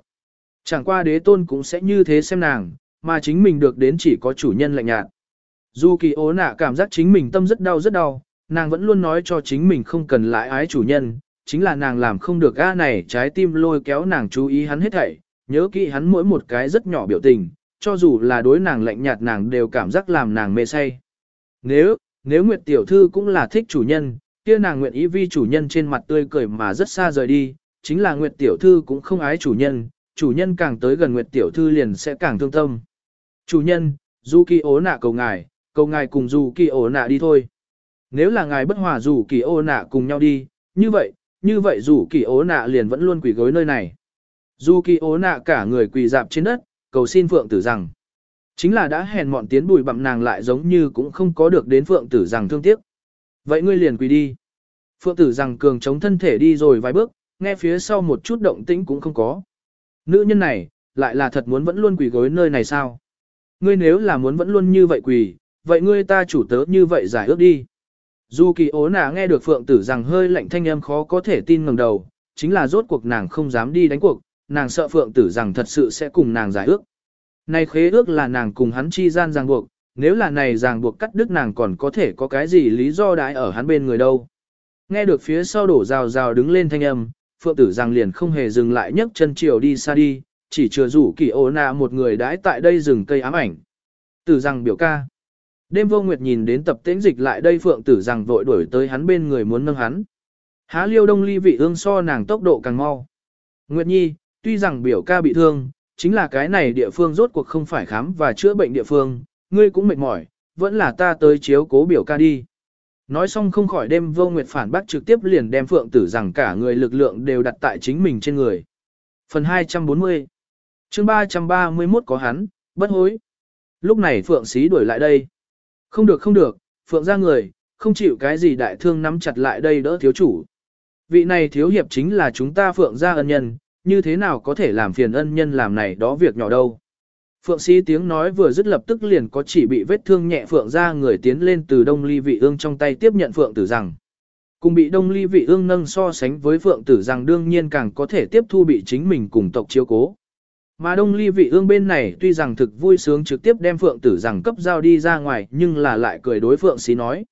Chẳng qua đế tôn cũng sẽ như thế xem nàng, mà chính mình được đến chỉ có chủ nhân lạnh nhạt. Dù kỳ ố nạ cảm giác chính mình tâm rất đau rất đau, nàng vẫn luôn nói cho chính mình không cần lại ái chủ nhân, chính là nàng làm không được a này trái tim lôi kéo nàng chú ý hắn hết thảy, nhớ kỹ hắn mỗi một cái rất nhỏ biểu tình, cho dù là đối nàng lạnh nhạt nàng đều cảm giác làm nàng mê say. Nếu, nếu Nguyệt Tiểu Thư cũng là thích chủ nhân, kia nàng nguyện ý vi chủ nhân trên mặt tươi cười mà rất xa rời đi, chính là Nguyệt Tiểu Thư cũng không ái chủ nhân, chủ nhân càng tới gần Nguyệt Tiểu Thư liền sẽ càng thương tâm. Chủ nhân, dù kỳ ố nạ cầu ngài, cầu ngài cùng dù kỳ ố nạ đi thôi. Nếu là ngài bất hòa dù kỳ ố nạ cùng nhau đi, như vậy, như vậy dù kỳ ố nạ liền vẫn luôn quỳ gối nơi này. Dù kỳ ố nạ cả người quỳ dạp trên đất, cầu xin phượng tử rằng. Chính là đã hèn mọn tiến bùi bặm nàng lại giống như cũng không có được đến phượng tử rằng thương tiếc. Vậy ngươi liền quỳ đi. Phượng tử rằng cường chống thân thể đi rồi vài bước, nghe phía sau một chút động tĩnh cũng không có. Nữ nhân này, lại là thật muốn vẫn luôn quỳ gối nơi này sao? Ngươi nếu là muốn vẫn luôn như vậy quỳ, vậy ngươi ta chủ tớ như vậy giải ước đi. Dù kỳ ố nà nghe được phượng tử rằng hơi lạnh thanh âm khó có thể tin ngầm đầu, chính là rốt cuộc nàng không dám đi đánh cuộc, nàng sợ phượng tử rằng thật sự sẽ cùng nàng giải ước. Này khế ước là nàng cùng hắn chi gian ràng buộc, nếu là này ràng buộc cắt đứt nàng còn có thể có cái gì lý do đãi ở hắn bên người đâu. Nghe được phía sau đổ rào rào đứng lên thanh âm, phượng tử rằng liền không hề dừng lại nhấc chân chiều đi xa đi, chỉ chừa rủ kỳ ô nà một người đãi tại đây rừng cây ám ảnh. Tử rằng biểu ca. Đêm vô nguyệt nhìn đến tập tĩnh dịch lại đây phượng tử rằng vội đuổi tới hắn bên người muốn nâng hắn. Há liêu đông ly vị ương so nàng tốc độ càng mau. Nguyệt nhi, tuy rằng biểu ca bị thương, chính là cái này địa phương rốt cuộc không phải khám và chữa bệnh địa phương, ngươi cũng mệt mỏi, vẫn là ta tới chiếu cố biểu ca đi. Nói xong không khỏi đêm vô nguyệt phản bác trực tiếp liền đem phượng tử rằng cả người lực lượng đều đặt tại chính mình trên người. Phần 240 chương 331 có hắn, bất hối. Lúc này phượng xí đuổi lại đây. Không được không được, phượng ra người, không chịu cái gì đại thương nắm chặt lại đây đỡ thiếu chủ. Vị này thiếu hiệp chính là chúng ta phượng gia ân nhân, như thế nào có thể làm phiền ân nhân làm này đó việc nhỏ đâu. Phượng sĩ tiếng nói vừa dứt lập tức liền có chỉ bị vết thương nhẹ Phượng ra người tiến lên từ đông ly vị ương trong tay tiếp nhận Phượng tử rằng. Cùng bị đông ly vị ương nâng so sánh với Phượng tử rằng đương nhiên càng có thể tiếp thu bị chính mình cùng tộc chiếu cố. Mà đông ly vị ương bên này tuy rằng thực vui sướng trực tiếp đem Phượng tử rằng cấp giao đi ra ngoài nhưng là lại cười đối Phượng sĩ nói.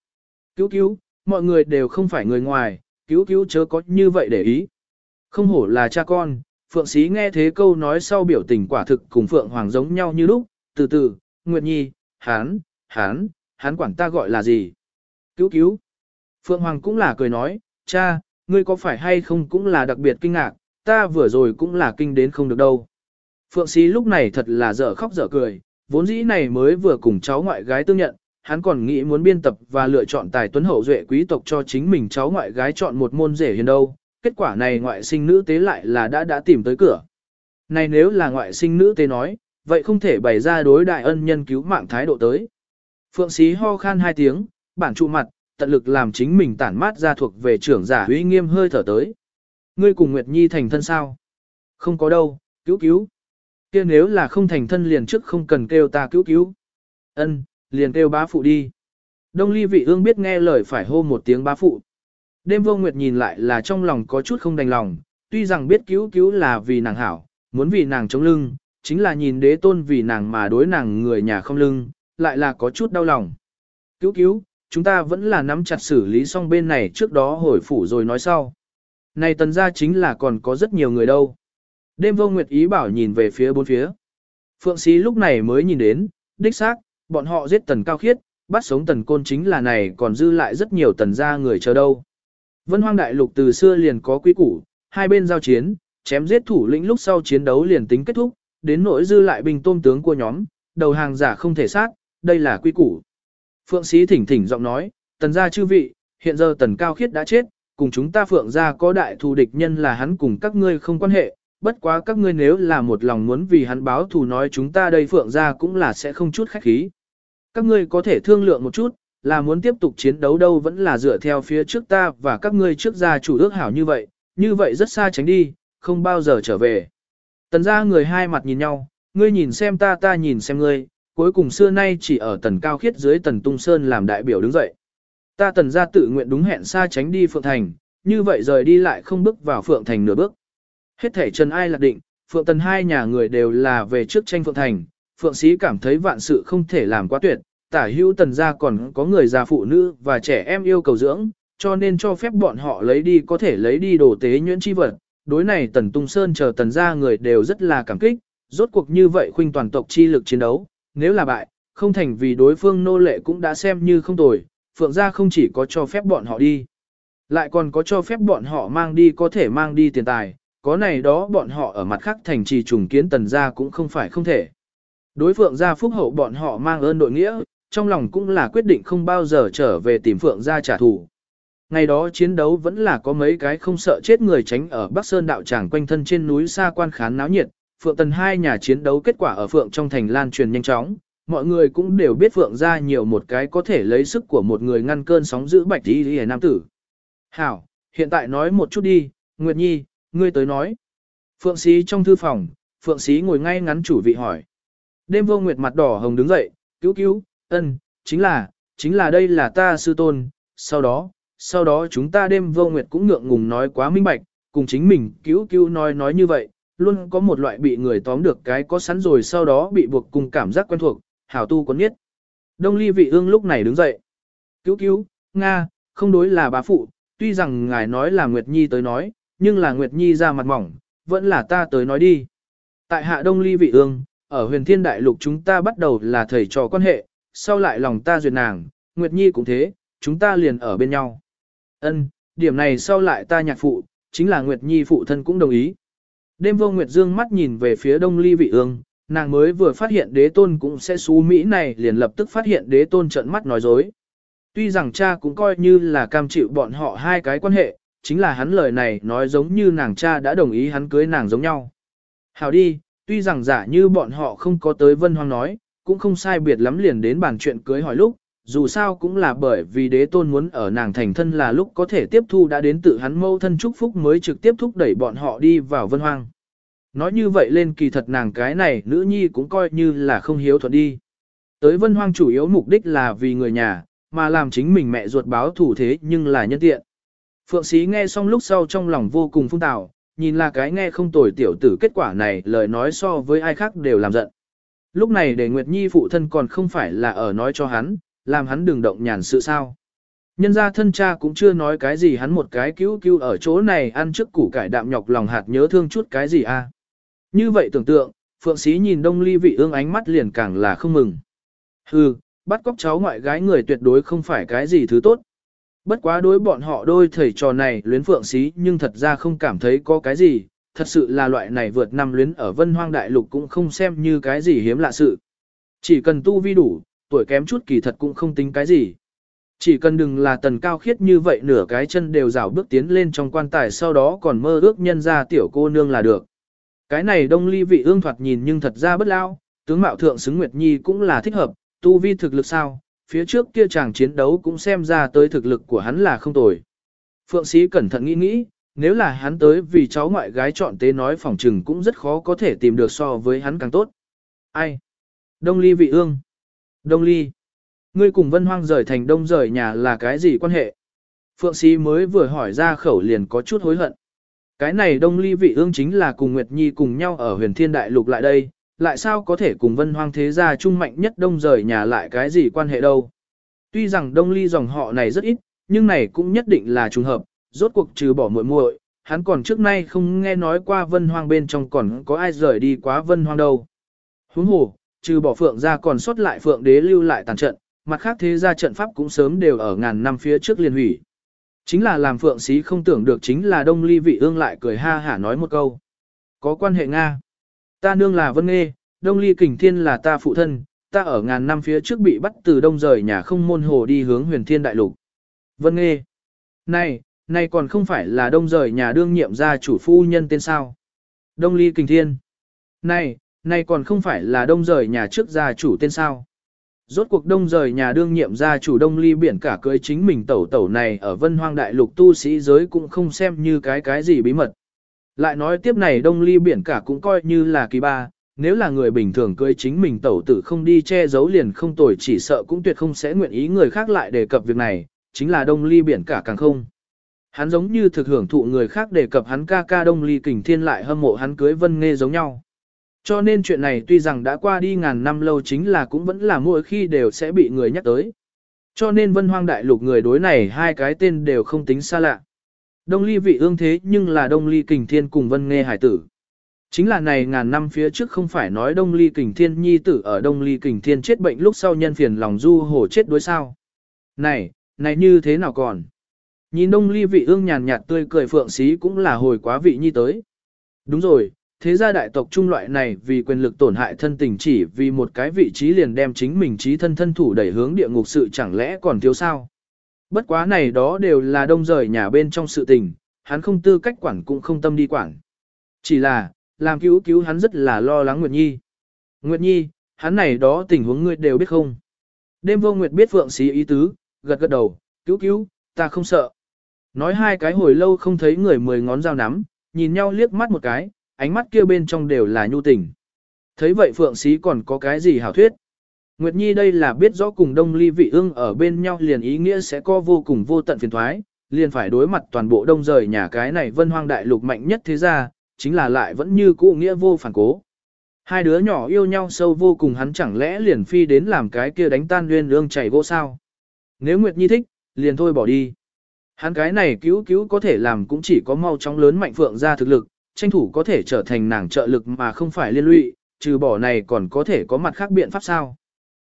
Cứu cứu, mọi người đều không phải người ngoài, cứu cứu chớ có như vậy để ý. Không hổ là cha con, Phượng Sĩ nghe thế câu nói sau biểu tình quả thực cùng Phượng Hoàng giống nhau như lúc, từ từ, Nguyệt Nhi, hán, hán, hán quản ta gọi là gì? Cứu cứu. Phượng Hoàng cũng là cười nói, cha, ngươi có phải hay không cũng là đặc biệt kinh ngạc, ta vừa rồi cũng là kinh đến không được đâu. Phượng Sĩ lúc này thật là dở khóc dở cười, vốn dĩ này mới vừa cùng cháu ngoại gái tương nhận, hắn còn nghĩ muốn biên tập và lựa chọn tài tuấn hậu duệ quý tộc cho chính mình cháu ngoại gái chọn một môn rể hiền đâu, kết quả này ngoại sinh nữ tế lại là đã đã tìm tới cửa. Này nếu là ngoại sinh nữ tế nói, vậy không thể bày ra đối đại ân nhân cứu mạng thái độ tới. Phượng sĩ ho khan hai tiếng, bản trụ mặt, tận lực làm chính mình tản mát ra thuộc về trưởng giả uy nghiêm hơi thở tới. Ngươi cùng Nguyệt Nhi thành thân sao? Không có đâu, cứu cứu. kia nếu là không thành thân liền trước không cần kêu ta cứu cứu. ân liền kêu bá phụ đi. Đông ly vị ương biết nghe lời phải hô một tiếng bá phụ. Đêm vô nguyệt nhìn lại là trong lòng có chút không đành lòng, tuy rằng biết cứu cứu là vì nàng hảo, muốn vì nàng chống lưng, chính là nhìn đế tôn vì nàng mà đối nàng người nhà không lưng, lại là có chút đau lòng. Cứu cứu, chúng ta vẫn là nắm chặt xử lý xong bên này trước đó hồi phủ rồi nói sau. Này tần gia chính là còn có rất nhiều người đâu. Đêm vô nguyệt ý bảo nhìn về phía bốn phía. Phượng sĩ lúc này mới nhìn đến, đích xác, bọn họ giết tần cao khiết, bắt sống tần côn chính là này còn dư lại rất nhiều tần gia người chờ đâu. Vân hoang đại lục từ xưa liền có quy củ, hai bên giao chiến, chém giết thủ lĩnh lúc sau chiến đấu liền tính kết thúc, đến nỗi dư lại bình tôm tướng của nhóm, đầu hàng giả không thể sát, đây là quy củ. Phượng sĩ thỉnh thỉnh giọng nói, tần gia chư vị, hiện giờ tần cao khiết đã chết, cùng chúng ta phượng gia có đại thù địch nhân là hắn cùng các ngươi không quan hệ, bất quá các ngươi nếu là một lòng muốn vì hắn báo thù nói chúng ta đây phượng gia cũng là sẽ không chút khách khí. Các ngươi có thể thương lượng một chút, là muốn tiếp tục chiến đấu đâu vẫn là dựa theo phía trước ta và các ngươi trước gia chủ ước hảo như vậy, như vậy rất xa tránh đi, không bao giờ trở về. Tần gia người hai mặt nhìn nhau, ngươi nhìn xem ta ta nhìn xem ngươi, cuối cùng xưa nay chỉ ở tần cao khiết dưới tần tung sơn làm đại biểu đứng dậy. Ta tần gia tự nguyện đúng hẹn xa tránh đi Phượng Thành, như vậy rời đi lại không bước vào Phượng Thành nửa bước. Hết thể trần ai lạc định, Phượng tần hai nhà người đều là về trước tranh Phượng Thành, Phượng Sĩ cảm thấy vạn sự không thể làm quá tuyệt, tả hữu tần gia còn có người già phụ nữ và trẻ em yêu cầu dưỡng, cho nên cho phép bọn họ lấy đi có thể lấy đi đồ tế nhuyễn chi vật. Đối này tần tung sơn chờ tần gia người đều rất là cảm kích, rốt cuộc như vậy khuynh toàn tộc chi lực chiến đấu, nếu là bại, không thành vì đối phương nô lệ cũng đã xem như không tồi, phượng gia không chỉ có cho phép bọn họ đi, lại còn có cho phép bọn họ mang đi có thể mang đi tiền tài, có này đó bọn họ ở mặt khác thành trì trùng kiến tần gia cũng không phải không thể. Đối phượng gia phúc hậu bọn họ mang ơn đội nghĩa, trong lòng cũng là quyết định không bao giờ trở về tìm phượng gia trả thù. Ngày đó chiến đấu vẫn là có mấy cái không sợ chết người tránh ở Bắc Sơn đạo tràng quanh thân trên núi xa quan khán náo nhiệt, Phượng Tần hai nhà chiến đấu kết quả ở Phượng trong thành lan truyền nhanh chóng, mọi người cũng đều biết Phượng ra nhiều một cái có thể lấy sức của một người ngăn cơn sóng giữ bạch đi hề nam tử. Hảo, hiện tại nói một chút đi, Nguyệt Nhi, ngươi tới nói. Phượng Sĩ trong thư phòng, Phượng Sĩ ngồi ngay ngắn chủ vị hỏi. Đêm vô Nguyệt mặt đỏ hồng đứng dậy, cứu cứu, ân, chính là, chính là đây là ta sư tôn, sau đó, sau đó chúng ta đêm vô Nguyệt cũng ngượng ngùng nói quá minh bạch, cùng chính mình cứu cứu nói nói như vậy, luôn có một loại bị người tóm được cái có sẵn rồi sau đó bị buộc cùng cảm giác quen thuộc, hảo tu có biết. Đông ly vị ương lúc này đứng dậy. Cứu cứu, Nga, không đối là bá phụ, tuy rằng ngài nói là Nguyệt Nhi tới nói, nhưng là Nguyệt Nhi ra mặt mỏng, vẫn là ta tới nói đi. Tại hạ Đông ly vị ương, ở huyền thiên đại lục chúng ta bắt đầu là thầy trò quan hệ, sau lại lòng ta duyệt nàng, Nguyệt Nhi cũng thế, chúng ta liền ở bên nhau. Ân, điểm này sau lại ta nhạc phụ, chính là Nguyệt Nhi phụ thân cũng đồng ý. Đêm vô Nguyệt Dương mắt nhìn về phía đông ly vị ương, nàng mới vừa phát hiện đế tôn cũng sẽ xú Mỹ này liền lập tức phát hiện đế tôn trợn mắt nói dối. Tuy rằng cha cũng coi như là cam chịu bọn họ hai cái quan hệ, chính là hắn lời này nói giống như nàng cha đã đồng ý hắn cưới nàng giống nhau. Hảo đi, tuy rằng giả như bọn họ không có tới vân hoang nói, cũng không sai biệt lắm liền đến bàn chuyện cưới hỏi lúc, dù sao cũng là bởi vì đế tôn muốn ở nàng thành thân là lúc có thể tiếp thu đã đến tự hắn mâu thân chúc phúc mới trực tiếp thúc đẩy bọn họ đi vào vân hoang. Nói như vậy lên kỳ thật nàng cái này nữ nhi cũng coi như là không hiếu thuận đi. Tới vân hoang chủ yếu mục đích là vì người nhà, mà làm chính mình mẹ ruột báo thủ thế nhưng là nhân tiện. Phượng sĩ nghe xong lúc sau trong lòng vô cùng phung tạo, nhìn là cái nghe không tồi tiểu tử kết quả này lời nói so với ai khác đều làm giận. Lúc này để Nguyệt Nhi phụ thân còn không phải là ở nói cho hắn, làm hắn đừng động nhàn sự sao. Nhân ra thân cha cũng chưa nói cái gì hắn một cái cứu cứu ở chỗ này ăn trước củ cải đạm nhọc lòng hạt nhớ thương chút cái gì a à. Như vậy tưởng tượng, Phượng Sĩ nhìn Đông Ly vị ương ánh mắt liền càng là không mừng. Hừ, bắt cóc cháu ngoại gái người tuyệt đối không phải cái gì thứ tốt. Bất quá đối bọn họ đôi thầy trò này luyến Phượng Sĩ nhưng thật ra không cảm thấy có cái gì, thật sự là loại này vượt năm luyến ở vân hoang đại lục cũng không xem như cái gì hiếm lạ sự. Chỉ cần tu vi đủ, tuổi kém chút kỳ thật cũng không tính cái gì. Chỉ cần đừng là tần cao khiết như vậy nửa cái chân đều rào bước tiến lên trong quan tài sau đó còn mơ ước nhân ra tiểu cô nương là được. Cái này đông ly vị ương thoạt nhìn nhưng thật ra bất lao, tướng mạo thượng xứng Nguyệt Nhi cũng là thích hợp, tu vi thực lực sao, phía trước kia chàng chiến đấu cũng xem ra tới thực lực của hắn là không tồi. Phượng sĩ cẩn thận nghĩ nghĩ, nếu là hắn tới vì cháu ngoại gái chọn tế nói phỏng trừng cũng rất khó có thể tìm được so với hắn càng tốt. Ai? Đông ly vị ương. Đông ly. Ngươi cùng vân hoang rời thành đông rời nhà là cái gì quan hệ? Phượng Sĩ mới vừa hỏi ra khẩu liền có chút hối hận. Cái này đông ly vị ương chính là cùng Nguyệt Nhi cùng nhau ở huyền thiên đại lục lại đây, lại sao có thể cùng vân hoang thế gia trung mạnh nhất đông rời nhà lại cái gì quan hệ đâu. Tuy rằng đông ly dòng họ này rất ít, nhưng này cũng nhất định là trùng hợp, rốt cuộc trừ bỏ muội muội, hắn còn trước nay không nghe nói qua vân hoang bên trong còn có ai rời đi quá vân hoang đâu. Huống hồ, trừ bỏ phượng ra còn sót lại phượng đế lưu lại tàn trận, mặt khác thế gia trận pháp cũng sớm đều ở ngàn năm phía trước liền hủy. Chính là làm phượng sĩ không tưởng được chính là đông ly vị ương lại cười ha hả nói một câu. Có quan hệ Nga. Ta nương là Vân Nghê, đông ly kình thiên là ta phụ thân, ta ở ngàn năm phía trước bị bắt từ đông rời nhà không môn hồ đi hướng huyền thiên đại lục. Vân Nghê. Này, này còn không phải là đông rời nhà đương nhiệm gia chủ phu nhân tên sao. Đông ly kình thiên. Này, này còn không phải là đông rời nhà trước gia chủ tên sao. Rốt cuộc đông rời nhà đương nhiệm gia chủ đông ly biển cả cưới chính mình tẩu tẩu này ở vân hoang đại lục tu sĩ giới cũng không xem như cái cái gì bí mật. Lại nói tiếp này đông ly biển cả cũng coi như là kỳ ba, nếu là người bình thường cưới chính mình tẩu tử không đi che giấu liền không tồi chỉ sợ cũng tuyệt không sẽ nguyện ý người khác lại đề cập việc này, chính là đông ly biển cả càng không. Hắn giống như thực hưởng thụ người khác đề cập hắn ca ca đông ly kình thiên lại hâm mộ hắn cưới vân nghe giống nhau. Cho nên chuyện này tuy rằng đã qua đi ngàn năm lâu chính là cũng vẫn là mỗi khi đều sẽ bị người nhắc tới. Cho nên vân hoang đại lục người đối này hai cái tên đều không tính xa lạ. Đông ly vị ương thế nhưng là đông ly kình thiên cùng vân nghe hải tử. Chính là này ngàn năm phía trước không phải nói đông ly kình thiên nhi tử ở đông ly kình thiên chết bệnh lúc sau nhân phiền lòng du hổ chết đối sao. Này, này như thế nào còn? Nhìn đông ly vị ương nhàn nhạt tươi cười phượng xí cũng là hồi quá vị nhi tới. Đúng rồi, thế gia đại tộc trung loại này vì quyền lực tổn hại thân tình chỉ vì một cái vị trí liền đem chính mình trí thân thân thủ đẩy hướng địa ngục sự chẳng lẽ còn thiếu sao. Bất quá này đó đều là đông rời nhà bên trong sự tình, hắn không tư cách quản cũng không tâm đi quản. Chỉ là, làm cứu cứu hắn rất là lo lắng Nguyệt Nhi. Nguyệt Nhi, hắn này đó tình huống ngươi đều biết không? Đêm vô Nguyệt biết Phượng sĩ ý tứ, gật gật đầu, cứu cứu, ta không sợ. Nói hai cái hồi lâu không thấy người mười ngón dao nắm, nhìn nhau liếc mắt một cái, ánh mắt kia bên trong đều là nhu tình. Thấy vậy Phượng sĩ còn có cái gì hảo thuyết? Nguyệt Nhi đây là biết rõ cùng Đông Ly Vị Ưng ở bên nhau liền ý nghĩa sẽ có vô cùng vô tận phiền thoái, liền phải đối mặt toàn bộ đông rời nhà cái này vân hoang đại lục mạnh nhất thế gia, chính là lại vẫn như cũ nghĩa vô phản cố. Hai đứa nhỏ yêu nhau sâu vô cùng hắn chẳng lẽ liền phi đến làm cái kia đánh tan nguyên lương chảy vô sao. Nếu Nguyệt Nhi thích, liền thôi bỏ đi. Hắn cái này cứu cứu có thể làm cũng chỉ có mau chóng lớn mạnh phượng ra thực lực, tranh thủ có thể trở thành nàng trợ lực mà không phải liên lụy, trừ bỏ này còn có thể có mặt khác biện pháp sao.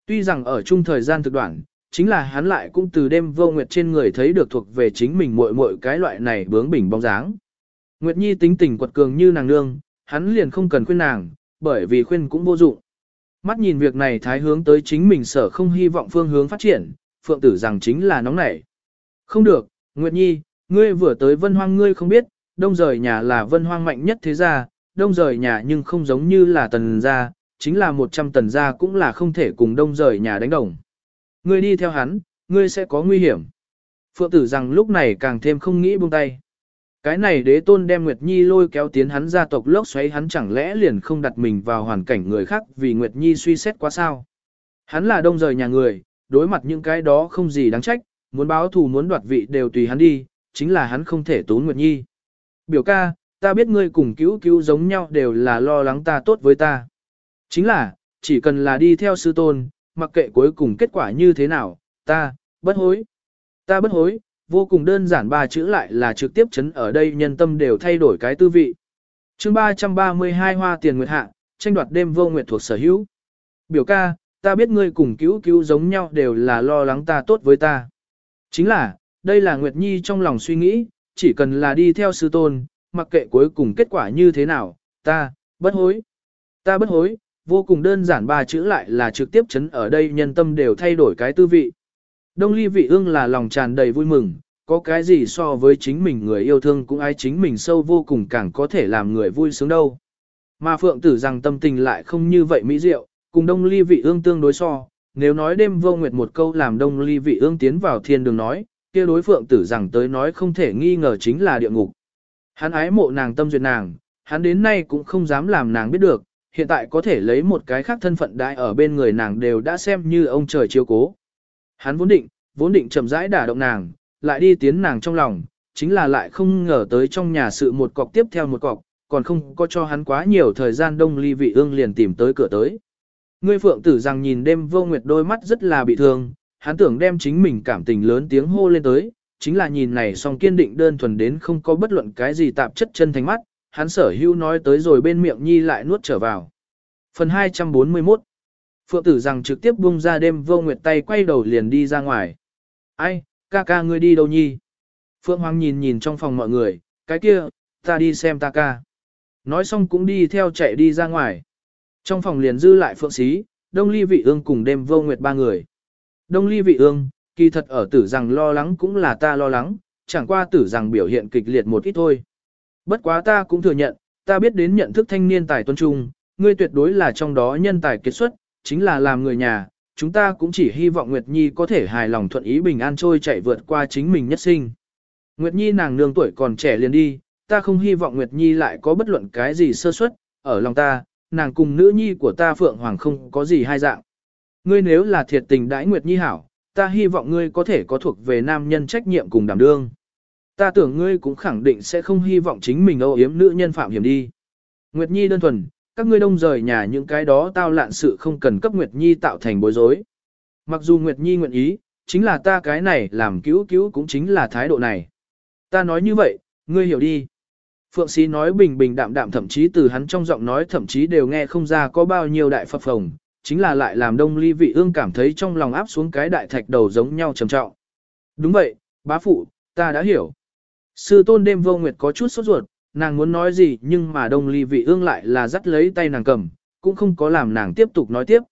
Tuy rằng ở chung thời gian thực đoạn, chính là hắn lại cũng từ đêm vô nguyệt trên người thấy được thuộc về chính mình muội muội cái loại này bướng bỉnh bóng dáng. Nguyệt Nhi tính tình quật cường như nàng nương, hắn liền không cần khuyên nàng, bởi vì khuyên cũng vô dụng. Mắt nhìn việc này thái hướng tới chính mình sở không hy vọng phương hướng phát triển, phượng tử rằng chính là nóng nảy. Không được, Nguyệt Nhi, ngươi vừa tới vân hoang ngươi không biết, đông rời nhà là vân hoang mạnh nhất thế gia, đông rời nhà nhưng không giống như là tần gia, chính là 100 tần gia cũng là không thể cùng đông rời nhà đánh đồng. Ngươi đi theo hắn, ngươi sẽ có nguy hiểm. Phượng tử rằng lúc này càng thêm không nghĩ buông tay. Cái này đế tôn đem Nguyệt Nhi lôi kéo tiến hắn gia tộc lốc xoáy hắn chẳng lẽ liền không đặt mình vào hoàn cảnh người khác vì Nguyệt Nhi suy xét quá sao. Hắn là đông rời nhà người, đối mặt những cái đó không gì đáng trách, muốn báo thù muốn đoạt vị đều tùy hắn đi, chính là hắn không thể tốn Nguyệt Nhi. Biểu ca, ta biết ngươi cùng cứu cứu giống nhau đều là lo lắng ta tốt với ta. Chính là, chỉ cần là đi theo sư tôn, mặc kệ cuối cùng kết quả như thế nào, ta, bất hối. Ta bất hối, vô cùng đơn giản ba chữ lại là trực tiếp chấn ở đây nhân tâm đều thay đổi cái tư vị. chương 332 hoa tiền nguyệt hạ, tranh đoạt đêm vô nguyệt thuộc sở hữu. Biểu ca, ta biết ngươi cùng cứu cứu giống nhau đều là lo lắng ta tốt với ta. Chính là, đây là Nguyệt Nhi trong lòng suy nghĩ, chỉ cần là đi theo sư tôn, mặc kệ cuối cùng kết quả như thế nào, ta, bất hối. Ta bất hối, vô cùng đơn giản ba chữ lại là trực tiếp chấn ở đây nhân tâm đều thay đổi cái tư vị. Đông ly vị ương là lòng tràn đầy vui mừng, có cái gì so với chính mình người yêu thương cũng ai chính mình sâu vô cùng càng có thể làm người vui sướng đâu. Mà phượng tử rằng tâm tình lại không như vậy mỹ diệu, cùng đông ly vị ương tương đối so, nếu nói đêm vô nguyệt một câu làm đông ly vị ương tiến vào thiên đường nói, kia đối phượng tử rằng tới nói không thể nghi ngờ chính là địa ngục. Hắn ái mộ nàng tâm duyệt nàng, hắn đến nay cũng không dám làm nàng biết được, hiện tại có thể lấy một cái khác thân phận đại ở bên người nàng đều đã xem như ông trời chiếu cố. Hắn vốn định, vốn định chậm rãi đả động nàng, lại đi tiến nàng trong lòng, chính là lại không ngờ tới trong nhà sự một cọc tiếp theo một cọc, còn không có cho hắn quá nhiều thời gian đông ly vị ương liền tìm tới cửa tới. Ngươi phượng tử rằng nhìn đêm vô nguyệt đôi mắt rất là bị thương, hắn tưởng đem chính mình cảm tình lớn tiếng hô lên tới, chính là nhìn này song kiên định đơn thuần đến không có bất luận cái gì tạp chất chân thành mắt, hắn sở hữu nói tới rồi bên miệng nhi lại nuốt trở vào. Phần 241 Phượng tử rằng trực tiếp buông ra đêm vô nguyệt tay quay đầu liền đi ra ngoài. Ai, ca ca ngươi đi đâu nhi? Phượng Hoàng nhìn nhìn trong phòng mọi người, cái kia, ta đi xem ta ca. Nói xong cũng đi theo chạy đi ra ngoài. Trong phòng liền dư lại Phượng Xí, Đông Ly Vị Ương cùng đêm vô nguyệt ba người. Đông Ly Vị Ương, kỳ thật ở tử rằng lo lắng cũng là ta lo lắng, chẳng qua tử rằng biểu hiện kịch liệt một ít thôi. Bất quá ta cũng thừa nhận, ta biết đến nhận thức thanh niên tài tuân trung, ngươi tuyệt đối là trong đó nhân tài kết xuất, chính là làm người nhà, chúng ta cũng chỉ hy vọng Nguyệt Nhi có thể hài lòng thuận ý bình an trôi chạy vượt qua chính mình nhất sinh. Nguyệt Nhi nàng nương tuổi còn trẻ liền đi, ta không hy vọng Nguyệt Nhi lại có bất luận cái gì sơ suất, ở lòng ta, nàng cùng nữ nhi của ta Phượng Hoàng không có gì hai dạng. Ngươi nếu là thiệt tình đãi Nguyệt Nhi hảo, ta hy vọng ngươi có thể có thuộc về nam nhân trách nhiệm cùng đảm đương. Ta tưởng ngươi cũng khẳng định sẽ không hy vọng chính mình âu yếm nữ nhân phạm hiểm đi. Nguyệt Nhi đơn thuần, các ngươi đông rời nhà những cái đó tao lạn sự không cần cấp Nguyệt Nhi tạo thành bối rối. Mặc dù Nguyệt Nhi nguyện ý, chính là ta cái này làm cứu cứu cũng chính là thái độ này. Ta nói như vậy, ngươi hiểu đi. Phượng Sĩ nói bình bình đạm đạm thậm chí từ hắn trong giọng nói thậm chí đều nghe không ra có bao nhiêu đại phập phồng, chính là lại làm đông ly vị ương cảm thấy trong lòng áp xuống cái đại thạch đầu giống nhau trầm trọng. Đúng vậy, bá phụ, ta đã hiểu. Sư tôn đêm vô nguyệt có chút sốt ruột, nàng muốn nói gì nhưng mà đông ly vị ương lại là dắt lấy tay nàng cầm, cũng không có làm nàng tiếp tục nói tiếp.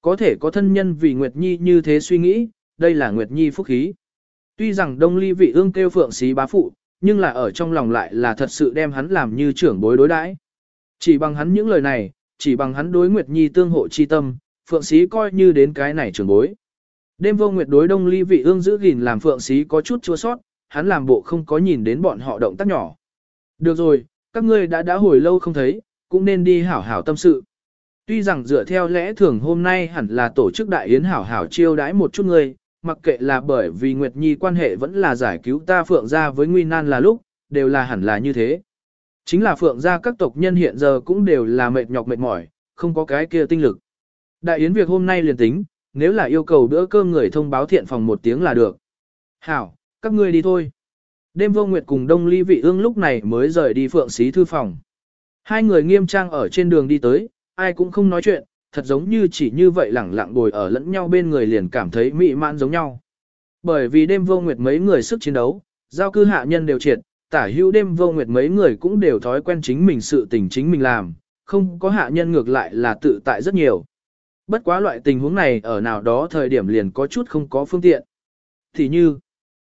Có thể có thân nhân vì Nguyệt Nhi như thế suy nghĩ, đây là Nguyệt Nhi phúc khí. Tuy rằng đông ly vị ương kêu phượng xí bá phụ, nhưng là ở trong lòng lại là thật sự đem hắn làm như trưởng bối đối đãi. Chỉ bằng hắn những lời này, chỉ bằng hắn đối Nguyệt Nhi tương hộ chi tâm, phượng sĩ coi như đến cái này trưởng bối. Đêm vô Nguyệt đối đông ly vị ương giữ gìn làm phượng sĩ có chút chua sót, hắn làm bộ không có nhìn đến bọn họ động tác nhỏ. Được rồi, các ngươi đã đã hồi lâu không thấy, cũng nên đi hảo hảo tâm sự. Tuy rằng dựa theo lẽ thường hôm nay hẳn là tổ chức đại yến hảo hảo chiêu đãi một chút người, mặc kệ là bởi vì Nguyệt Nhi quan hệ vẫn là giải cứu ta Phượng gia với Nguy Nan là lúc, đều là hẳn là như thế. Chính là Phượng gia các tộc nhân hiện giờ cũng đều là mệt nhọc mệt mỏi, không có cái kia tinh lực. Đại yến việc hôm nay liền tính, nếu là yêu cầu bữa cơm người thông báo thiện phòng một tiếng là được. Hảo, các ngươi đi thôi. Đêm vô nguyệt cùng đông ly vị ương lúc này mới rời đi phượng xí thư phòng. Hai người nghiêm trang ở trên đường đi tới, ai cũng không nói chuyện, thật giống như chỉ như vậy lẳng lặng ngồi ở lẫn nhau bên người liền cảm thấy mị mãn giống nhau. Bởi vì đêm vô nguyệt mấy người sức chiến đấu, giao cư hạ nhân đều triệt, tả hữu đêm vô nguyệt mấy người cũng đều thói quen chính mình sự tình chính mình làm, không có hạ nhân ngược lại là tự tại rất nhiều. Bất quá loại tình huống này ở nào đó thời điểm liền có chút không có phương tiện. Thì như,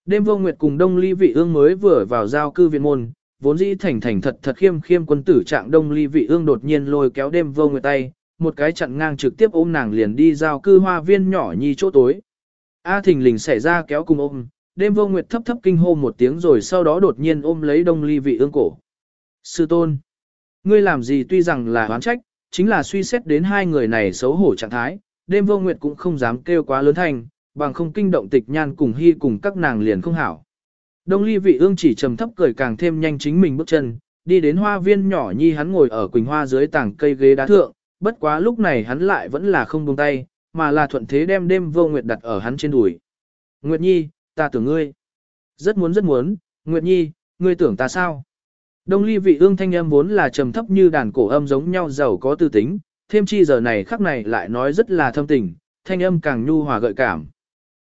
Đêm vô nguyệt cùng đông ly vị ương mới vừa vào giao cư viện môn, vốn dĩ thành thành thật thật khiêm khiêm quân tử trạng đông ly vị ương đột nhiên lôi kéo đêm vô nguyệt tay, một cái chặn ngang trực tiếp ôm nàng liền đi giao cư hoa viên nhỏ nhi chỗ tối. A thình lình xảy ra kéo cùng ôm, đêm vô nguyệt thấp thấp kinh hô một tiếng rồi sau đó đột nhiên ôm lấy đông ly vị ương cổ. Sư tôn, ngươi làm gì tuy rằng là oán trách, chính là suy xét đến hai người này xấu hổ trạng thái, đêm vô nguyệt cũng không dám kêu quá lớn thành, bằng không kinh động tịch nhan cùng hy cùng các nàng liền không hảo. Đông ly vị ương chỉ trầm thấp cười càng thêm nhanh chính mình bước chân, đi đến hoa viên nhỏ nhi hắn ngồi ở quỳnh hoa dưới tảng cây ghế đá thượng, bất quá lúc này hắn lại vẫn là không buông tay, mà là thuận thế đem đêm vô nguyệt đặt ở hắn trên đùi. Nguyệt nhi, ta tưởng ngươi. Rất muốn rất muốn, Nguyệt nhi, ngươi tưởng ta sao? Đông ly vị ương thanh âm vốn là trầm thấp như đàn cổ âm giống nhau giàu có tư tính, thêm chi giờ này khắc này lại nói rất là thâm tình, thanh âm càng nhu hòa gợi cảm.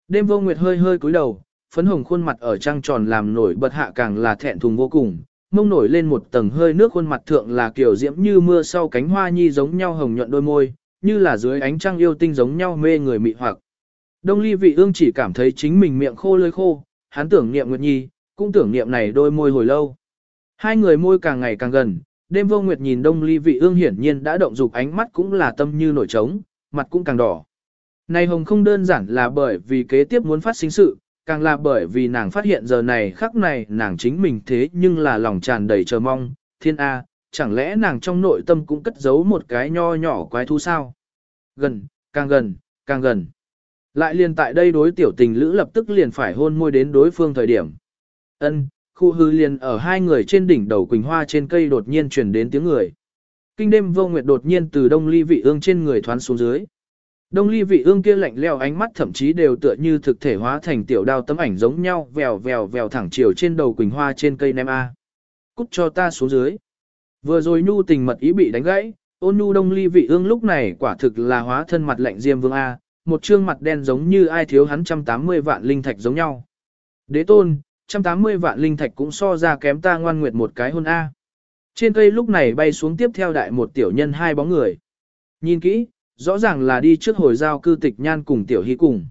Đêm vô nguyệt hơi hơi cúi đầu, phấn hồng khuôn mặt ở trăng tròn làm nổi bật hạ càng là thẹn thùng vô cùng, mông nổi lên một tầng hơi nước khuôn mặt thượng là kiểu diễm như mưa sau cánh hoa nhi giống nhau hồng nhuận đôi môi, như là dưới ánh trăng yêu tinh giống nhau mê người mị hoặc. Đông ly vị ương chỉ cảm thấy chính mình miệng khô lơi khô, hắn tưởng niệm Nguyệt Nhi, cũng tưởng niệm này đôi môi hồi lâu. Hai người môi càng ngày càng gần, đêm vô Nguyệt nhìn đông ly vị ương hiển nhiên đã động dục ánh mắt cũng là tâm như nổi trống, mặt cũng càng đỏ. Này hồng không đơn giản là bởi vì kế tiếp muốn phát sinh sự, càng là bởi vì nàng phát hiện giờ này khắc này nàng chính mình thế nhưng là lòng tràn đầy chờ mong, thiên A, chẳng lẽ nàng trong nội tâm cũng cất giấu một cái nho nhỏ quái thú sao? Gần, càng gần, càng gần. Lại liền tại đây đối tiểu tình lữ lập tức liền phải hôn môi đến đối phương thời điểm. Ân, khu hư liền ở hai người trên đỉnh đầu quỳnh hoa trên cây đột nhiên truyền đến tiếng người. Kinh đêm vô nguyệt đột nhiên từ đông ly vị ương trên người thoán xuống dưới. Đông ly vị ương kia lạnh leo ánh mắt thậm chí đều tựa như thực thể hóa thành tiểu đao tấm ảnh giống nhau vèo vèo vèo thẳng chiều trên đầu quỳnh hoa trên cây nem A. Cút cho ta xuống dưới. Vừa rồi nhu tình mật ý bị đánh gãy, ôn nhu đông ly vị ương lúc này quả thực là hóa thân mặt lạnh diêm vương A, một trương mặt đen giống như ai thiếu hắn 180 vạn linh thạch giống nhau. Đế tôn, 180 vạn linh thạch cũng so ra kém ta ngoan nguyệt một cái hôn A. Trên cây lúc này bay xuống tiếp theo đại một tiểu nhân hai bóng người. Nhìn kỹ, rõ ràng là đi trước hồi giao cư tịch nhan cùng tiểu hy cùng.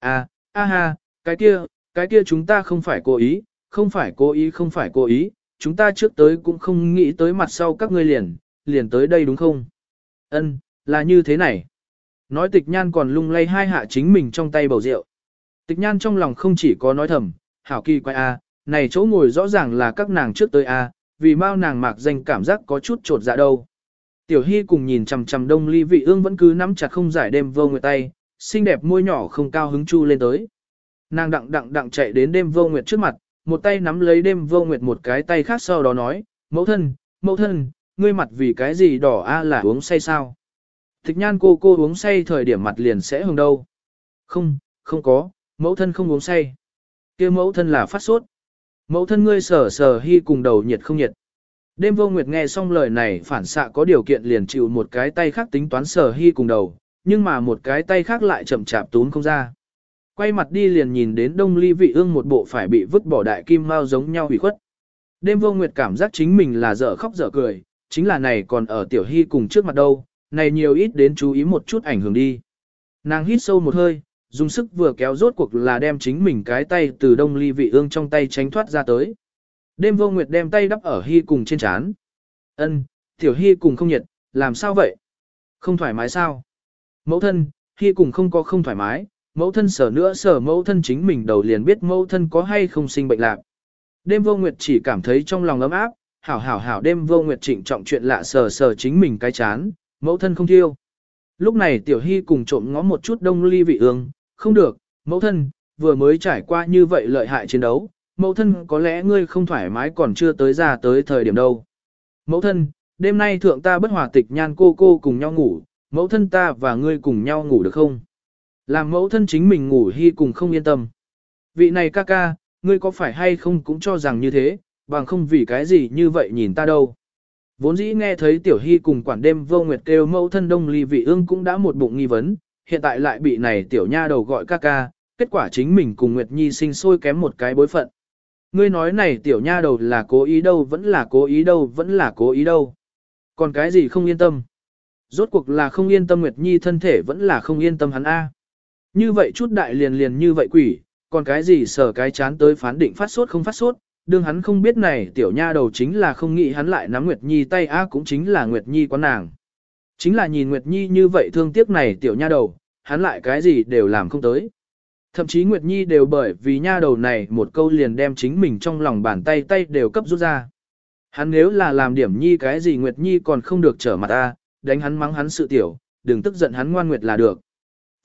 À, a ha, cái kia, cái kia chúng ta không phải cố ý, không phải cố ý không phải cố ý, chúng ta trước tới cũng không nghĩ tới mặt sau các ngươi liền, liền tới đây đúng không? Ân, là như thế này. Nói tịch nhan còn lung lay hai hạ chính mình trong tay bầu rượu. Tịch nhan trong lòng không chỉ có nói thầm, hảo kỳ quay a, này chỗ ngồi rõ ràng là các nàng trước tới a, vì mau nàng mạc danh cảm giác có chút trột dạ đâu. Tiểu Hy cùng nhìn chằm chằm đông ly vị ương vẫn cứ nắm chặt không giải đêm vô nguyệt tay, xinh đẹp môi nhỏ không cao hứng chu lên tới. Nàng đặng đặng đặng chạy đến đêm vô nguyệt trước mặt, một tay nắm lấy đêm vô nguyệt một cái tay khác sau đó nói, mẫu thân, mẫu thân, ngươi mặt vì cái gì đỏ a à là uống say sao? Thích nhan cô cô uống say thời điểm mặt liền sẽ hồng đâu. Không, không có, mẫu thân không uống say. kia mẫu thân là phát sốt. Mẫu thân ngươi sở sở hy cùng đầu nhiệt không nhiệt. Đêm vô nguyệt nghe xong lời này phản xạ có điều kiện liền chịu một cái tay khác tính toán sở hy cùng đầu, nhưng mà một cái tay khác lại chậm chạp tún không ra. Quay mặt đi liền nhìn đến đông ly vị ương một bộ phải bị vứt bỏ đại kim mau giống nhau hủy khuất. Đêm vô nguyệt cảm giác chính mình là dở khóc dở cười, chính là này còn ở tiểu hy cùng trước mặt đâu, này nhiều ít đến chú ý một chút ảnh hưởng đi. Nàng hít sâu một hơi, dùng sức vừa kéo rốt cuộc là đem chính mình cái tay từ đông ly vị ương trong tay tránh thoát ra tới. Đêm vô nguyệt đem tay đắp ở hy cùng trên chán. Ân, tiểu hy cùng không nhiệt, làm sao vậy? Không thoải mái sao? Mẫu thân, hy cùng không có không thoải mái, mẫu thân sở nữa sở mẫu thân chính mình đầu liền biết mẫu thân có hay không sinh bệnh lạc. Đêm vô nguyệt chỉ cảm thấy trong lòng ấm áp, hảo hảo hảo đêm vô nguyệt trịnh trọng chuyện lạ sờ sờ chính mình cái chán, mẫu thân không thiêu. Lúc này tiểu hy cùng trộm ngó một chút đông ly vị ương, không được, mẫu thân, vừa mới trải qua như vậy lợi hại chiến đấu, mẫu thân có lẽ ngươi không thoải mái còn chưa tới ra tới thời điểm đâu. Mẫu thân, đêm nay thượng ta bất hòa tịch nhan cô cô cùng nhau ngủ, mẫu thân ta và ngươi cùng nhau ngủ được không? Làm mẫu thân chính mình ngủ hy cùng không yên tâm. Vị này ca ca, ngươi có phải hay không cũng cho rằng như thế, bằng không vì cái gì như vậy nhìn ta đâu. Vốn dĩ nghe thấy tiểu hy cùng quản đêm vô nguyệt kêu mẫu thân đông ly vị ương cũng đã một bụng nghi vấn, hiện tại lại bị này tiểu nha đầu gọi ca ca, kết quả chính mình cùng Nguyệt Nhi sinh sôi kém một cái bối phận. Ngươi nói này tiểu nha đầu là cố ý đâu vẫn là cố ý đâu vẫn là cố ý đâu. Còn cái gì không yên tâm? Rốt cuộc là không yên tâm Nguyệt Nhi thân thể vẫn là không yên tâm hắn A. Như vậy chút đại liền liền như vậy quỷ, còn cái gì sở cái chán tới phán định phát sốt không phát sốt, đương hắn không biết này tiểu nha đầu chính là không nghĩ hắn lại nắm Nguyệt Nhi tay A cũng chính là Nguyệt Nhi quán nàng. Chính là nhìn Nguyệt Nhi như vậy thương tiếc này tiểu nha đầu, hắn lại cái gì đều làm không tới. Thậm chí Nguyệt Nhi đều bởi vì nha đầu này một câu liền đem chính mình trong lòng bàn tay tay đều cấp rút ra. Hắn nếu là làm điểm Nhi cái gì Nguyệt Nhi còn không được trở mặt ta, đánh hắn mắng hắn sự tiểu, đừng tức giận hắn ngoan Nguyệt là được.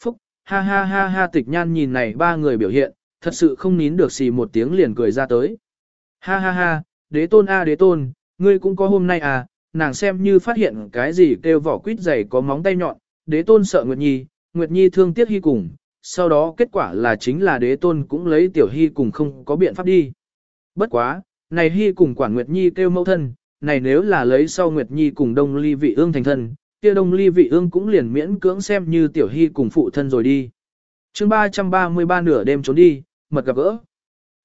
Phúc, ha ha ha ha tịch nhan nhìn này ba người biểu hiện, thật sự không nín được xì một tiếng liền cười ra tới. Ha ha ha, đế tôn a à đế tôn, ngươi cũng có hôm nay à, nàng xem như phát hiện cái gì kêu vỏ quýt dày có móng tay nhọn, đế tôn sợ Nguyệt Nhi, Nguyệt Nhi thương tiếc hy cùng, sau đó kết quả là chính là đế tôn cũng lấy tiểu hy cùng không có biện pháp đi. Bất quá, này hy cùng quản Nguyệt Nhi kêu mẫu thân, này nếu là lấy sau Nguyệt Nhi cùng đông ly vị ương thành thân, kia đông ly vị ương cũng liền miễn cưỡng xem như tiểu hy cùng phụ thân rồi đi. chương 333 nửa đêm trốn đi, mật gặp gỡ.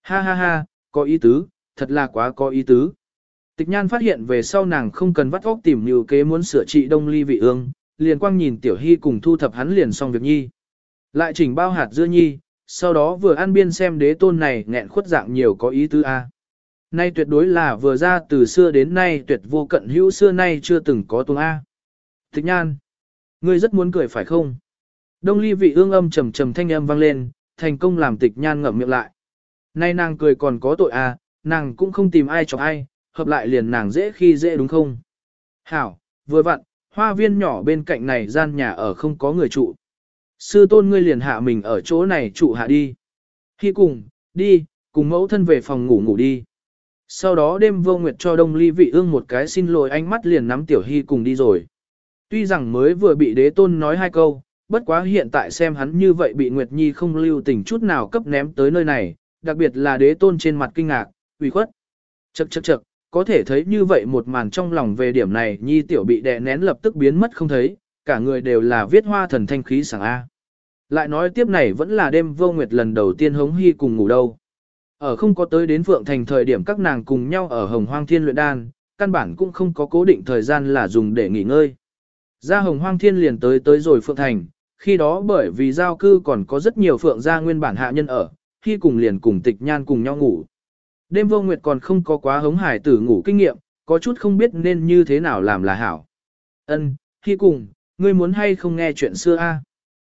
Ha ha ha, có ý tứ, thật là quá có ý tứ. Tịch nhan phát hiện về sau nàng không cần vắt óc tìm nhiều kế muốn sửa trị đông ly vị ương, liền quang nhìn tiểu hy cùng thu thập hắn liền xong việc nhi. Lại chỉnh bao hạt dưa nhi, sau đó vừa ăn biên xem đế tôn này nghẹn khuất dạng nhiều có ý tứ A. Nay tuyệt đối là vừa ra từ xưa đến nay tuyệt vô cận hữu xưa nay chưa từng có tuồng A. Tịch nhan, ngươi rất muốn cười phải không? Đông ly vị ương âm trầm trầm thanh âm vang lên, thành công làm tịch nhan ngậm miệng lại. Nay nàng cười còn có tội à, nàng cũng không tìm ai cho ai, hợp lại liền nàng dễ khi dễ đúng không? Hảo, vừa vặn, hoa viên nhỏ bên cạnh này gian nhà ở không có người trụ. Sư tôn ngươi liền hạ mình ở chỗ này trụ hạ đi. Khi cùng, đi, cùng mẫu thân về phòng ngủ ngủ đi. Sau đó đêm vô nguyệt cho đông ly vị ương một cái xin lỗi ánh mắt liền nắm tiểu hy cùng đi rồi. Tuy rằng mới vừa bị đế tôn nói hai câu, bất quá hiện tại xem hắn như vậy bị Nguyệt Nhi không lưu tình chút nào cấp ném tới nơi này, đặc biệt là đế tôn trên mặt kinh ngạc, ủy khuất. Chậc chậc chậc, có thể thấy như vậy một màn trong lòng về điểm này Nhi tiểu bị đè nén lập tức biến mất không thấy, cả người đều là viết hoa thần thanh khí sảng A. Lại nói tiếp này vẫn là đêm vô nguyệt lần đầu tiên hống hy cùng ngủ đâu. Ở không có tới đến Phượng Thành thời điểm các nàng cùng nhau ở Hồng Hoang Thiên luyện đan, căn bản cũng không có cố định thời gian là dùng để nghỉ ngơi. Ra Hồng Hoang Thiên liền tới tới rồi Phượng Thành, khi đó bởi vì giao cư còn có rất nhiều Phượng gia nguyên bản hạ nhân ở, khi cùng liền cùng tịch nhan cùng nhau ngủ. Đêm vô nguyệt còn không có quá hống hải tử ngủ kinh nghiệm, có chút không biết nên như thế nào làm là hảo. Ân, khi cùng, ngươi muốn hay không nghe chuyện xưa a?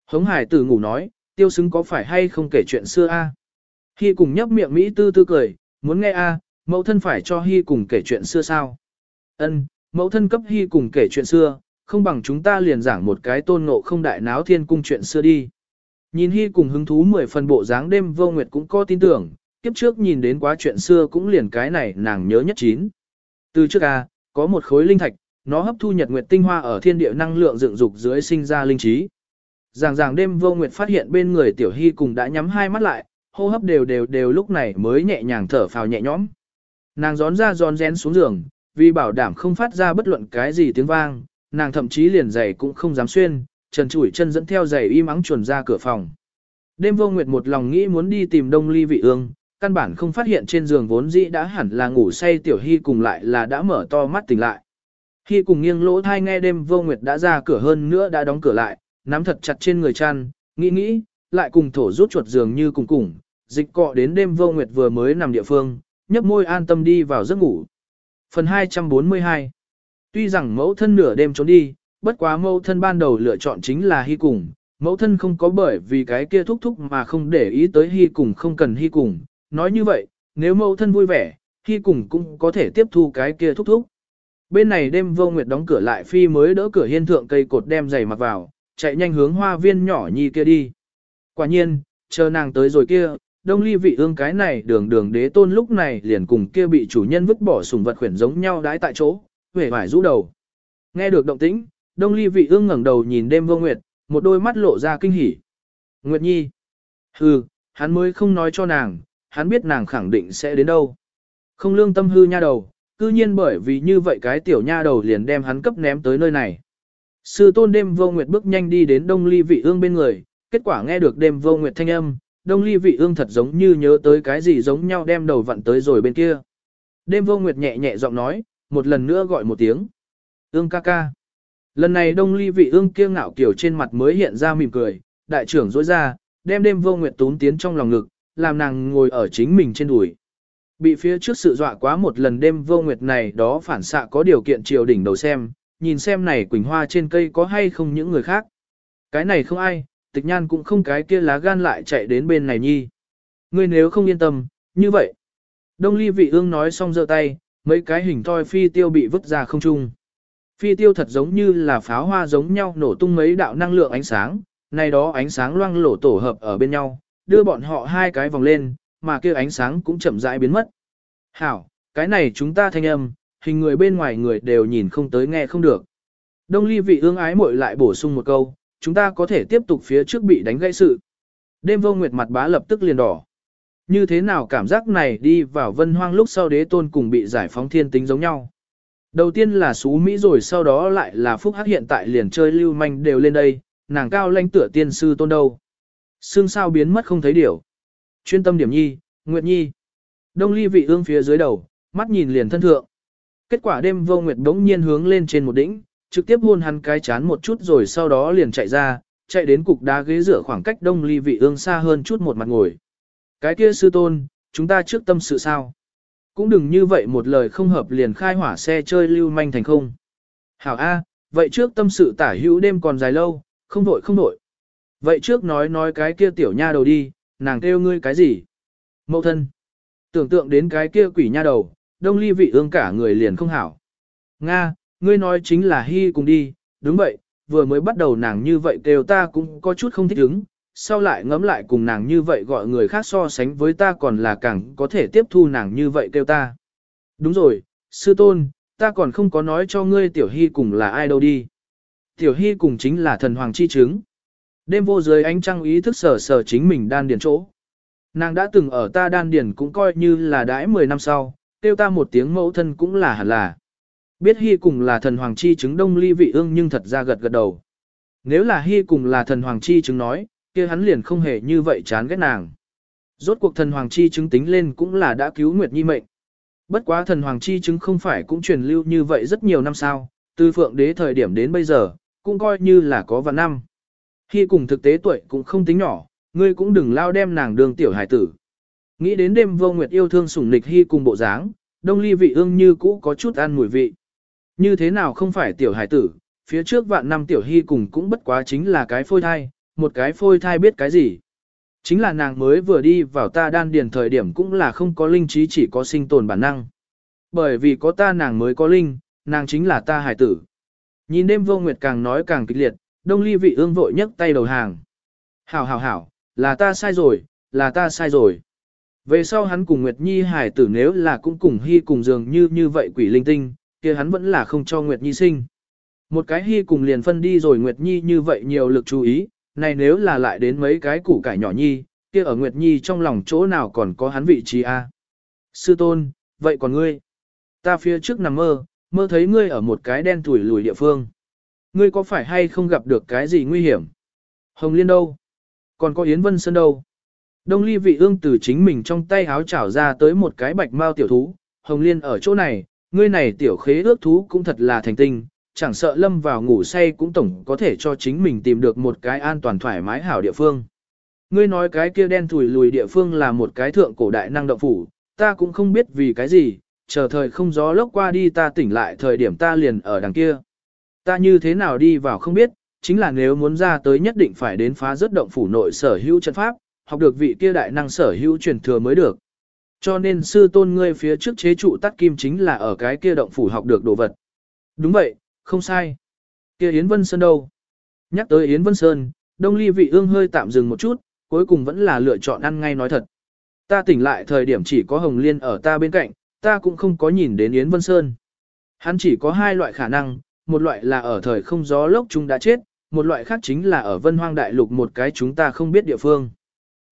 Hống hải tử ngủ nói, tiêu xứng có phải hay không kể chuyện xưa a? Hy cùng nhấp miệng Mỹ tư tư cười, muốn nghe a, mẫu thân phải cho Hy cùng kể chuyện xưa sao? Ân, mẫu thân cấp Hy cùng kể chuyện xưa, không bằng chúng ta liền giảng một cái tôn ngộ không đại náo thiên cung chuyện xưa đi. Nhìn Hy cùng hứng thú mười phần bộ dáng đêm vô nguyệt cũng có tin tưởng, kiếp trước nhìn đến quá chuyện xưa cũng liền cái này nàng nhớ nhất chín. Từ trước a, có một khối linh thạch, nó hấp thu nhật nguyệt tinh hoa ở thiên địa năng lượng dựng dục dưới sinh ra linh trí. Giảng giảng đêm vô nguyệt phát hiện bên người tiểu hy cùng đã nhắm hai mắt lại, hô hấp đều đều đều lúc này mới nhẹ nhàng thở phào nhẹ nhõm. Nàng gión ra gión rén xuống giường, vì bảo đảm không phát ra bất luận cái gì tiếng vang, nàng thậm chí liền giày cũng không dám xuyên, trần chủi chân dẫn theo giày y mắng chuồn ra cửa phòng. Đêm vô nguyệt một lòng nghĩ muốn đi tìm đông ly vị ương, căn bản không phát hiện trên giường vốn dĩ đã hẳn là ngủ say tiểu hy cùng lại là đã mở to mắt tỉnh lại. Khi cùng nghiêng lỗ thai nghe đêm vô nguyệt đã ra cửa hơn nữa đã đóng cửa lại, nắm thật chặt trên người chăn, nghĩ nghĩ, lại cùng thổ rút chuột giường như cùng cùng, dịch cọ đến đêm vô nguyệt vừa mới nằm địa phương, nhấp môi an tâm đi vào giấc ngủ. Phần 242 Tuy rằng mẫu thân nửa đêm trốn đi, bất quá mẫu thân ban đầu lựa chọn chính là hy cùng, mẫu thân không có bởi vì cái kia thúc thúc mà không để ý tới hy cùng không cần hy cùng. Nói như vậy, nếu mẫu thân vui vẻ, hy cùng cũng có thể tiếp thu cái kia thúc thúc. Bên này đêm vô nguyệt đóng cửa lại phi mới đỡ cửa hiên thượng cây cột đem giày mặc vào, chạy nhanh hướng hoa viên nhỏ nhi kia đi. Quả nhiên, chờ nàng tới rồi kia, đông ly vị ương cái này đường đường đế tôn lúc này liền cùng kia bị chủ nhân vứt bỏ sùng vật khuyển giống nhau đái tại chỗ, vẻ vải rũ đầu. Nghe được động tĩnh, đông ly vị ương ngẩng đầu nhìn đêm vô nguyệt, một đôi mắt lộ ra kinh hỉ. Nguyệt nhi. Hừ, hắn mới không nói cho nàng, hắn biết nàng khẳng định sẽ đến đâu. Không lương tâm hư nha đầu, cư nhiên bởi vì như vậy cái tiểu nha đầu liền đem hắn cấp ném tới nơi này. Sư tôn đêm vô nguyệt bước nhanh đi đến đông ly vị ương bên người, kết quả nghe được đêm vô nguyệt thanh âm, đông ly vị ương thật giống như nhớ tới cái gì giống nhau đem đầu vặn tới rồi bên kia. Đêm vô nguyệt nhẹ nhẹ giọng nói, một lần nữa gọi một tiếng. Ương ca ca. Lần này đông ly vị ương kia ngạo kiểu trên mặt mới hiện ra mỉm cười, đại trưởng rối ra, đem đêm vô nguyệt tún tiến trong lòng ngực, làm nàng ngồi ở chính mình trên đùi. Bị phía trước sự dọa quá một lần đêm vô nguyệt này đó phản xạ có điều kiện triều đỉnh đầu xem, nhìn xem này quỳnh hoa trên cây có hay không những người khác. Cái này không ai, tịch nhan cũng không cái kia lá gan lại chạy đến bên này nhi. Ngươi nếu không yên tâm, như vậy. Đông ly vị ương nói xong giơ tay, mấy cái hình thoi phi tiêu bị vứt ra không trung. Phi tiêu thật giống như là pháo hoa giống nhau nổ tung mấy đạo năng lượng ánh sáng, này đó ánh sáng loang lổ tổ hợp ở bên nhau, đưa bọn họ hai cái vòng lên, mà kia ánh sáng cũng chậm rãi biến mất. Hảo, cái này chúng ta thanh âm, hình người bên ngoài người đều nhìn không tới nghe không được. Đông ly vị ương ái muội lại bổ sung một câu, chúng ta có thể tiếp tục phía trước bị đánh gãy sự. Đêm vô nguyệt mặt bá lập tức liền đỏ. Như thế nào cảm giác này đi vào vân hoang lúc sau đế tôn cùng bị giải phóng thiên tính giống nhau. Đầu tiên là xú Mỹ rồi sau đó lại là phúc hắc hiện tại liền chơi lưu manh đều lên đây, nàng cao lãnh tựa tiên sư tôn đâu. Sương sao biến mất không thấy điều. Chuyên tâm điểm nhi, Nguyệt Nhi. Đông ly vị ương phía dưới đầu, mắt nhìn liền thân thượng. Kết quả đêm vô Nguyệt đống nhiên hướng lên trên một đỉnh, trực tiếp hôn hắn cái chán một chút rồi sau đó liền chạy ra, chạy đến cục đá ghế rửa khoảng cách đông ly vị ương xa hơn chút một mặt ngồi. Cái kia sư tôn, chúng ta trước tâm sự sao? Cũng đừng như vậy một lời không hợp liền khai hỏa xe chơi lưu manh thành không. Hảo A, vậy trước tâm sự tả hữu đêm còn dài lâu, không vội không vội. Vậy trước nói nói cái kia tiểu nha đầu đi, nàng kêu ngươi cái gì? Mậu thân. Tưởng tượng đến cái kia quỷ nha đầu, đông ly vị ương cả người liền không hảo. Nga, ngươi nói chính là hy cùng đi, đúng vậy, vừa mới bắt đầu nàng như vậy kêu ta cũng có chút không thích ứng, sau lại ngẫm lại cùng nàng như vậy gọi người khác so sánh với ta còn là càng có thể tiếp thu nàng như vậy kêu ta. Đúng rồi, sư tôn, ta còn không có nói cho ngươi tiểu hy cùng là ai đâu đi. Tiểu hy cùng chính là thần hoàng chi chứng. Đêm vô dưới ánh trăng ý thức sở sở chính mình đan điền chỗ. Nàng đã từng ở ta đan điền cũng coi như là đãi 10 năm sau, tiêu ta một tiếng mẫu thân cũng là hẳn là. Biết hy cùng là thần hoàng chi chứng đông ly vị ương nhưng thật ra gật gật đầu. Nếu là hy cùng là thần hoàng chi chứng nói, kia hắn liền không hề như vậy chán ghét nàng. Rốt cuộc thần hoàng chi chứng tính lên cũng là đã cứu Nguyệt Nhi mệnh. Bất quá thần hoàng chi chứng không phải cũng truyền lưu như vậy rất nhiều năm sau, từ phượng đế thời điểm đến bây giờ, cũng coi như là có vạn năm. Khi cùng thực tế tuổi cũng không tính nhỏ, ngươi cũng đừng lao đem nàng đường tiểu hải tử. Nghĩ đến đêm vô nguyệt yêu thương sủng nịch hy cùng bộ dáng, đông ly vị ương như cũ có chút ăn mùi vị. Như thế nào không phải tiểu hải tử, phía trước vạn năm tiểu hy cùng cũng bất quá chính là cái phôi thai, một cái phôi thai biết cái gì. Chính là nàng mới vừa đi vào ta đan điền thời điểm cũng là không có linh trí chỉ có sinh tồn bản năng. Bởi vì có ta nàng mới có linh, nàng chính là ta hải tử. Nhìn đêm vô nguyệt càng nói càng kịch liệt, đông ly vị ương vội nhấc tay đầu hàng. Hảo hảo hảo, là ta sai rồi, là ta sai rồi. Về sau hắn cùng Nguyệt Nhi hải tử nếu là cũng cùng hy cùng dường như như vậy quỷ linh tinh, kia hắn vẫn là không cho Nguyệt Nhi sinh. Một cái hy cùng liền phân đi rồi Nguyệt Nhi như vậy nhiều lực chú ý, này nếu là lại đến mấy cái củ cải nhỏ nhi, kia ở Nguyệt Nhi trong lòng chỗ nào còn có hắn vị trí a? Sư tôn, vậy còn ngươi? Ta phía trước nằm mơ, mơ thấy ngươi ở một cái đen tuổi lùi địa phương. Ngươi có phải hay không gặp được cái gì nguy hiểm? Hồng Liên đâu? Còn có Yến Vân Sơn đâu? Đông ly vị ương từ chính mình trong tay háo chảo ra tới một cái bạch mao tiểu thú. Hồng Liên ở chỗ này, ngươi này tiểu khế ước thú cũng thật là thành tinh, chẳng sợ lâm vào ngủ say cũng tổng có thể cho chính mình tìm được một cái an toàn thoải mái hảo địa phương. Ngươi nói cái kia đen thùi lùi địa phương là một cái thượng cổ đại năng động phủ, ta cũng không biết vì cái gì, chờ thời không gió lốc qua đi ta tỉnh lại thời điểm ta liền ở đằng kia. Ta như thế nào đi vào không biết, chính là nếu muốn ra tới nhất định phải đến phá rất động phủ nội sở hữu trận pháp, học được vị kia đại năng sở hữu truyền thừa mới được. Cho nên sư tôn ngươi phía trước chế trụ tắt kim chính là ở cái kia động phủ học được đồ vật. Đúng vậy, không sai. kia Yến Vân Sơn đâu? Nhắc tới Yến Vân Sơn, Đông Ly vị ương hơi tạm dừng một chút, cuối cùng vẫn là lựa chọn ăn ngay nói thật. Ta tỉnh lại thời điểm chỉ có Hồng Liên ở ta bên cạnh, ta cũng không có nhìn đến Yến Vân Sơn. Hắn chỉ có hai loại khả năng, một loại là ở thời không gió lốc chúng đã chết, một loại khác chính là ở Vân Hoang Đại Lục một cái chúng ta không biết địa phương.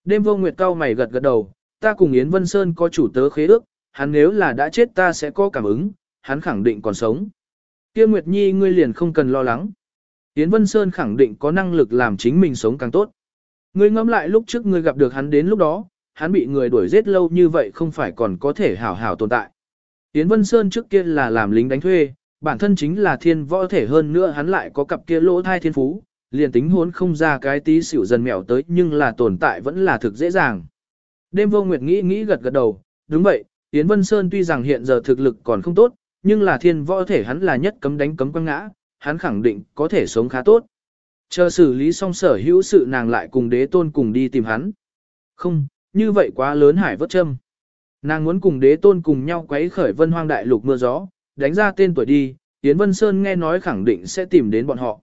Đêm vô nguyệt cao mày gật gật đầu, ta cùng Yến Vân Sơn có chủ tớ khế ước, hắn nếu là đã chết ta sẽ có cảm ứng, hắn khẳng định còn sống. Kia Nguyệt Nhi ngươi liền không cần lo lắng. Yến Vân Sơn khẳng định có năng lực làm chính mình sống càng tốt. Ngươi ngẫm lại lúc trước ngươi gặp được hắn đến lúc đó, hắn bị người đuổi giết lâu như vậy không phải còn có thể hảo hảo tồn tại. Yến Vân Sơn trước kia là làm lính đánh thuê, bản thân chính là thiên võ thể hơn nữa hắn lại có cặp kia lỗ thai thiên phú, liền tính hốn không ra cái tí xỉu dần mèo tới nhưng là tồn tại vẫn là thực dễ dàng. Đêm vô nguyệt nghĩ nghĩ gật gật đầu, đúng vậy, Yến Vân Sơn tuy rằng hiện giờ thực lực còn không tốt, nhưng là thiên võ thể hắn là nhất cấm đánh cấm quăng ngã, hắn khẳng định có thể sống khá tốt. Chờ xử lý xong sở hữu sự nàng lại cùng đế tôn cùng đi tìm hắn. Không, như vậy quá lớn hải vất châm. Nàng muốn cùng đế tôn cùng nhau quấy khởi vân hoang đại lục mưa gió, đánh ra tên tuổi đi, Yến Vân Sơn nghe nói khẳng định sẽ tìm đến bọn họ.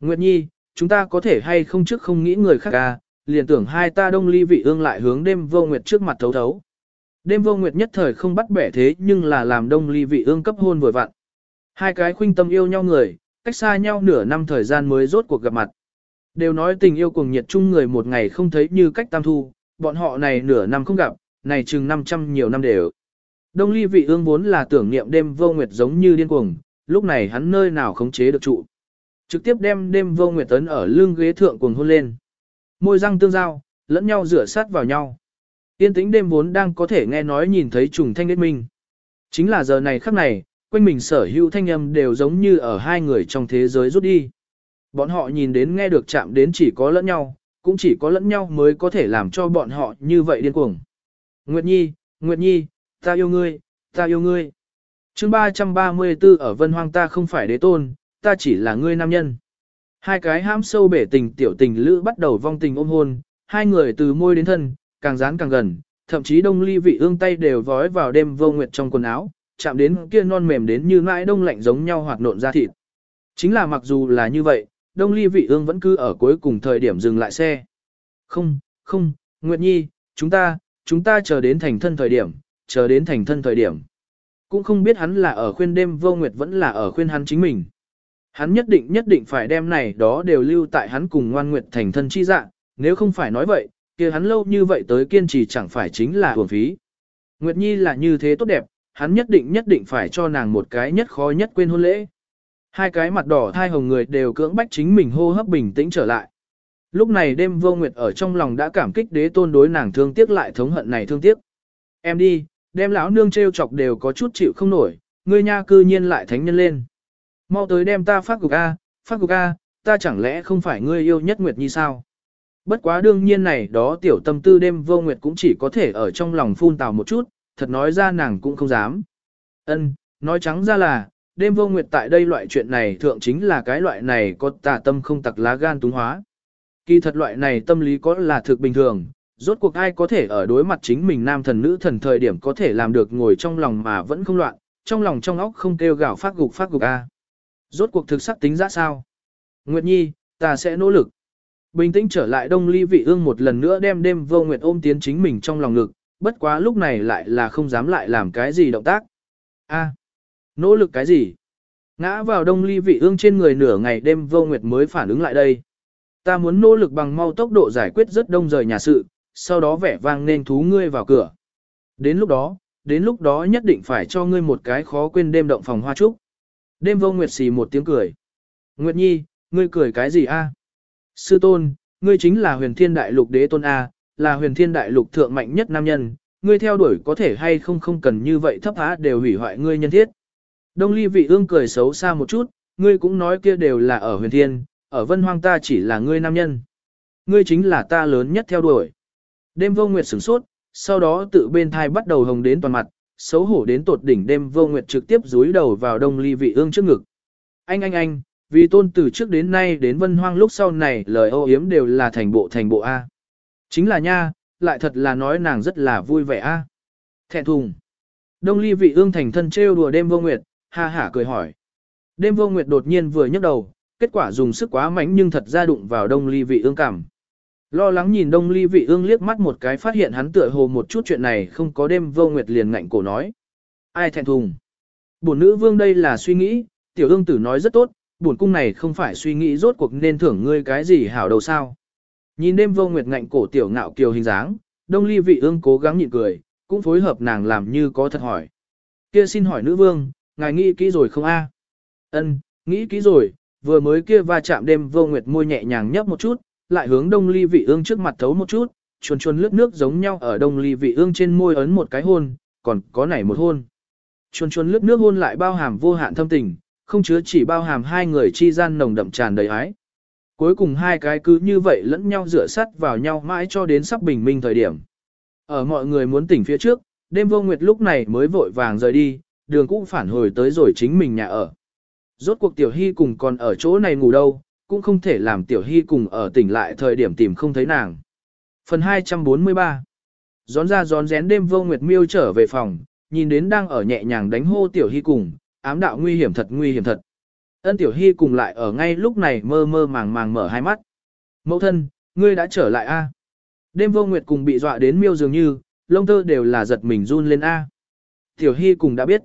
Nguyệt Nhi, chúng ta có thể hay không trước không nghĩ người khác à, liền tưởng hai ta đông ly vị ương lại hướng đêm vô nguyệt trước mặt thấu thấu. Đêm vô nguyệt nhất thời không bắt bẻ thế nhưng là làm đông ly vị ương cấp hôn vừa vặn. Hai cái khuynh tâm yêu nhau người, cách xa nhau nửa năm thời gian mới rốt cuộc gặp mặt. Đều nói tình yêu cùng nhiệt chung người một ngày không thấy như cách tam thu, bọn họ này nửa năm không gặp, này chừng 500 nhiều năm đều. Đông ly vị ương vốn là tưởng niệm đêm vô nguyệt giống như điên cuồng, lúc này hắn nơi nào khống chế được trụ. Trực tiếp đem đêm vô nguyệt tấn ở lưng ghế thượng cuồng hôn lên. Môi răng tương giao, lẫn nhau rửa sát vào nhau. Tiên tĩnh đêm vốn đang có thể nghe nói nhìn thấy trùng thanh đết minh. Chính là giờ này khắc này, quanh mình sở hữu thanh âm đều giống như ở hai người trong thế giới rút đi. Bọn họ nhìn đến nghe được chạm đến chỉ có lẫn nhau, cũng chỉ có lẫn nhau mới có thể làm cho bọn họ như vậy điên cuồng. Nguyệt Nhi, Nguyệt Nhi, ta yêu ngươi, ta yêu ngươi. chương 334 ở Vân Hoang ta không phải đế tôn, ta chỉ là ngươi nam nhân. Hai cái ham sâu bể tình tiểu tình lữ bắt đầu vong tình ôm hôn, Hai người từ môi đến thân, càng dán càng gần, thậm chí đông ly vị ương tay đều vói vào đêm vô nguyệt trong quần áo, chạm đến kia non mềm đến như mãi đông lạnh giống nhau hoạt nộn ra thịt. Chính là mặc dù là như vậy, đông ly vị ương vẫn cứ ở cuối cùng thời điểm dừng lại xe. Không, không, Nguyệt Nhi, chúng ta, chúng ta chờ đến thành thân thời điểm, chờ đến thành thân thời điểm. Cũng không biết hắn là ở khuyên đêm vô nguyệt vẫn là ở khuyên hắn chính mình. Hắn nhất định nhất định phải đem này đó đều lưu tại hắn cùng ngoan nguyệt thành thân chi dạng, nếu không phải nói vậy, kia hắn lâu như vậy tới kiên trì chẳng phải chính là hưởng phí. Nguyệt Nhi là như thế tốt đẹp, hắn nhất định nhất định phải cho nàng một cái nhất khó nhất quên hôn lễ. Hai cái mặt đỏ thai hồng người đều cưỡng bách chính mình hô hấp bình tĩnh trở lại. Lúc này đêm vô nguyệt ở trong lòng đã cảm kích đế tôn đối nàng thương tiếc lại thống hận này thương tiếc. Em đi, đem lão nương trêu chọc đều có chút chịu không nổi, ngươi nha cư nhiên lại thánh nhân lên. Mau tới đem ta phát cục A, phát cục A, ta chẳng lẽ không phải ngươi yêu nhất Nguyệt Nhi sao? Bất quá đương nhiên này đó tiểu tâm tư đêm vô Nguyệt cũng chỉ có thể ở trong lòng phun tào một chút, thật nói ra nàng cũng không dám. Ân, nói trắng ra là, đêm vô Nguyệt tại đây loại chuyện này thượng chính là cái loại này có tà tâm không tặc lá gan túng hóa. Kỳ thật loại này tâm lý có là thực bình thường, rốt cuộc ai có thể ở đối mặt chính mình nam thần nữ thần thời điểm có thể làm được ngồi trong lòng mà vẫn không loạn, trong lòng trong óc không kêu gào phát gục phát gục a. Rốt cuộc thực sắc tính ra sao? Nguyệt Nhi, ta sẽ nỗ lực. Bình tĩnh trở lại đông ly vị ương một lần nữa đem đêm vô nguyệt ôm tiến chính mình trong lòng ngực, bất quá lúc này lại là không dám lại làm cái gì động tác. A, nỗ lực cái gì? Ngã vào đông ly vị ương trên người nửa ngày đêm vô nguyệt mới phản ứng lại đây. Ta muốn nỗ lực bằng mau tốc độ giải quyết rất đông rời nhà sự, sau đó vẻ vang nên thú ngươi vào cửa. Đến lúc đó, đến lúc đó nhất định phải cho ngươi một cái khó quên đêm động phòng hoa trúc. Đêm vô nguyệt xì một tiếng cười. Nguyệt nhi, ngươi cười cái gì a? Sư tôn, ngươi chính là huyền thiên đại lục đế tôn A, là huyền thiên đại lục thượng mạnh nhất nam nhân, ngươi theo đuổi có thể hay không không cần như vậy thấp á đều hủy hoại ngươi nhân thiết. Đông ly vị ương cười xấu xa một chút, ngươi cũng nói kia đều là ở huyền thiên, ở vân hoang ta chỉ là ngươi nam nhân. Ngươi chính là ta lớn nhất theo đuổi. Đêm vô nguyệt sửng sốt, sau đó tự bên thai bắt đầu hồng đến toàn mặt, xấu hổ đến tột đỉnh đêm vô nguyệt trực tiếp dúi đầu vào đông ly vị ương trước ngực. Anh anh anh, vì tôn từ trước đến nay đến vân hoang lúc sau này lời ô yếm đều là thành bộ thành bộ A. Chính là nha, lại thật là nói nàng rất là vui vẻ A. Thẹn thùng. Đông ly vị ương thành thân trêu đùa đêm vô nguyệt, ha hả cười hỏi. Đêm vô nguyệt đột nhiên vừa nhấc đầu, kết quả dùng sức quá mạnh nhưng thật ra đụng vào đông ly vị ương cảm. Lo lắng nhìn đông ly vị ương liếc mắt một cái phát hiện hắn tựa hồ một chút chuyện này không có đêm vô nguyệt liền ngạnh cổ nói. Ai thẹn thùng? Bổn nữ vương đây là suy nghĩ, tiểu ương tử nói rất tốt, bổn cung này không phải suy nghĩ rốt cuộc nên thưởng ngươi cái gì hảo đầu sao. Nhìn đêm vô nguyệt ngạnh cổ tiểu ngạo kiều hình dáng, đông ly vị ương cố gắng nhịn cười, cũng phối hợp nàng làm như có thật hỏi. Kia xin hỏi nữ vương, ngài nghĩ kỹ rồi không a? Ân, nghĩ kỹ rồi, vừa mới kia va chạm đêm vô nguyệt môi nhẹ nhàng nhấp một chút, lại hướng đông ly vị ương trước mặt thấu một chút, chuồn chuồn lướt nước giống nhau ở đông ly vị ương trên môi ấn một cái hôn, còn có nảy một hôn. Chuồn chuồn lướt nước hôn lại bao hàm vô hạn thâm tình, không chứa chỉ bao hàm hai người chi gian nồng đậm tràn đầy ái. Cuối cùng hai cái cứ như vậy lẫn nhau rửa sắt vào nhau mãi cho đến sắp bình minh thời điểm. Ở mọi người muốn tỉnh phía trước, đêm vô nguyệt lúc này mới vội vàng rời đi, đường cũng phản hồi tới rồi chính mình nhà ở. Rốt cuộc tiểu hy cùng còn ở chỗ này ngủ đâu, cũng không thể làm tiểu hy cùng ở tỉnh lại thời điểm tìm không thấy nàng. Phần 243 Gión ra gión rén đêm vô nguyệt miêu trở về phòng, nhìn đến đang ở nhẹ nhàng đánh hô tiểu hy cùng, ám đạo nguy hiểm thật nguy hiểm thật. Ân Tiểu Hy cùng lại ở ngay lúc này mơ mơ màng màng mở hai mắt. Mẫu thân, ngươi đã trở lại a? Đêm vô nguyệt cùng bị dọa đến miêu dường như, lông tơ đều là giật mình run lên a. Tiểu Hy cùng đã biết.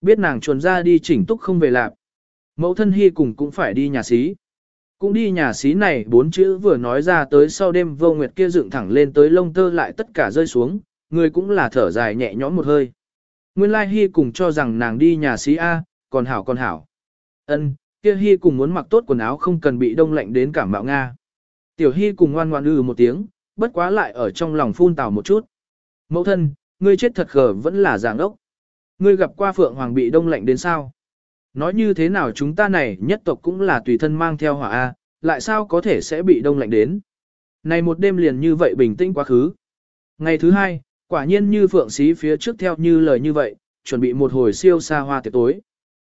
Biết nàng chuồn ra đi chỉnh túc không về lạp. Mẫu thân Hy cùng cũng phải đi nhà xí. Cũng đi nhà xí này bốn chữ vừa nói ra tới sau đêm vô nguyệt kia dựng thẳng lên tới lông tơ lại tất cả rơi xuống, người cũng là thở dài nhẹ nhõm một hơi. Nguyên lai Hy cùng cho rằng nàng đi nhà xí A, còn hảo còn hảo. ân kia Hy cùng muốn mặc tốt quần áo không cần bị đông lạnh đến cảm mạo Nga. Tiểu Hy cùng ngoan ngoan ư ừ một tiếng, bất quá lại ở trong lòng phun tào một chút. Mẫu thân, ngươi chết thật khờ vẫn là giảng ốc. Ngươi gặp qua Phượng Hoàng bị đông lạnh đến sao? Nói như thế nào chúng ta này nhất tộc cũng là tùy thân mang theo hỏa A, lại sao có thể sẽ bị đông lạnh đến? Này một đêm liền như vậy bình tĩnh quá khứ. Ngày thứ hai, Quả nhiên như Phượng Xí phía trước theo như lời như vậy, chuẩn bị một hồi siêu xa hoa tiệc tối.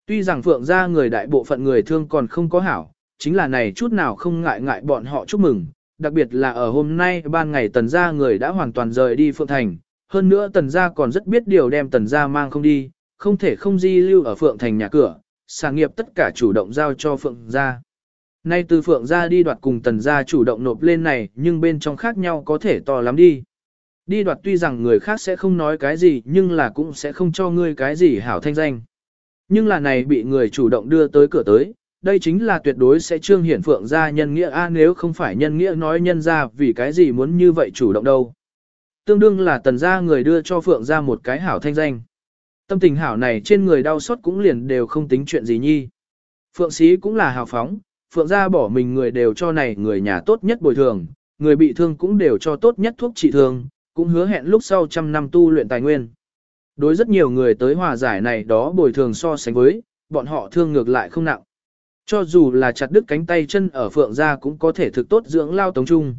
Tuy rằng Phượng gia người đại bộ phận người thương còn không có hảo, chính là này chút nào không ngại ngại bọn họ chúc mừng, đặc biệt là ở hôm nay ban ngày tần gia người đã hoàn toàn rời đi Phượng Thành, hơn nữa tần gia còn rất biết điều đem tần gia mang không đi, không thể không di lưu ở Phượng Thành nhà cửa, sản nghiệp tất cả chủ động giao cho Phượng gia. Nay từ Phượng gia đi đoạt cùng tần gia chủ động nộp lên này nhưng bên trong khác nhau có thể to lắm đi. Đi đoạt tuy rằng người khác sẽ không nói cái gì nhưng là cũng sẽ không cho ngươi cái gì hảo thanh danh. Nhưng là này bị người chủ động đưa tới cửa tới, đây chính là tuyệt đối sẽ trương hiển phượng gia nhân nghĩa a nếu không phải nhân nghĩa nói nhân ra vì cái gì muốn như vậy chủ động đâu. Tương đương là tần gia người đưa cho phượng gia một cái hảo thanh danh. Tâm tình hảo này trên người đau xót cũng liền đều không tính chuyện gì nhi. Phượng sĩ cũng là hào phóng, phượng gia bỏ mình người đều cho này người nhà tốt nhất bồi thường, người bị thương cũng đều cho tốt nhất thuốc trị thương, cũng hứa hẹn lúc sau trăm năm tu luyện tài nguyên. Đối rất nhiều người tới hòa giải này đó bồi thường so sánh với, bọn họ thương ngược lại không nặng. Cho dù là chặt đứt cánh tay chân ở phượng gia cũng có thể thực tốt dưỡng lao tống trung.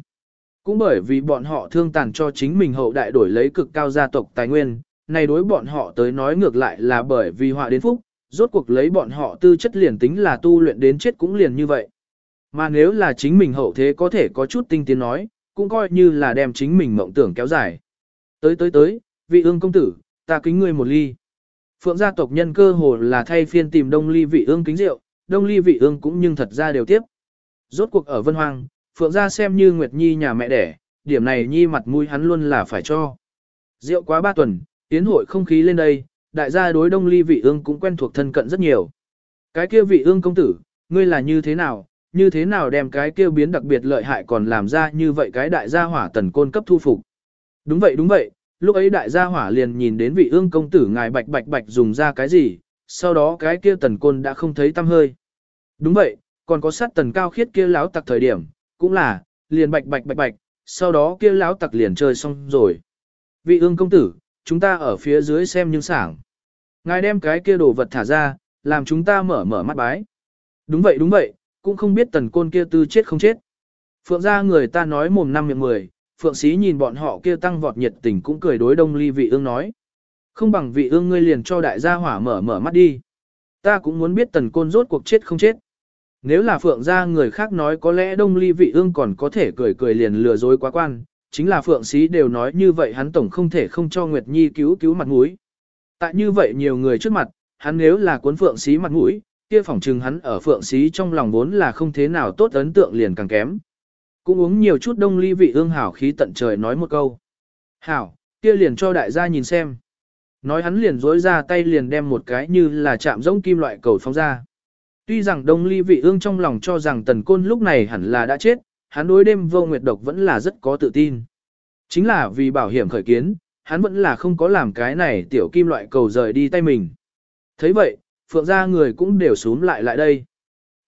Cũng bởi vì bọn họ thương tàn cho chính mình hậu đại đổi lấy cực cao gia tộc tài nguyên, này đối bọn họ tới nói ngược lại là bởi vì họa đến phúc, rốt cuộc lấy bọn họ tư chất liền tính là tu luyện đến chết cũng liền như vậy. Mà nếu là chính mình hậu thế có thể có chút tinh tiến nói, cũng coi như là đem chính mình mộng tưởng kéo dài. Tới tới tới, vị ương công tử, ta kính ngươi một ly. Phượng gia tộc nhân cơ hồ là thay phiên tìm đông ly vị ương kính rượu, đông ly vị ương cũng nhưng thật ra đều tiếp. Rốt cuộc ở Vân Hoang, Phượng gia xem như Nguyệt Nhi nhà mẹ đẻ, điểm này Nhi mặt mũi hắn luôn là phải cho. Rượu quá ba tuần, tiến hội không khí lên đây, đại gia đối đông ly vị ương cũng quen thuộc thân cận rất nhiều. Cái kia vị ương công tử, ngươi là như thế nào, như thế nào đem cái kia biến đặc biệt lợi hại còn làm ra như vậy cái đại gia hỏa tần côn cấp thu phục. Đúng vậy đúng vậy, lúc ấy đại gia hỏa liền nhìn đến vị ương công tử ngài bạch bạch bạch dùng ra cái gì, sau đó cái kia tần côn đã không thấy tâm hơi. Đúng vậy, còn có sát tần cao khiết kia láo tặc thời điểm, cũng là, liền bạch bạch bạch bạch, sau đó kia láo tặc liền chơi xong rồi. Vị ương công tử, chúng ta ở phía dưới xem nhưng sảng. Ngài đem cái kia đồ vật thả ra, làm chúng ta mở mở mắt bái. Đúng vậy đúng vậy, cũng không biết tần côn kia tư chết không chết. Phượng gia người ta nói mồm năm miệng mười, Phượng sĩ nhìn bọn họ kia tăng vọt nhiệt tình cũng cười đối đông ly vị ương nói. Không bằng vị ương ngươi liền cho đại gia hỏa mở mở mắt đi. Ta cũng muốn biết tần côn rốt cuộc chết không chết. Nếu là phượng gia người khác nói có lẽ đông ly vị ương còn có thể cười cười liền lừa dối quá quan, chính là phượng sĩ đều nói như vậy hắn tổng không thể không cho Nguyệt Nhi cứu cứu mặt mũi. Tại như vậy nhiều người trước mặt, hắn nếu là cuốn phượng sĩ mặt mũi, kia phỏng trừng hắn ở phượng sĩ trong lòng vốn là không thế nào tốt ấn tượng liền càng kém. Cũng uống nhiều chút đông ly vị ương hảo khí tận trời nói một câu. Hảo, kia liền cho đại gia nhìn xem. Nói hắn liền dối ra tay liền đem một cái như là chạm giống kim loại cầu phóng ra. Tuy rằng đông ly vị ương trong lòng cho rằng tần côn lúc này hẳn là đã chết, hắn đối đêm vô nguyệt độc vẫn là rất có tự tin. Chính là vì bảo hiểm khởi kiến, hắn vẫn là không có làm cái này tiểu kim loại cầu rời đi tay mình. thấy vậy, phượng gia người cũng đều xuống lại lại đây.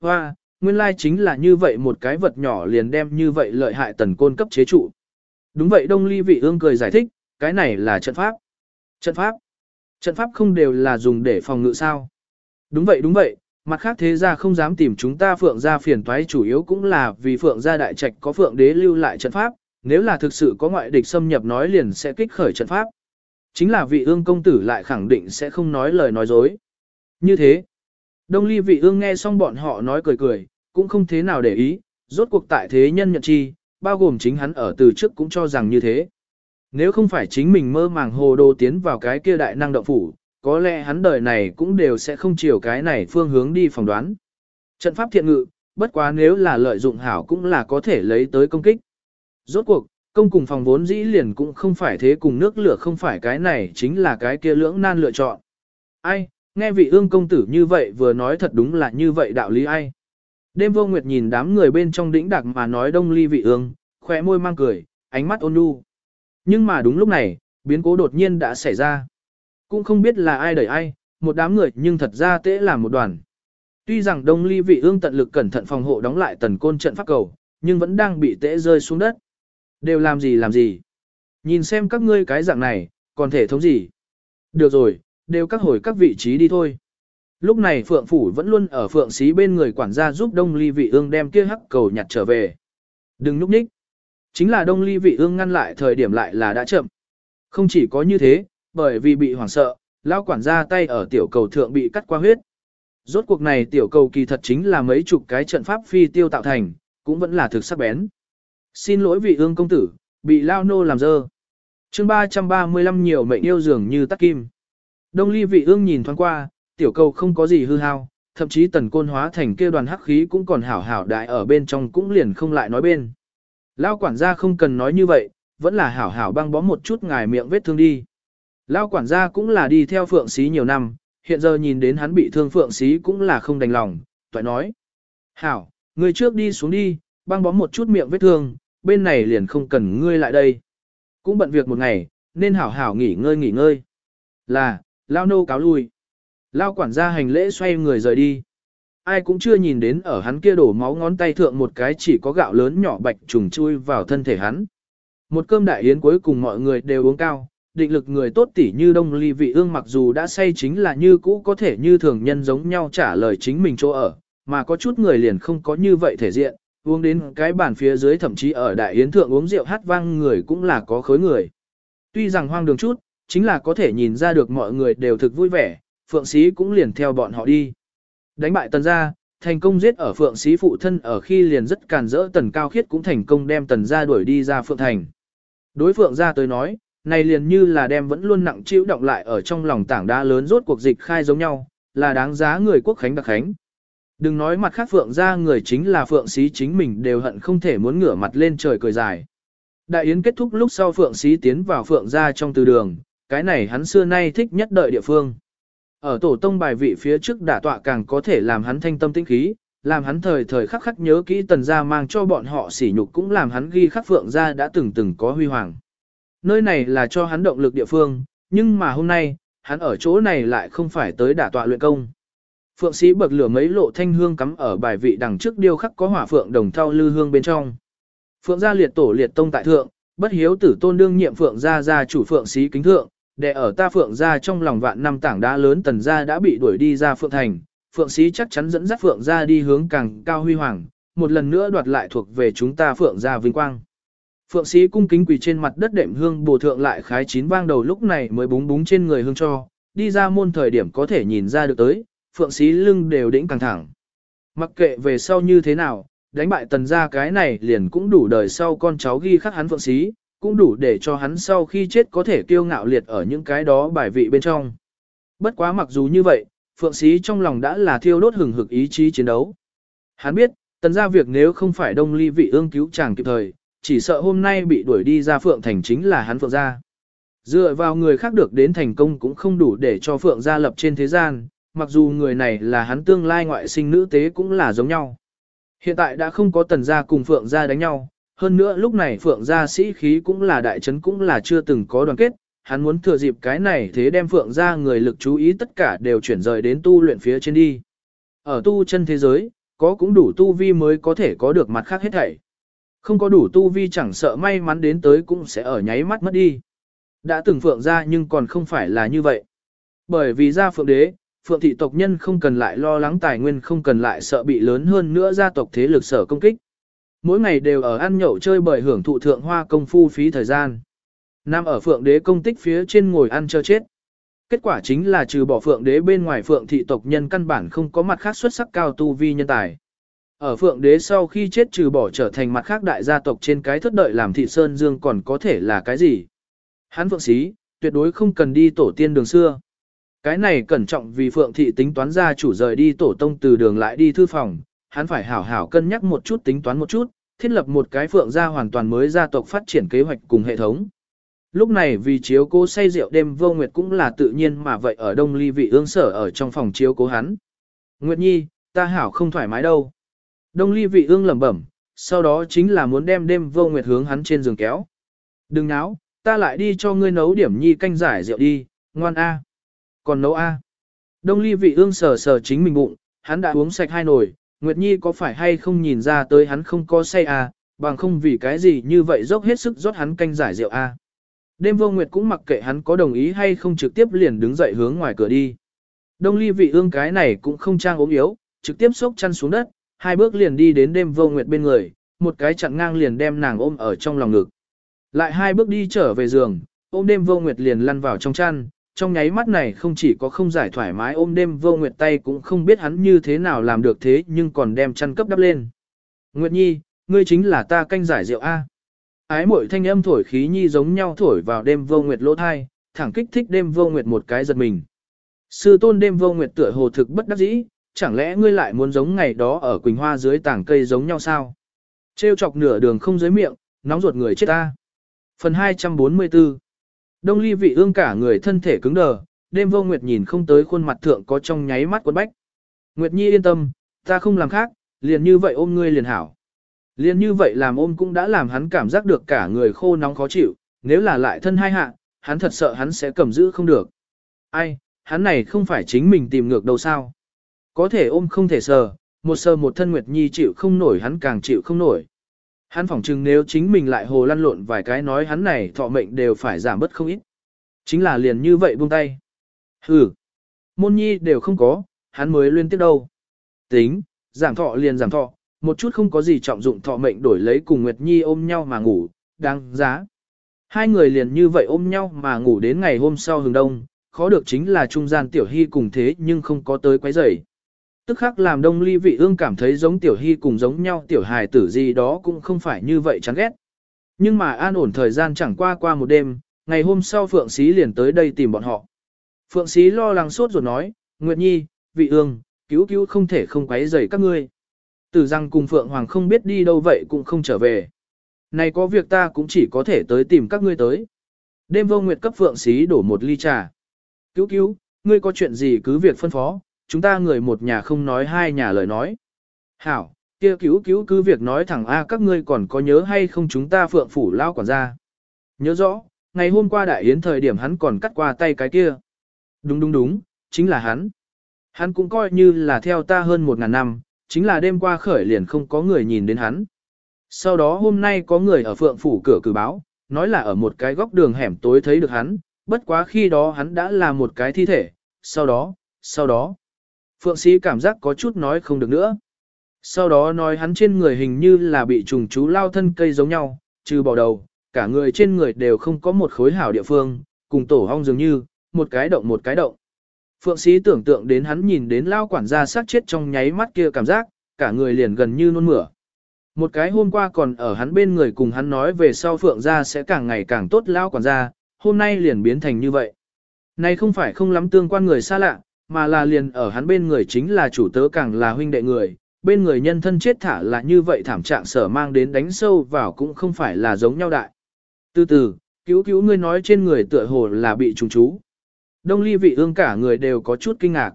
Hoa, nguyên lai chính là như vậy một cái vật nhỏ liền đem như vậy lợi hại tần côn cấp chế trụ. Đúng vậy đông ly vị ương cười giải thích, cái này là trận pháp. Trận pháp? Trận pháp không đều là dùng để phòng ngự sao? Đúng vậy đúng vậy, mặt khác thế gia không dám tìm chúng ta phượng gia phiền toái chủ yếu cũng là vì phượng gia đại trạch có phượng đế lưu lại trận pháp, nếu là thực sự có ngoại địch xâm nhập nói liền sẽ kích khởi trận pháp. Chính là vị ương công tử lại khẳng định sẽ không nói lời nói dối. Như thế, đông ly vị ương nghe xong bọn họ nói cười cười, cũng không thế nào để ý, rốt cuộc tại thế nhân nhận chi, bao gồm chính hắn ở từ trước cũng cho rằng như thế. Nếu không phải chính mình mơ màng hồ đồ tiến vào cái kia đại năng động phủ, có lẽ hắn đời này cũng đều sẽ không chiều cái này phương hướng đi phỏng đoán. Trận pháp thiện ngự, bất quá nếu là lợi dụng hảo cũng là có thể lấy tới công kích. Rốt cuộc, công cùng phòng vốn dĩ liền cũng không phải thế cùng nước lửa không phải cái này chính là cái kia lưỡng nan lựa chọn. Ai, nghe vị ương công tử như vậy vừa nói thật đúng là như vậy đạo lý ai. Đêm vô nguyệt nhìn đám người bên trong đĩnh đặc mà nói đông ly vị ương, khỏe môi mang cười, ánh mắt ôn nhu. Nhưng mà đúng lúc này, biến cố đột nhiên đã xảy ra. Cũng không biết là ai đẩy ai, một đám người nhưng thật ra tễ là một đoàn. Tuy rằng đông ly vị ương tận lực cẩn thận phòng hộ đóng lại tần côn trận pháp cầu, nhưng vẫn đang bị tễ rơi xuống đất. Đều làm gì làm gì. Nhìn xem các ngươi cái dạng này, còn thể thống gì. Được rồi, đều các hồi các vị trí đi thôi. Lúc này Phượng Phủ vẫn luôn ở Phượng Xí bên người quản gia giúp Đông Ly Vị Ương đem kia hắc cầu nhặt trở về. Đừng núp ních. Chính là Đông Ly Vị Ương ngăn lại thời điểm lại là đã chậm. Không chỉ có như thế, bởi vì bị hoảng sợ, lão quản gia tay ở tiểu cầu thượng bị cắt qua huyết. Rốt cuộc này tiểu cầu kỳ thật chính là mấy chục cái trận pháp phi tiêu tạo thành, cũng vẫn là thực sắc bén. Xin lỗi vị ương công tử, bị lao nô làm dơ. chương 335 nhiều mệnh yêu dường như tắc kim. Đông ly vị ương nhìn thoáng qua, tiểu cầu không có gì hư hao, thậm chí tần côn hóa thành kia đoàn hắc khí cũng còn hảo hảo đại ở bên trong cũng liền không lại nói bên. Lao quản gia không cần nói như vậy, vẫn là hảo hảo băng bó một chút ngài miệng vết thương đi. Lao quản gia cũng là đi theo phượng xí nhiều năm, hiện giờ nhìn đến hắn bị thương phượng xí cũng là không đành lòng, toại nói. Hảo, người trước đi xuống đi, băng bó một chút miệng vết thương, bên này liền không cần ngươi lại đây. Cũng bận việc một ngày, nên hảo hảo nghỉ ngơi nghỉ ngơi. Là, Lao nô cáo lui. Lao quản gia hành lễ xoay người rời đi. Ai cũng chưa nhìn đến ở hắn kia đổ máu ngón tay thượng một cái chỉ có gạo lớn nhỏ bạch trùng chui vào thân thể hắn. Một cơm đại yến cuối cùng mọi người đều uống cao, định lực người tốt tỉ như đông ly vị ương mặc dù đã say chính là như cũ có thể như thường nhân giống nhau trả lời chính mình chỗ ở, mà có chút người liền không có như vậy thể diện, uống đến cái bàn phía dưới thậm chí ở đại yến thượng uống rượu hát vang người cũng là có khối người. Tuy rằng hoang đường chút, chính là có thể nhìn ra được mọi người đều thực vui vẻ, phượng sĩ cũng liền theo bọn họ đi. Đánh bại tần gia, thành công giết ở phượng sĩ phụ thân ở khi liền rất càn rỡ tần cao khiết cũng thành công đem tần gia đuổi đi ra phượng thành. Đối phượng gia tới nói, này liền như là đem vẫn luôn nặng chịu động lại ở trong lòng tảng đá lớn rốt cuộc dịch khai giống nhau, là đáng giá người quốc khánh đặc khánh. Đừng nói mặt khác phượng gia người chính là phượng sĩ chính mình đều hận không thể muốn ngửa mặt lên trời cười dài. Đại yến kết thúc lúc sau phượng sĩ tiến vào phượng gia trong từ đường, cái này hắn xưa nay thích nhất đợi địa phương. Ở tổ tông bài vị phía trước đả tọa càng có thể làm hắn thanh tâm tinh khí, làm hắn thời thời khắc khắc nhớ kỹ tần gia mang cho bọn họ sỉ nhục cũng làm hắn ghi khắc phượng gia đã từng từng có huy hoàng. Nơi này là cho hắn động lực địa phương, nhưng mà hôm nay, hắn ở chỗ này lại không phải tới đả tọa luyện công. Phượng sĩ bậc lửa mấy lộ thanh hương cắm ở bài vị đằng trước điêu khắc có hỏa phượng đồng thau lư hương bên trong. Phượng gia liệt tổ liệt tông tại thượng, bất hiếu tử tôn đương nhiệm phượng gia gia chủ phượng sĩ kính thượng, để ở ta phượng gia trong lòng vạn năm tảng đá lớn tần gia đã bị đuổi đi ra phượng thành, phượng sĩ chắc chắn dẫn dắt phượng gia đi hướng càng cao huy hoàng, một lần nữa đoạt lại thuộc về chúng ta phượng gia vinh quang. Phượng sĩ cung kính quỳ trên mặt đất đệm hương bổ thượng lại khái chín vang đầu lúc này mới búng búng trên người hương cho, đi ra môn thời điểm có thể nhìn ra được tới, phượng sĩ lưng đều đĩnh căng thẳng. Mặc kệ về sau như thế nào, đánh bại tần gia cái này liền cũng đủ đời sau con cháu ghi khắc hắn phượng sĩ, cũng đủ để cho hắn sau khi chết có thể kiêu ngạo liệt ở những cái đó bài vị bên trong. Bất quá mặc dù như vậy, Phượng Sĩ trong lòng đã là thiêu đốt hừng hực ý chí chiến đấu. Hắn biết, tần gia việc nếu không phải đông ly vị ương cứu chàng kịp thời, chỉ sợ hôm nay bị đuổi đi ra Phượng Thành chính là hắn Phượng gia. Dựa vào người khác được đến thành công cũng không đủ để cho Phượng gia lập trên thế gian, mặc dù người này là hắn tương lai ngoại sinh nữ tế cũng là giống nhau. Hiện tại đã không có tần gia cùng Phượng gia đánh nhau, hơn nữa lúc này Phượng gia sĩ khí cũng là đại trấn cũng là chưa từng có đoàn kết, hắn muốn thừa dịp cái này thế đem Phượng gia người lực chú ý tất cả đều chuyển rời đến tu luyện phía trên đi. Ở tu chân thế giới, có cũng đủ tu vi mới có thể có được mặt khác hết thảy. Không có đủ tu vi chẳng sợ may mắn đến tới cũng sẽ ở nháy mắt mất đi. Đã từng Phượng gia nhưng còn không phải là như vậy. Bởi vì gia Phượng đế, Phượng thị tộc nhân không cần lại lo lắng tài nguyên không cần lại sợ bị lớn hơn nữa gia tộc thế lực sở công kích. Mỗi ngày đều ở ăn nhậu chơi bời hưởng thụ thượng hoa công phu phí thời gian. Nam ở phượng đế công tích phía trên ngồi ăn chơi chết. Kết quả chính là trừ bỏ phượng đế bên ngoài phượng thị tộc nhân căn bản không có mặt khác xuất sắc cao tu vi nhân tài. Ở phượng đế sau khi chết trừ bỏ trở thành mặt khác đại gia tộc trên cái thất đợi làm thị sơn dương còn có thể là cái gì. Hắn phượng xí, tuyệt đối không cần đi tổ tiên đường xưa. Cái này cẩn trọng vì phượng thị tính toán ra chủ rời đi tổ tông từ đường lại đi thư phòng, hắn phải hảo hảo cân nhắc một chút tính toán một chút, thiết lập một cái phượng gia hoàn toàn mới gia tộc phát triển kế hoạch cùng hệ thống. Lúc này vì chiếu cố say rượu đêm vô nguyệt cũng là tự nhiên mà vậy ở đông ly vị ương sở ở trong phòng chiếu cố hắn. Nguyệt nhi, ta hảo không thoải mái đâu. Đông ly vị ương lẩm bẩm, sau đó chính là muốn đem đêm vô nguyệt hướng hắn trên giường kéo. Đừng náo, ta lại đi cho ngươi nấu điểm nhi canh giải rượu đi, ngoan a. Còn nấu a. Đông ly vị ương sờ sờ chính mình bụng, hắn đã uống sạch hai nồi, Nguyệt Nhi có phải hay không nhìn ra tới hắn không có say à, bằng không vì cái gì như vậy dốc hết sức rót hắn canh giải rượu à. Đêm vô Nguyệt cũng mặc kệ hắn có đồng ý hay không trực tiếp liền đứng dậy hướng ngoài cửa đi. Đông ly vị ương cái này cũng không trang ốm yếu, trực tiếp xốc chăn xuống đất, hai bước liền đi đến đêm vô Nguyệt bên người, một cái chặn ngang liền đem nàng ôm ở trong lòng ngực. Lại hai bước đi trở về giường, ôm đêm vô Nguyệt liền lăn vào trong chăn, trong nháy mắt này không chỉ có không giải thoải mái ôm đêm vô nguyệt tay cũng không biết hắn như thế nào làm được thế nhưng còn đem chăn cấp đắp lên. Nguyệt Nhi, ngươi chính là ta canh giải rượu A. Ái mội thanh âm thổi khí nhi giống nhau thổi vào đêm vô nguyệt lỗ thai, thẳng kích thích đêm vô nguyệt một cái giật mình. Sư tôn đêm vô nguyệt tựa hồ thực bất đắc dĩ, chẳng lẽ ngươi lại muốn giống ngày đó ở Quỳnh Hoa dưới tảng cây giống nhau sao? Trêu chọc nửa đường không dưới miệng, nóng ruột người chết ta. Phần 244 Đông ly vị ương cả người thân thể cứng đờ, đêm vô nguyệt nhìn không tới khuôn mặt thượng có trong nháy mắt quấn bách. Nguyệt Nhi yên tâm, ta không làm khác, liền như vậy ôm ngươi liền hảo. Liền như vậy làm ôm cũng đã làm hắn cảm giác được cả người khô nóng khó chịu, nếu là lại thân hai hạ, hắn thật sợ hắn sẽ cầm giữ không được. Ai, hắn này không phải chính mình tìm ngược đâu sao. Có thể ôm không thể sờ, một sờ một thân Nguyệt Nhi chịu không nổi hắn càng chịu không nổi. Hắn phỏng chừng nếu chính mình lại hồ lăn lộn vài cái nói hắn này thọ mệnh đều phải giảm bớt không ít. Chính là liền như vậy buông tay. Hừ, môn nhi đều không có, hắn mới liên tiếp đâu. Tính, giảm thọ liền giảm thọ, một chút không có gì trọng dụng thọ mệnh đổi lấy cùng Nguyệt Nhi ôm nhau mà ngủ, đáng giá. Hai người liền như vậy ôm nhau mà ngủ đến ngày hôm sau hừng đông, khó được chính là trung gian tiểu hy cùng thế nhưng không có tới quấy rầy. Tức khắc làm đông ly vị ương cảm thấy giống tiểu hy cùng giống nhau tiểu hài tử gì đó cũng không phải như vậy chán ghét. Nhưng mà an ổn thời gian chẳng qua qua một đêm, ngày hôm sau Phượng Xí liền tới đây tìm bọn họ. Phượng Xí lo lắng sốt rồi nói, Nguyệt Nhi, vị ương, cứu cứu không thể không quấy rầy các ngươi. Tử rằng cùng Phượng Hoàng không biết đi đâu vậy cũng không trở về. Này có việc ta cũng chỉ có thể tới tìm các ngươi tới. Đêm vô nguyệt cấp Phượng Xí đổ một ly trà. Cứu cứu, ngươi có chuyện gì cứ việc phân phó, chúng ta người một nhà không nói hai nhà lời nói. Hảo, kia cứu cứu cứ việc nói thẳng A các ngươi còn có nhớ hay không chúng ta Phượng Phủ lao quản gia. Nhớ rõ, ngày hôm qua đại yến thời điểm hắn còn cắt qua tay cái kia. Đúng đúng đúng, chính là hắn. Hắn cũng coi như là theo ta hơn một ngàn năm, chính là đêm qua khởi liền không có người nhìn đến hắn. Sau đó hôm nay có người ở phượng phủ cửa cử báo, nói là ở một cái góc đường hẻm tối thấy được hắn, bất quá khi đó hắn đã là một cái thi thể, sau đó, sau đó. Phượng sĩ cảm giác có chút nói không được nữa. Sau đó nói hắn trên người hình như là bị trùng chú lao thân cây giống nhau, trừ bỏ đầu, cả người trên người đều không có một khối hảo địa phương, cùng tổ hong dường như, một cái động một cái động. Phượng sĩ tưởng tượng đến hắn nhìn đến lao quản gia sát chết trong nháy mắt kia cảm giác, cả người liền gần như nôn mửa. Một cái hôm qua còn ở hắn bên người cùng hắn nói về sau Phượng gia sẽ càng ngày càng tốt lao quản gia, hôm nay liền biến thành như vậy. Này không phải không lắm tương quan người xa lạ, mà là liền ở hắn bên người chính là chủ tớ càng là huynh đệ người, bên người nhân thân chết thả là như vậy thảm trạng sở mang đến đánh sâu vào cũng không phải là giống nhau đại. Từ từ, cứu cứu ngươi nói trên người tựa hồ là bị trùng chú. Đông ly vị ương cả người đều có chút kinh ngạc.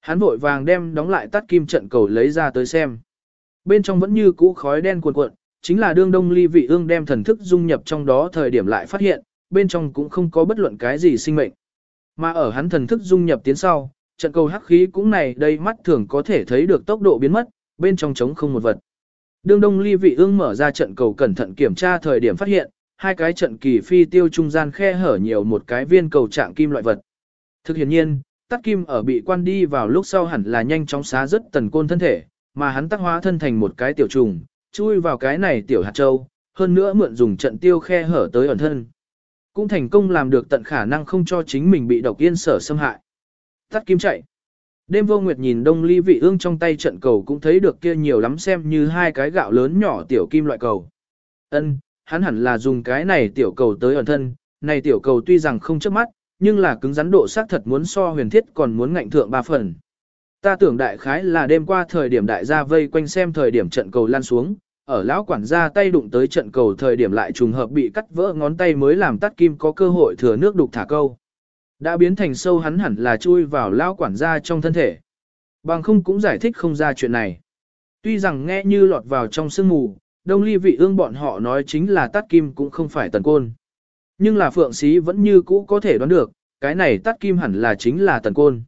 Hắn vội vàng đem đóng lại tắt kim trận cầu lấy ra tới xem. Bên trong vẫn như cũ khói đen cuộn cuộn, chính là đương đông ly vị ương đem thần thức dung nhập trong đó thời điểm lại phát hiện, bên trong cũng không có bất luận cái gì sinh mệnh. Mà ở hắn thần thức dung nhập tiến sau, trận cầu hắc khí cũng này đây mắt thường có thể thấy được tốc độ biến mất, bên trong trống không một vật. Đương đông ly vị ương mở ra trận cầu cẩn thận kiểm tra thời điểm phát hiện, hai cái trận kỳ phi tiêu trung gian khe hở nhiều một cái viên cầu trạng kim loại vật. Thực hiện nhiên, tắc kim ở bị quan đi vào lúc sau hẳn là nhanh chóng xá rất tần côn thân thể, mà hắn tắc hóa thân thành một cái tiểu trùng, chui vào cái này tiểu hạt châu, hơn nữa mượn dùng trận tiêu khe hở tới ẩn thân. Cũng thành công làm được tận khả năng không cho chính mình bị độc yên sở xâm hại. Tắt kim chạy. Đêm vô nguyệt nhìn đông ly vị ương trong tay trận cầu cũng thấy được kia nhiều lắm xem như hai cái gạo lớn nhỏ tiểu kim loại cầu. Ân, hắn hẳn là dùng cái này tiểu cầu tới ẩn thân, này tiểu cầu tuy rằng không chớp mắt, nhưng là cứng rắn độ xác thật muốn so huyền thiết còn muốn ngạnh thượng ba phần. Ta tưởng đại khái là đêm qua thời điểm đại gia vây quanh xem thời điểm trận cầu lan xuống, ở lão quản gia tay đụng tới trận cầu thời điểm lại trùng hợp bị cắt vỡ ngón tay mới làm tắt kim có cơ hội thừa nước đục thả câu. Đã biến thành sâu hắn hẳn là chui vào lão quản gia trong thân thể. Bằng không cũng giải thích không ra chuyện này. Tuy rằng nghe như lọt vào trong sương mù, đông ly vị ương bọn họ nói chính là tắt kim cũng không phải tần côn. Nhưng là phượng sĩ vẫn như cũ có thể đoán được, cái này tắt kim hẳn là chính là tần côn.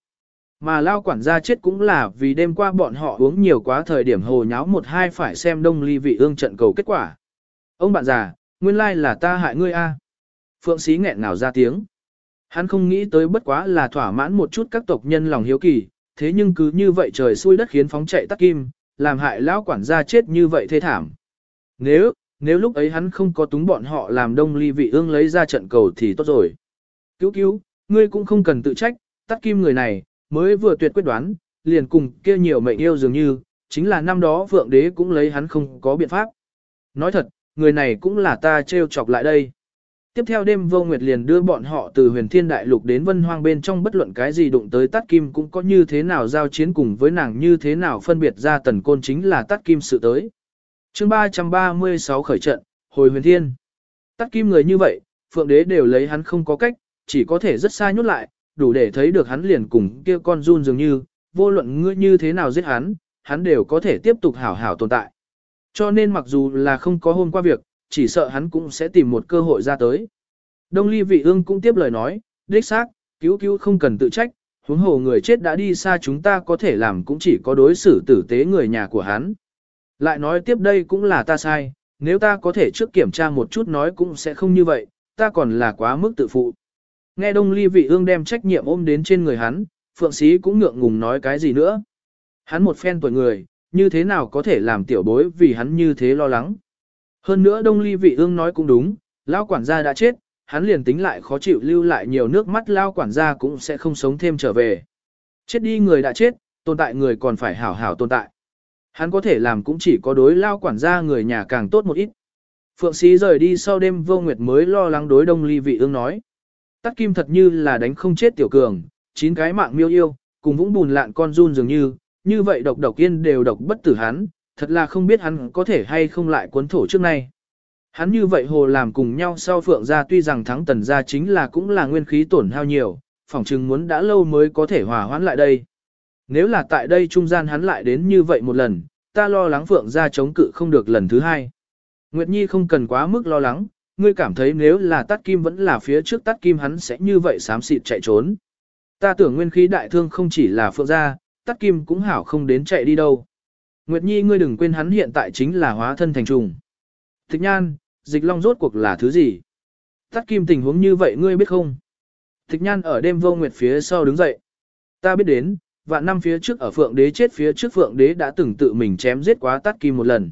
Mà lao quản gia chết cũng là vì đêm qua bọn họ uống nhiều quá thời điểm hồ nháo một hai phải xem đông ly vị ương trận cầu kết quả. Ông bạn già, nguyên lai là ta hại ngươi a. Phượng sĩ nghẹn ngào ra tiếng. Hắn không nghĩ tới bất quá là thỏa mãn một chút các tộc nhân lòng hiếu kỳ, thế nhưng cứ như vậy trời xui đất khiến phóng chạy Tắc kim, làm hại lão quản gia chết như vậy thê thảm. Nếu, nếu lúc ấy hắn không có túng bọn họ làm đông ly vị ương lấy ra trận cầu thì tốt rồi. Cứu cứu, ngươi cũng không cần tự trách, Tắc kim người này, mới vừa tuyệt quyết đoán, liền cùng kia nhiều mệnh yêu dường như, chính là năm đó vượng đế cũng lấy hắn không có biện pháp. Nói thật, người này cũng là ta trêu chọc lại đây. Tiếp theo đêm vô nguyệt liền đưa bọn họ từ huyền thiên đại lục đến vân hoang bên trong bất luận cái gì đụng tới tát kim cũng có như thế nào giao chiến cùng với nàng như thế nào phân biệt ra tần côn chính là tát kim sự tới. chương 336 khởi trận, hồi huyền thiên. tát kim người như vậy, phượng đế đều lấy hắn không có cách, chỉ có thể rất xa nhốt lại, đủ để thấy được hắn liền cùng kia con run dường như, vô luận ngươi như thế nào giết hắn, hắn đều có thể tiếp tục hảo hảo tồn tại. Cho nên mặc dù là không có hôm qua việc, chỉ sợ hắn cũng sẽ tìm một cơ hội ra tới. Đông ly vị ương cũng tiếp lời nói, đích xác, cứu cứu không cần tự trách, huống hồ người chết đã đi xa chúng ta có thể làm cũng chỉ có đối xử tử tế người nhà của hắn. Lại nói tiếp đây cũng là ta sai, nếu ta có thể trước kiểm tra một chút nói cũng sẽ không như vậy, ta còn là quá mức tự phụ. Nghe đông ly vị ương đem trách nhiệm ôm đến trên người hắn, phượng sĩ cũng ngượng ngùng nói cái gì nữa. Hắn một phen tuổi người, như thế nào có thể làm tiểu bối vì hắn như thế lo lắng. Hơn nữa đông ly vị ương nói cũng đúng, lão quản gia đã chết, hắn liền tính lại khó chịu lưu lại nhiều nước mắt lao quản gia cũng sẽ không sống thêm trở về. Chết đi người đã chết, tồn tại người còn phải hảo hảo tồn tại. Hắn có thể làm cũng chỉ có đối lao quản gia người nhà càng tốt một ít. Phượng Sĩ rời đi sau đêm vô nguyệt mới lo lắng đối đông ly vị ương nói. Tắt kim thật như là đánh không chết tiểu cường, chín cái mạng miêu yêu, cùng vũng bùn lạn con run dường như, như vậy độc độc yên đều độc bất tử hắn, thật là không biết hắn có thể hay không lại cuốn thổ trước nay. Hắn như vậy hồ làm cùng nhau sau phượng gia tuy rằng thắng tần gia chính là cũng là nguyên khí tổn hao nhiều, phỏng chừng muốn đã lâu mới có thể hòa hoãn lại đây. Nếu là tại đây trung gian hắn lại đến như vậy một lần, ta lo lắng phượng gia chống cự không được lần thứ hai. Nguyệt Nhi không cần quá mức lo lắng, ngươi cảm thấy nếu là tắt kim vẫn là phía trước tắt kim hắn sẽ như vậy xám xịt chạy trốn. Ta tưởng nguyên khí đại thương không chỉ là phượng gia, tắt kim cũng hảo không đến chạy đi đâu. Nguyệt Nhi ngươi đừng quên hắn hiện tại chính là hóa thân thành trùng. Thích nhan, dịch long rốt cuộc là thứ gì? Tắt kim tình huống như vậy ngươi biết không? Thích nhan ở đêm vô nguyệt phía sau đứng dậy. Ta biết đến, vạn năm phía trước ở phượng đế chết phía trước phượng đế đã từng tự mình chém giết quá tắt kim một lần.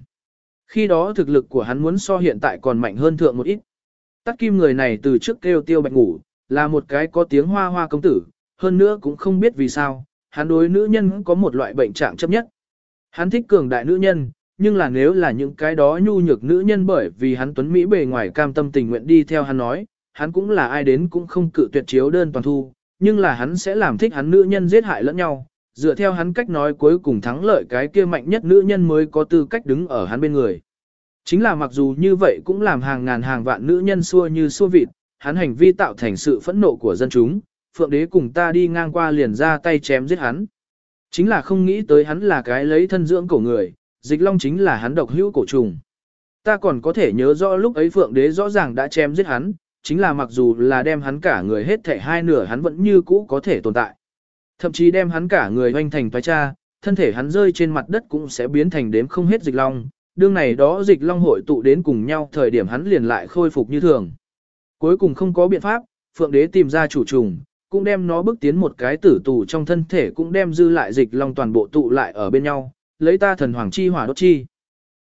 Khi đó thực lực của hắn muốn so hiện tại còn mạnh hơn thượng một ít. Tắt kim người này từ trước kêu tiêu bạch ngủ, là một cái có tiếng hoa hoa công tử, hơn nữa cũng không biết vì sao, hắn đối nữ nhân có một loại bệnh trạng chấp nhất. Hắn thích cường đại nữ nhân, nhưng là nếu là những cái đó nhu nhược nữ nhân bởi vì hắn tuấn Mỹ bề ngoài cam tâm tình nguyện đi theo hắn nói, hắn cũng là ai đến cũng không cự tuyệt chiếu đơn toàn thu, nhưng là hắn sẽ làm thích hắn nữ nhân giết hại lẫn nhau, dựa theo hắn cách nói cuối cùng thắng lợi cái kia mạnh nhất nữ nhân mới có tư cách đứng ở hắn bên người. Chính là mặc dù như vậy cũng làm hàng ngàn hàng vạn nữ nhân xua như xua vịt, hắn hành vi tạo thành sự phẫn nộ của dân chúng, phượng đế cùng ta đi ngang qua liền ra tay chém giết hắn. Chính là không nghĩ tới hắn là cái lấy thân dưỡng cổ người, dịch long chính là hắn độc hữu cổ trùng. Ta còn có thể nhớ rõ lúc ấy phượng đế rõ ràng đã chém giết hắn, chính là mặc dù là đem hắn cả người hết thể hai nửa hắn vẫn như cũ có thể tồn tại. Thậm chí đem hắn cả người hoanh thành toái cha, thân thể hắn rơi trên mặt đất cũng sẽ biến thành đếm không hết dịch long, đương này đó dịch long hội tụ đến cùng nhau thời điểm hắn liền lại khôi phục như thường. Cuối cùng không có biện pháp, Phượng Đế tìm ra chủ trùng, cũng đem nó bước tiến một cái tử tù trong thân thể cũng đem dư lại dịch long toàn bộ tụ lại ở bên nhau, lấy ta thần hoàng chi hỏa đốt chi.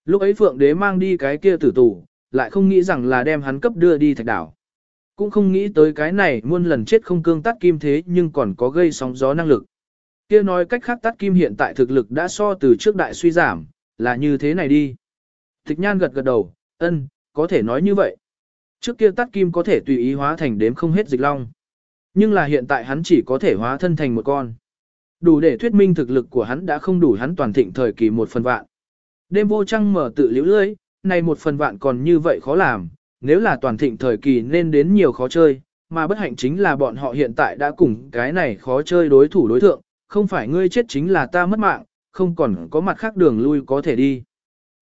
Lúc ấy Phượng Đế mang đi cái kia tử tù, lại không nghĩ rằng là đem hắn cấp đưa đi thạch đảo. Cũng không nghĩ tới cái này muôn lần chết không cương tắt kim thế nhưng còn có gây sóng gió năng lực. Kia nói cách khác tắt kim hiện tại thực lực đã so từ trước đại suy giảm, là như thế này đi. Thịch nhan gật gật đầu, ân, có thể nói như vậy. Trước kia tắt kim có thể tùy ý hóa thành đếm không hết dịch long. Nhưng là hiện tại hắn chỉ có thể hóa thân thành một con. Đủ để thuyết minh thực lực của hắn đã không đủ hắn toàn thịnh thời kỳ một phần vạn. Đêm vô trăng mở tự liễu lưới, này một phần vạn còn như vậy khó làm, nếu là toàn thịnh thời kỳ nên đến nhiều khó chơi, mà bất hạnh chính là bọn họ hiện tại đã cùng cái này khó chơi đối thủ đối thượng, không phải ngươi chết chính là ta mất mạng, không còn có mặt khác đường lui có thể đi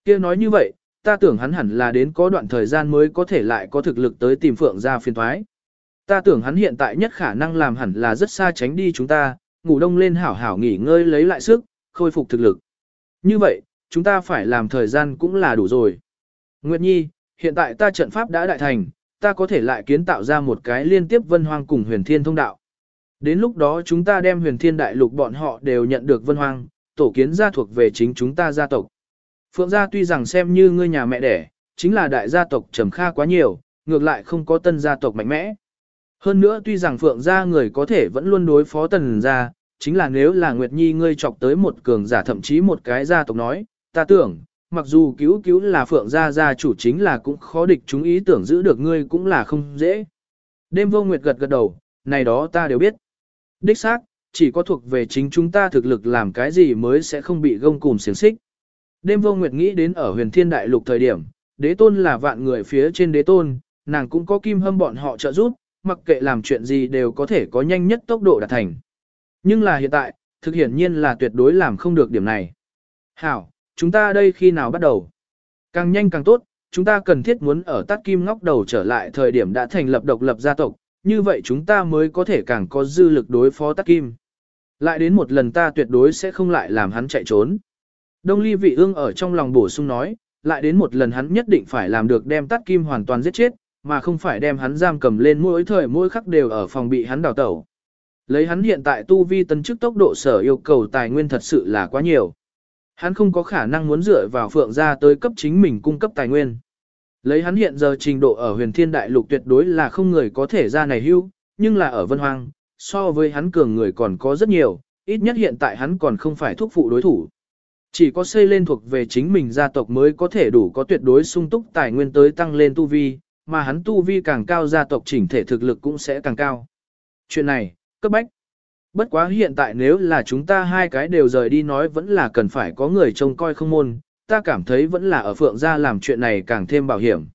kia nói như vậy, ta tưởng hắn hẳn là đến có đoạn thời gian mới có thể lại có thực lực tới tìm Phượng ra phiền thoái. Ta tưởng hắn hiện tại nhất khả năng làm hẳn là rất xa tránh đi chúng ta, ngủ đông lên hảo hảo nghỉ ngơi lấy lại sức, khôi phục thực lực. Như vậy, chúng ta phải làm thời gian cũng là đủ rồi. Nguyệt Nhi, hiện tại ta trận pháp đã đại thành, ta có thể lại kiến tạo ra một cái liên tiếp vân hoang cùng huyền thiên thông đạo. Đến lúc đó chúng ta đem huyền thiên đại lục bọn họ đều nhận được vân hoang, tổ kiến gia thuộc về chính chúng ta gia tộc. Phượng gia tuy rằng xem như ngươi nhà mẹ đẻ, chính là đại gia tộc trầm kha quá nhiều, ngược lại không có tân gia tộc mạnh mẽ. Hơn nữa tuy rằng Phượng gia người có thể vẫn luôn đối phó tần gia, chính là nếu là Nguyệt Nhi ngươi chọc tới một cường giả thậm chí một cái gia tộc nói, ta tưởng, mặc dù cứu cứu là phượng gia gia chủ chính là cũng khó địch chúng ý tưởng giữ được ngươi cũng là không dễ. Đêm vô nguyệt gật gật đầu, này đó ta đều biết. Đích xác, chỉ có thuộc về chính chúng ta thực lực làm cái gì mới sẽ không bị gông cùm xiềng xích. Đêm vô nguyệt nghĩ đến ở huyền thiên đại lục thời điểm, đế tôn là vạn người phía trên đế tôn, nàng cũng có kim hâm bọn họ trợ giúp, mặc kệ làm chuyện gì đều có thể có nhanh nhất tốc độ đạt thành. Nhưng là hiện tại, thực hiển nhiên là tuyệt đối làm không được điểm này. Hảo, chúng ta đây khi nào bắt đầu? Càng nhanh càng tốt, chúng ta cần thiết muốn ở tát kim ngóc đầu trở lại thời điểm đã thành lập độc lập gia tộc, như vậy chúng ta mới có thể càng có dư lực đối phó tát kim. Lại đến một lần ta tuyệt đối sẽ không lại làm hắn chạy trốn. Đông ly vị ương ở trong lòng bổ sung nói, lại đến một lần hắn nhất định phải làm được đem tát kim hoàn toàn giết chết, mà không phải đem hắn giam cầm lên mỗi thời mỗi khắc đều ở phòng bị hắn đào tẩu. Lấy hắn hiện tại tu vi tấn chức tốc độ sở yêu cầu tài nguyên thật sự là quá nhiều. Hắn không có khả năng muốn dựa vào phượng gia tới cấp chính mình cung cấp tài nguyên. Lấy hắn hiện giờ trình độ ở huyền thiên đại lục tuyệt đối là không người có thể ra này hưu, nhưng là ở vân hoang, so với hắn cường người còn có rất nhiều, ít nhất hiện tại hắn còn không phải thúc phụ đối thủ. Chỉ có xây lên thuộc về chính mình gia tộc mới có thể đủ có tuyệt đối sung túc tài nguyên tới tăng lên tu vi, mà hắn tu vi càng cao gia tộc chỉnh thể thực lực cũng sẽ càng cao. Chuyện này, cấp bách. Bất quá hiện tại nếu là chúng ta hai cái đều rời đi nói vẫn là cần phải có người trông coi không môn, ta cảm thấy vẫn là ở phượng gia làm chuyện này càng thêm bảo hiểm.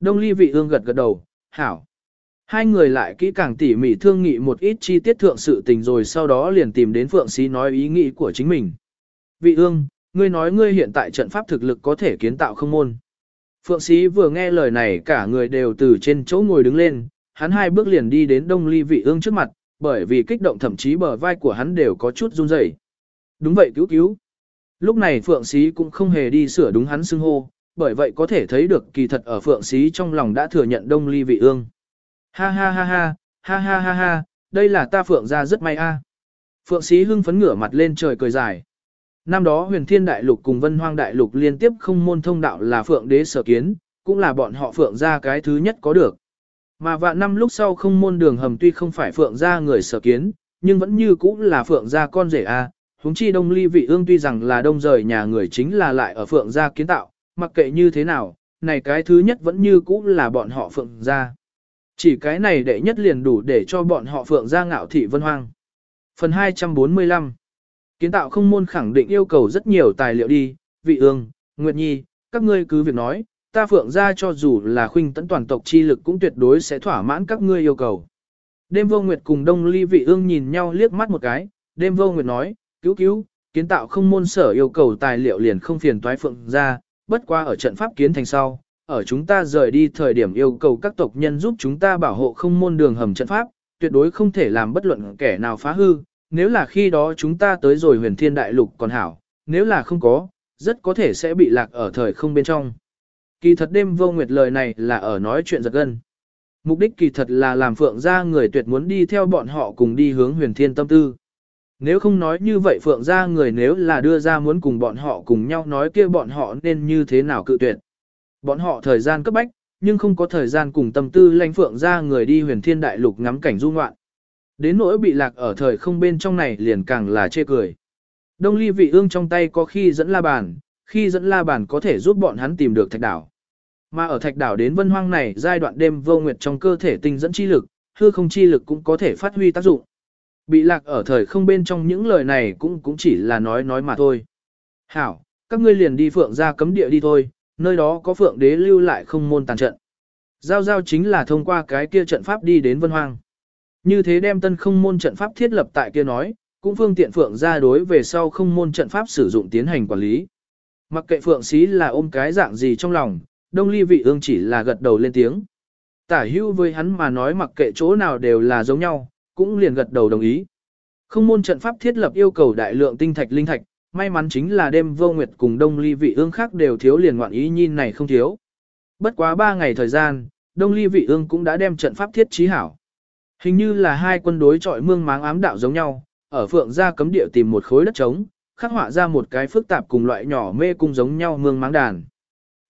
Đông ly vị ương gật gật đầu, hảo. Hai người lại kỹ càng tỉ mỉ thương nghị một ít chi tiết thượng sự tình rồi sau đó liền tìm đến phượng sĩ nói ý nghĩ của chính mình. Vị ương, ngươi nói ngươi hiện tại trận pháp thực lực có thể kiến tạo không môn. Phượng sĩ vừa nghe lời này cả người đều từ trên chỗ ngồi đứng lên, hắn hai bước liền đi đến đông ly vị ương trước mặt, bởi vì kích động thậm chí bờ vai của hắn đều có chút run rẩy. Đúng vậy cứu cứu. Lúc này Phượng Sĩ cũng không hề đi sửa đúng hắn xưng hô, bởi vậy có thể thấy được kỳ thật ở Phượng Sĩ trong lòng đã thừa nhận đông ly vị ương. Ha ha ha ha, ha ha ha ha, đây là ta Phượng ra rất may a. Phượng Sĩ hưng phấn ngửa mặt lên trời cười dài. Năm đó huyền thiên đại lục cùng vân hoang đại lục liên tiếp không môn thông đạo là Phượng đế sở kiến, cũng là bọn họ Phượng ra cái thứ nhất có được. Mà vạn năm lúc sau không môn đường hầm tuy không phải Phượng ra người sở kiến, nhưng vẫn như cũ là Phượng ra con rể a. huống chi đông ly vị ương tuy rằng là đông rời nhà người chính là lại ở phượng ra kiến tạo, mặc kệ như thế nào, này cái thứ nhất vẫn như cũ là bọn họ phượng ra. Chỉ cái này đệ nhất liền đủ để cho bọn họ phượng ra ngạo thị vân hoang. Phần 245 Kiến tạo không môn khẳng định yêu cầu rất nhiều tài liệu đi, vị ương, nguyệt nhi, các ngươi cứ việc nói, ta phượng gia cho dù là khuynh tấn toàn tộc chi lực cũng tuyệt đối sẽ thỏa mãn các ngươi yêu cầu. Đêm vô nguyệt cùng đông ly vị ương nhìn nhau liếc mắt một cái, đêm vô nguyệt nói, Cứu cứu, kiến tạo không môn sở yêu cầu tài liệu liền không phiền toái phượng ra, bất qua ở trận pháp kiến thành sau, ở chúng ta rời đi thời điểm yêu cầu các tộc nhân giúp chúng ta bảo hộ không môn đường hầm trận pháp, tuyệt đối không thể làm bất luận kẻ nào phá hư, nếu là khi đó chúng ta tới rồi huyền thiên đại lục còn hảo, nếu là không có, rất có thể sẽ bị lạc ở thời không bên trong. Kỳ thật đêm vô nguyệt lời này là ở nói chuyện giật gân. Mục đích kỳ thật là làm phượng gia người tuyệt muốn đi theo bọn họ cùng đi hướng huyền thiên tâm tư. Nếu không nói như vậy Phượng gia người nếu là đưa ra muốn cùng bọn họ cùng nhau nói kia bọn họ nên như thế nào cự tuyệt. Bọn họ thời gian cấp bách, nhưng không có thời gian cùng tâm tư lãnh Phượng gia người đi huyền thiên đại lục ngắm cảnh du ngoạn. Đến nỗi bị lạc ở thời không bên trong này liền càng là chê cười. Đông ly vị ương trong tay có khi dẫn la bàn, khi dẫn la bàn có thể giúp bọn hắn tìm được thạch đảo. Mà ở thạch đảo đến vân hoang này giai đoạn đêm vô nguyệt trong cơ thể tinh dẫn chi lực, hư không chi lực cũng có thể phát huy tác dụng. Bị lạc ở thời không bên trong những lời này cũng cũng chỉ là nói nói mà thôi. Hảo, các ngươi liền đi phượng ra cấm địa đi thôi, nơi đó có phượng đế lưu lại không môn tàn trận. Giao giao chính là thông qua cái kia trận pháp đi đến vân hoang. Như thế đem tân không môn trận pháp thiết lập tại kia nói, cũng phương tiện phượng ra đối về sau không môn trận pháp sử dụng tiến hành quản lý. Mặc kệ phượng xí là ôm cái dạng gì trong lòng, đông ly vị ương chỉ là gật đầu lên tiếng. Tả hưu với hắn mà nói mặc kệ chỗ nào đều là giống nhau, cũng liền gật đầu đồng ý. Không môn trận pháp thiết lập yêu cầu đại lượng tinh thạch linh thạch, may mắn chính là đêm vô nguyệt cùng đông ly vị ương khác đều thiếu liền ngoạn ý nhìn này không thiếu. Bất quá 3 ngày thời gian, đông ly vị ương cũng đã đem trận pháp thiết trí hảo. Hình như là hai quân đối trọi mương máng ám đạo giống nhau, ở phượng gia cấm địa tìm một khối đất trống, khắc họa ra một cái phức tạp cùng loại nhỏ mê cung giống nhau mương máng đàn.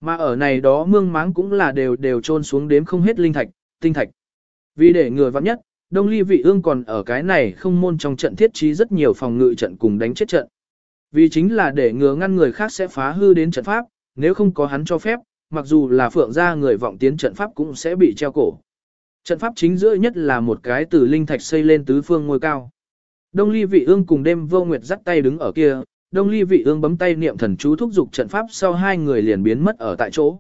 Mà ở này đó mương máng cũng là đều đều trôn xuống đếm không hết linh thạch, tinh thạch. Vì để ngừa vắng nhất, Đông ly vị ương còn ở cái này không môn trong trận thiết trí rất nhiều phòng ngự trận cùng đánh chết trận. Vì chính là để ngừa ngăn người khác sẽ phá hư đến trận pháp, nếu không có hắn cho phép, mặc dù là phượng gia người vọng tiến trận pháp cũng sẽ bị treo cổ. Trận pháp chính giữa nhất là một cái từ linh thạch xây lên tứ phương ngôi cao. Đông ly vị ương cùng đêm vô nguyệt dắt tay đứng ở kia, đông ly vị ương bấm tay niệm thần chú thúc giục trận pháp sau hai người liền biến mất ở tại chỗ.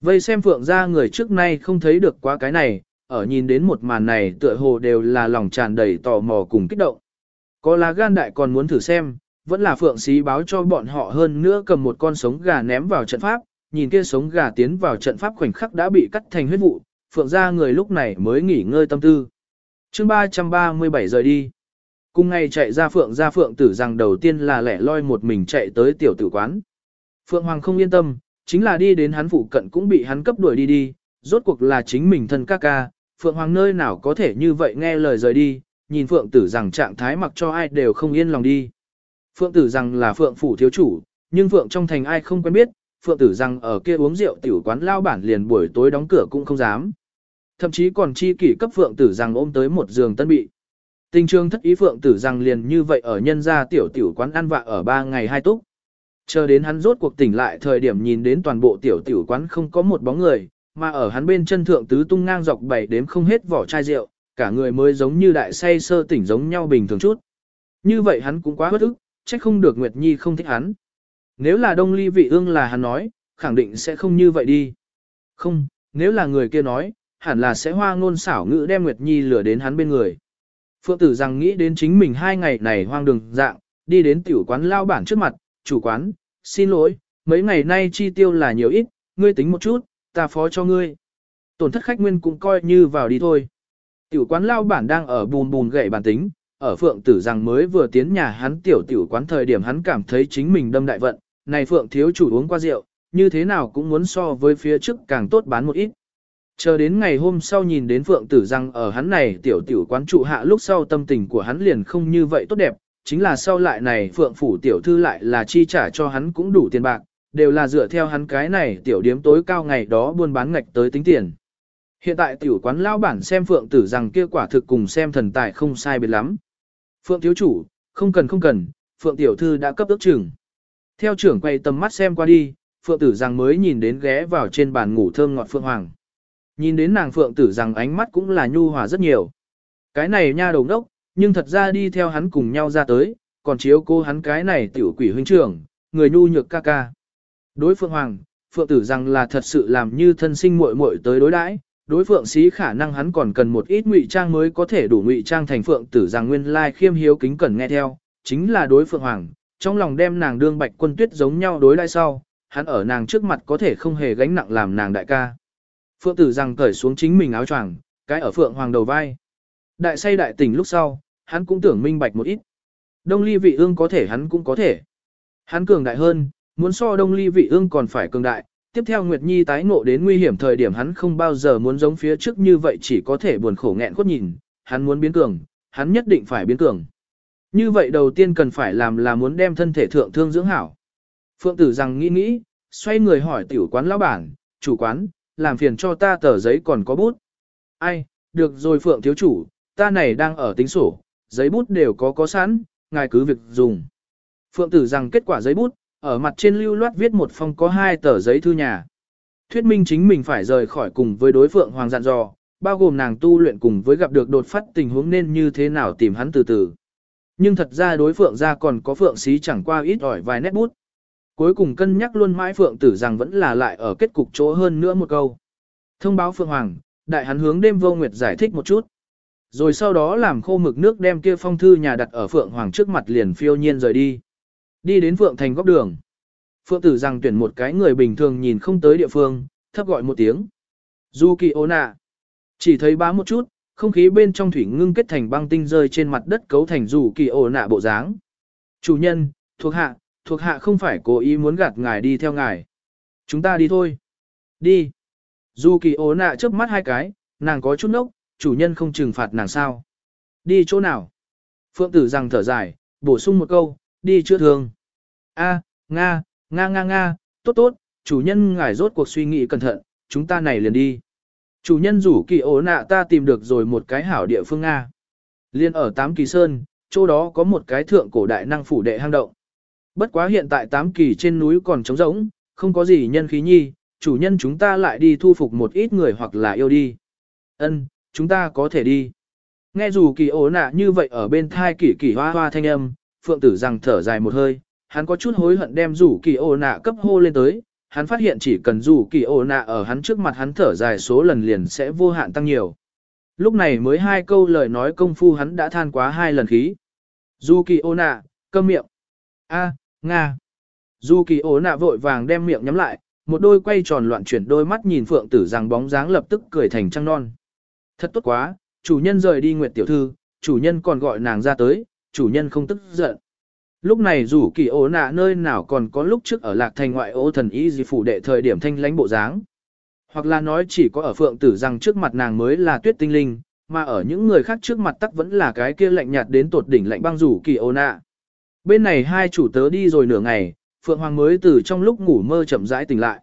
Vây xem phượng gia người trước nay không thấy được quá cái này, ở nhìn đến một màn này tựa hồ đều là lòng tràn đầy tò mò cùng kích động. Có lá gan đại còn muốn thử xem, vẫn là phượng xí báo cho bọn họ hơn nữa cầm một con sống gà ném vào trận pháp, nhìn kia sống gà tiến vào trận pháp khoảnh khắc đã bị cắt thành huyết vụ, phượng gia người lúc này mới nghỉ ngơi tâm tư. chương 337 rời đi. Cùng ngày chạy ra phượng gia phượng tử rằng đầu tiên là lẻ loi một mình chạy tới tiểu tử quán. Phượng Hoàng không yên tâm, chính là đi đến hắn phụ cận cũng bị hắn cấp đuổi đi đi, rốt cuộc là chính mình thân ca ca, Phượng Hoàng nơi nào có thể như vậy nghe lời rời đi, nhìn Phượng tử rằng trạng thái mặc cho ai đều không yên lòng đi. Phượng tử rằng là Phượng phủ thiếu chủ, nhưng Phượng trong thành ai không quen biết, Phượng tử rằng ở kia uống rượu tiểu quán lao bản liền buổi tối đóng cửa cũng không dám. Thậm chí còn chi kỷ cấp Phượng tử rằng ôm tới một giường tân bị. Tình trường thất ý Phượng tử rằng liền như vậy ở nhân gia tiểu tiểu quán ăn vạ ở ba ngày hai túc. Chờ đến hắn rốt cuộc tỉnh lại thời điểm nhìn đến toàn bộ tiểu tiểu quán không có một bóng người, mà ở hắn bên chân thượng tứ tung ngang dọc bảy đếm không hết vỏ chai rượu, cả người mới giống như đại say sơ tỉnh giống nhau bình thường chút. Như vậy hắn cũng quá bất ức, trách không được Nguyệt Nhi không thích hắn. Nếu là đông ly vị ương là hắn nói, khẳng định sẽ không như vậy đi. Không, nếu là người kia nói, hẳn là sẽ hoa ngôn xảo ngữ đem Nguyệt Nhi lừa đến hắn bên người. Phượng tử rằng nghĩ đến chính mình hai ngày này hoang đường dạng, đi đến tiểu quán lao bản trước mặt, chủ quán, xin lỗi, mấy ngày nay chi tiêu là nhiều ít, ngươi tính một chút, ta phó cho ngươi. Tổn thất khách nguyên cũng coi như vào đi thôi. Tiểu quán lao bản đang ở bùn bùn gậy bản tính, ở phượng tử rằng mới vừa tiến nhà hắn tiểu tiểu quán thời điểm hắn cảm thấy chính mình đâm đại vận, này phượng thiếu chủ uống qua rượu, như thế nào cũng muốn so với phía trước càng tốt bán một ít. Chờ đến ngày hôm sau nhìn đến phượng tử rằng ở hắn này tiểu tiểu quán trụ hạ lúc sau tâm tình của hắn liền không như vậy tốt đẹp, chính là sau lại này phượng phủ tiểu thư lại là chi trả cho hắn cũng đủ tiền bạc, đều là dựa theo hắn cái này tiểu điếm tối cao ngày đó buôn bán ngạch tới tính tiền. Hiện tại tiểu quán lao bản xem phượng tử rằng kia quả thực cùng xem thần tài không sai biệt lắm. Phượng thiếu chủ, không cần không cần, phượng tiểu thư đã cấp ước chừng. Theo trưởng quay tầm mắt xem qua đi, phượng tử rằng mới nhìn đến ghé vào trên bàn ngủ thơm ngọt phượng hoàng. Nhìn đến nàng phượng tử rằng ánh mắt cũng là nhu hòa rất nhiều. Cái này nha đầu đốc, nhưng thật ra đi theo hắn cùng nhau ra tới, còn chiếu cô hắn cái này tiểu quỷ huynh trưởng, người nhu nhược ca ca. Đối phượng hoàng, phượng tử rằng là thật sự làm như thân sinh muội muội tới đối đãi, đối phượng sĩ khả năng hắn còn cần một ít ngụy trang mới có thể đủ ngụy trang thành phượng tử rằng nguyên lai khiêm hiếu kính cẩn nghe theo, chính là đối phượng hoàng, trong lòng đem nàng đương bạch quân tuyết giống nhau đối đãi sau, hắn ở nàng trước mặt có thể không hề gánh nặng làm nàng đại ca. Phượng tử rằng cởi xuống chính mình áo choàng, cái ở phượng hoàng đầu vai. Đại say đại tỉnh lúc sau, hắn cũng tưởng minh bạch một ít. Đông ly vị ương có thể hắn cũng có thể. Hắn cường đại hơn, muốn so đông ly vị ương còn phải cường đại. Tiếp theo Nguyệt Nhi tái ngộ đến nguy hiểm thời điểm hắn không bao giờ muốn giống phía trước như vậy chỉ có thể buồn khổ nghẹn khuất nhìn, hắn muốn biến cường, hắn nhất định phải biến cường. Như vậy đầu tiên cần phải làm là muốn đem thân thể thượng thương dưỡng hảo. Phượng tử rằng nghĩ nghĩ, xoay người hỏi tiểu quán lão bản, chủ quán, làm phiền cho ta tờ giấy còn có bút. Ai, được rồi Phượng thiếu chủ, ta này đang ở tính sổ, giấy bút đều có có sẵn, ngài cứ việc dùng. Phượng tử rằng kết quả giấy bút, ở mặt trên lưu loát viết một phong có hai tờ giấy thư nhà. Thuyết minh chính mình phải rời khỏi cùng với đối Phượng Hoàng dặn dò, bao gồm nàng tu luyện cùng với gặp được đột phát tình huống nên như thế nào tìm hắn từ từ. Nhưng thật ra đối Phượng ra còn có Phượng xí chẳng qua ít ỏi vài nét bút. Cuối cùng cân nhắc luôn mãi Phượng tử rằng vẫn là lại ở kết cục chỗ hơn nữa một câu. Thông báo Phượng Hoàng, đại hắn hướng đêm vô nguyệt giải thích một chút. Rồi sau đó làm khô mực nước đem kia phong thư nhà đặt ở Phượng Hoàng trước mặt liền phiêu nhiên rời đi. Đi đến Phượng Thành góc đường. Phượng tử rằng tuyển một cái người bình thường nhìn không tới địa phương, thấp gọi một tiếng. Du kỳ ô nạ. Chỉ thấy bá một chút, không khí bên trong thủy ngưng kết thành băng tinh rơi trên mặt đất cấu thành dù kỳ ô nạ bộ dáng. Chủ nhân, thuộc hạ, thuộc hạ không phải cố ý muốn gạt ngài đi theo ngài. Chúng ta đi thôi. Đi. Dù kỳ ố nạ chớp mắt hai cái, nàng có chút nốc, chủ nhân không trừng phạt nàng sao. Đi chỗ nào? Phượng tử rằng thở dài, bổ sung một câu, đi chữa thương. A, Nga, Nga Nga Nga, tốt tốt, chủ nhân ngài rốt cuộc suy nghĩ cẩn thận, chúng ta này liền đi. Chủ nhân rủ kỳ ố nạ ta tìm được rồi một cái hảo địa phương Nga. Liên ở Tám Kỳ Sơn, chỗ đó có một cái thượng cổ đại năng phủ đệ hang động. Bất quá hiện tại tám kỳ trên núi còn trống rỗng, không có gì nhân khí nhi, chủ nhân chúng ta lại đi thu phục một ít người hoặc là yêu đi. Ân, chúng ta có thể đi. Nghe dù kỳ ố nạ như vậy ở bên thai kỳ kỳ hoa hoa thanh âm, phượng tử rằng thở dài một hơi, hắn có chút hối hận đem rủ kỳ ố nạ cấp hô lên tới, hắn phát hiện chỉ cần rủ kỳ ố nạ ở hắn trước mặt hắn thở dài số lần liền sẽ vô hạn tăng nhiều. Lúc này mới hai câu lời nói công phu hắn đã than quá hai lần khí. Dù kỳ ố nạ, câm miệng. A, Nga. Dù kỳ ố nạ vội vàng đem miệng nhắm lại, một đôi quay tròn loạn chuyển đôi mắt nhìn phượng tử rằng bóng dáng lập tức cười thành trăng non. Thật tốt quá, chủ nhân rời đi nguyệt tiểu thư, chủ nhân còn gọi nàng ra tới, chủ nhân không tức giận. Lúc này dù kỳ ố nạ nơi nào còn có lúc trước ở lạc thành ngoại ô thần y gì phủ đệ thời điểm thanh lãnh bộ dáng. Hoặc là nói chỉ có ở phượng tử rằng trước mặt nàng mới là tuyết tinh linh, mà ở những người khác trước mặt tắc vẫn là cái kia lạnh nhạt đến tột đỉnh lạnh băng rủ kỳ ố nạ. Bên này hai chủ tớ đi rồi nửa ngày, Phượng Hoàng mới từ trong lúc ngủ mơ chậm rãi tỉnh lại.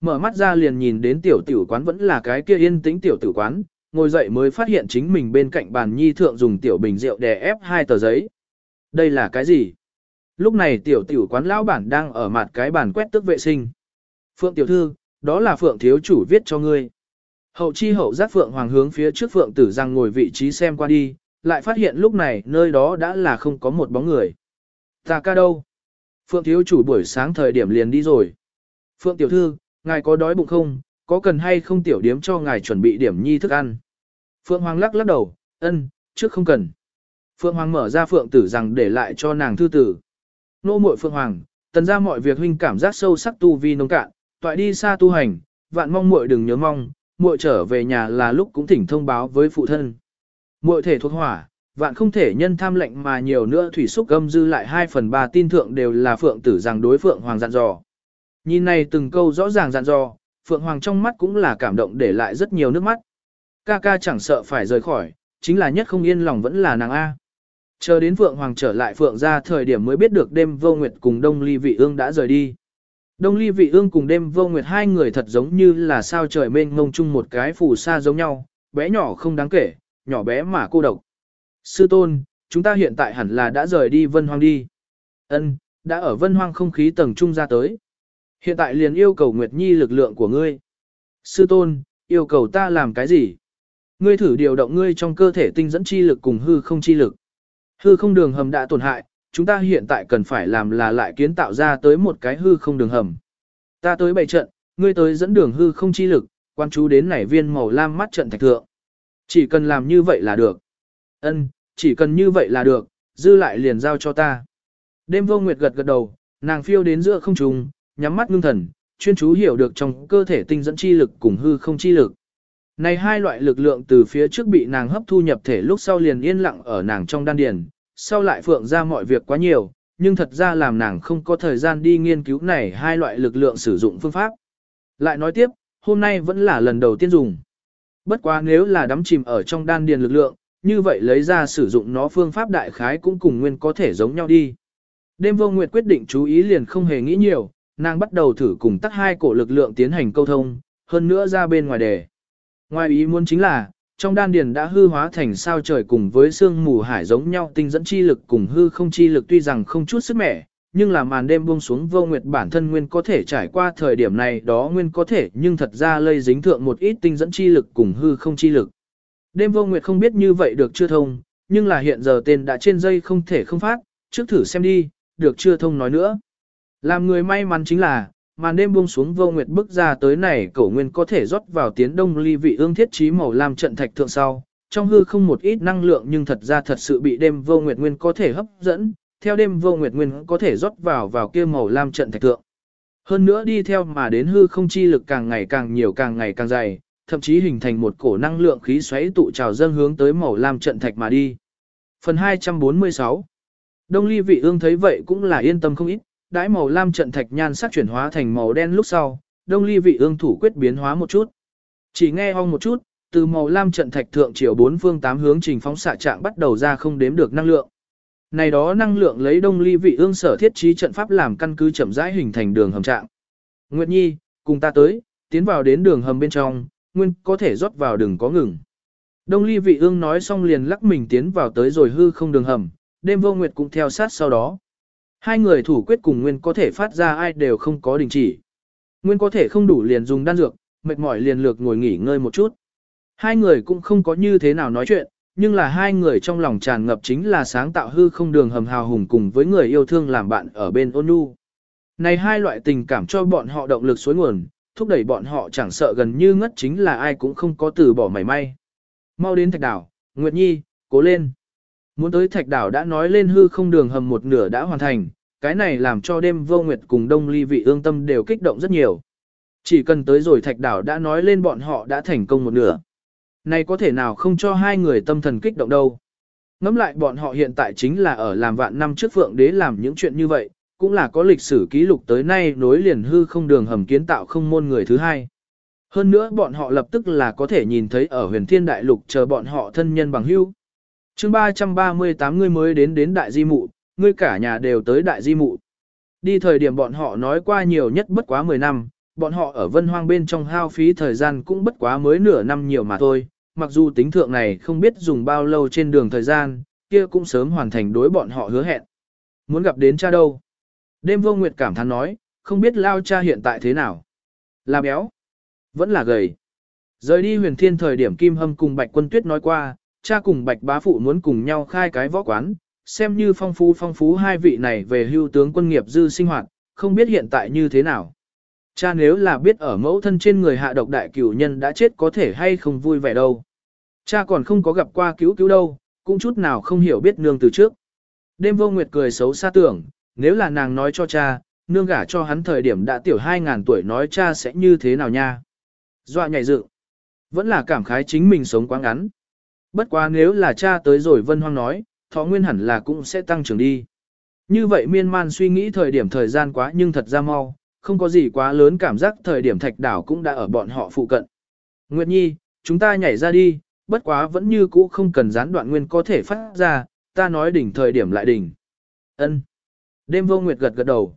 Mở mắt ra liền nhìn đến tiểu tiểu quán vẫn là cái kia yên tĩnh tiểu tử quán, ngồi dậy mới phát hiện chính mình bên cạnh bàn nhi thượng dùng tiểu bình rượu đè ép hai tờ giấy. Đây là cái gì? Lúc này tiểu tiểu quán lão bản đang ở mặt cái bàn quét tước vệ sinh. Phượng tiểu thư, đó là Phượng thiếu chủ viết cho ngươi. Hậu chi hậu giác Phượng Hoàng hướng phía trước Phượng tử rằng ngồi vị trí xem qua đi, lại phát hiện lúc này nơi đó đã là không có một bóng người. Ta ca đâu? Phượng thiếu chủ buổi sáng thời điểm liền đi rồi. Phượng tiểu thư, ngài có đói bụng không? Có cần hay không tiểu điếm cho ngài chuẩn bị điểm nhi thức ăn? Phượng Hoàng lắc lắc đầu, ân, trước không cần. Phượng Hoàng mở ra Phượng tử rằng để lại cho nàng thư tử. Nô muội Phượng Hoàng, tần ra mọi việc huynh cảm giác sâu sắc tu vi nông cạn, toại đi xa tu hành, vạn mong muội đừng nhớ mong, muội trở về nhà là lúc cũng thỉnh thông báo với phụ thân. Muội thể thuộc hỏa, vạn không thể nhân tham lệnh mà nhiều nữa thủy xúc gâm dư lại 2 phần 3 tin thượng đều là Phượng tử rằng đối Phượng Hoàng dặn dò. Nhìn này từng câu rõ ràng dặn dò, Phượng Hoàng trong mắt cũng là cảm động để lại rất nhiều nước mắt. Ca ca chẳng sợ phải rời khỏi, chính là nhất không yên lòng vẫn là nàng A. Chờ đến Phượng Hoàng trở lại Phượng ra thời điểm mới biết được đêm vô nguyệt cùng Đông Ly Vị Ương đã rời đi. Đông Ly Vị Ương cùng đêm vô nguyệt hai người thật giống như là sao trời mênh mông chung một cái phù sa giống nhau, bé nhỏ không đáng kể, nhỏ bé mà cô độc. Sư tôn, chúng ta hiện tại hẳn là đã rời đi Vân Hoang đi. Ân, đã ở Vân Hoang không khí tầng trung ra tới. Hiện tại liền yêu cầu Nguyệt Nhi lực lượng của ngươi. Sư tôn, yêu cầu ta làm cái gì? Ngươi thử điều động ngươi trong cơ thể tinh dẫn chi lực cùng hư không chi lực. Hư không đường hầm đã tổn hại, chúng ta hiện tại cần phải làm là lại kiến tạo ra tới một cái hư không đường hầm. Ta tới bày trận, ngươi tới dẫn đường hư không chi lực, quan chú đến nảy viên màu lam mắt trận thạch thượng. Chỉ cần làm như vậy là được. Ân, chỉ cần như vậy là được, dư lại liền giao cho ta. Đêm vô nguyệt gật gật đầu, nàng phiêu đến giữa không trung, nhắm mắt ngưng thần, chuyên chú hiểu được trong cơ thể tinh dẫn chi lực cùng hư không chi lực. Này hai loại lực lượng từ phía trước bị nàng hấp thu nhập thể lúc sau liền yên lặng ở nàng trong đan điền, sau lại phượng ra mọi việc quá nhiều, nhưng thật ra làm nàng không có thời gian đi nghiên cứu này hai loại lực lượng sử dụng phương pháp. Lại nói tiếp, hôm nay vẫn là lần đầu tiên dùng. Bất quá nếu là đắm chìm ở trong đan điền lực lượng, như vậy lấy ra sử dụng nó phương pháp đại khái cũng cùng nguyên có thể giống nhau đi. Đêm vô nguyệt quyết định chú ý liền không hề nghĩ nhiều, nàng bắt đầu thử cùng tắt hai cổ lực lượng tiến hành câu thông, hơn nữa ra bên ngoài đề. Ngoài ý muốn chính là, trong đan điền đã hư hóa thành sao trời cùng với sương mù hải giống nhau tinh dẫn chi lực cùng hư không chi lực tuy rằng không chút sức mẻ, nhưng là màn đêm buông xuống vô nguyệt bản thân nguyên có thể trải qua thời điểm này đó nguyên có thể nhưng thật ra lây dính thượng một ít tinh dẫn chi lực cùng hư không chi lực. Đêm vô nguyệt không biết như vậy được chưa thông, nhưng là hiện giờ tên đã trên dây không thể không phát, trước thử xem đi, được chưa thông nói nữa. Làm người may mắn chính là, màn đêm buông xuống vô nguyệt bước ra tới này cổ nguyên có thể rót vào tiến đông ly vị ương thiết trí màu lam trận thạch thượng sau, trong hư không một ít năng lượng nhưng thật ra thật sự bị đêm vô nguyệt nguyên có thể hấp dẫn, theo đêm vô nguyệt nguyên có thể rót vào vào kia màu lam trận thạch thượng. Hơn nữa đi theo mà đến hư không chi lực càng ngày càng nhiều càng ngày càng dày, thậm chí hình thành một cổ năng lượng khí xoáy tụ trào dâng hướng tới màu lam trận thạch mà đi. Phần 246 Đông ly vị ương thấy vậy cũng là yên tâm không ít, đãi màu lam trận thạch nhan sắc chuyển hóa thành màu đen lúc sau, đông ly vị ương thủ quyết biến hóa một chút. Chỉ nghe hong một chút, từ màu lam trận thạch thượng chiều bốn phương tám hướng trình phóng xạ trạng bắt đầu ra không đếm được năng lượng. Này đó năng lượng lấy đông ly vị ương sở thiết trí trận pháp làm căn cứ chậm rãi hình thành đường hầm trạng. Nguyệt Nhi, cùng ta tới, tiến vào đến đường hầm bên trong, nguyên có thể rót vào đừng có ngừng. Đông ly vị ương nói xong liền lắc mình tiến vào tới rồi hư không đường hầm, đêm vô nguyệt cũng theo sát sau đó. Hai người thủ quyết cùng nguyên có thể phát ra ai đều không có đình chỉ. Nguyên có thể không đủ liền dùng đan dược, mệt mỏi liền lược ngồi nghỉ ngơi một chút. Hai người cũng không có như thế nào nói chuyện, nhưng là hai người trong lòng tràn ngập chính là sáng tạo hư không đường hầm hào hùng cùng với người yêu thương làm bạn ở bên ôn nhu. Này hai loại tình cảm cho bọn họ động lực suối nguồn, thúc đẩy bọn họ chẳng sợ gần như ngất chính là ai cũng không có từ bỏ mảy may. Mau đến thạch đảo, Nguyệt Nhi, cố lên. Muốn tới thạch đảo đã nói lên hư không đường hầm một nửa đã hoàn thành, cái này làm cho đêm vô nguyệt cùng đông ly vị ương tâm đều kích động rất nhiều. Chỉ cần tới rồi thạch đảo đã nói lên bọn họ đã thành công một nửa. Này có thể nào không cho hai người tâm thần kích động đâu. Ngắm lại bọn họ hiện tại chính là ở làm vạn năm trước phượng đế làm những chuyện như vậy, cũng là có lịch sử ký lục tới nay nối liền hư không đường hầm kiến tạo không môn người thứ hai. Hơn nữa bọn họ lập tức là có thể nhìn thấy ở huyền thiên đại lục chờ bọn họ thân nhân bằng hữu. chương 338 người mới đến đến đại di mụ, ngươi cả nhà đều tới đại di mụ. Đi thời điểm bọn họ nói qua nhiều nhất bất quá 10 năm, bọn họ ở vân hoang bên trong hao phí thời gian cũng bất quá mới nửa năm nhiều mà thôi, mặc dù tính thượng này không biết dùng bao lâu trên đường thời gian, kia cũng sớm hoàn thành đối bọn họ hứa hẹn. Muốn gặp đến cha đâu? Đêm vô nguyệt cảm thán nói, không biết lao cha hiện tại thế nào? Là béo? Vẫn là gầy. Rời đi huyền thiên thời điểm Kim Hâm cùng Bạch Quân Tuyết nói qua, cha cùng Bạch Bá Phụ muốn cùng nhau khai cái võ quán, xem như phong phú phong phú hai vị này về hưu tướng quân nghiệp dư sinh hoạt, không biết hiện tại như thế nào. Cha nếu là biết ở mẫu thân trên người hạ độc đại cửu nhân đã chết có thể hay không vui vẻ đâu. Cha còn không có gặp qua cứu cứu đâu, cũng chút nào không hiểu biết nương từ trước. Đêm vô nguyệt cười xấu xa tưởng, nếu là nàng nói cho cha, nương gả cho hắn thời điểm đã tiểu 2.000 tuổi nói cha sẽ như thế nào nha. Dọa nhảy dựng, vẫn là cảm khái chính mình sống quá ngắn. Bất quá nếu là cha tới rồi vân hoang nói, thọ nguyên hẳn là cũng sẽ tăng trưởng đi. Như vậy miên man suy nghĩ thời điểm thời gian quá nhưng thật ra mau, không có gì quá lớn cảm giác thời điểm thạch đảo cũng đã ở bọn họ phụ cận. Nguyệt Nhi, chúng ta nhảy ra đi, bất quá vẫn như cũ không cần gián đoạn nguyên có thể phát ra, ta nói đỉnh thời điểm lại đỉnh. Ân. Đêm vô Nguyệt gật gật đầu.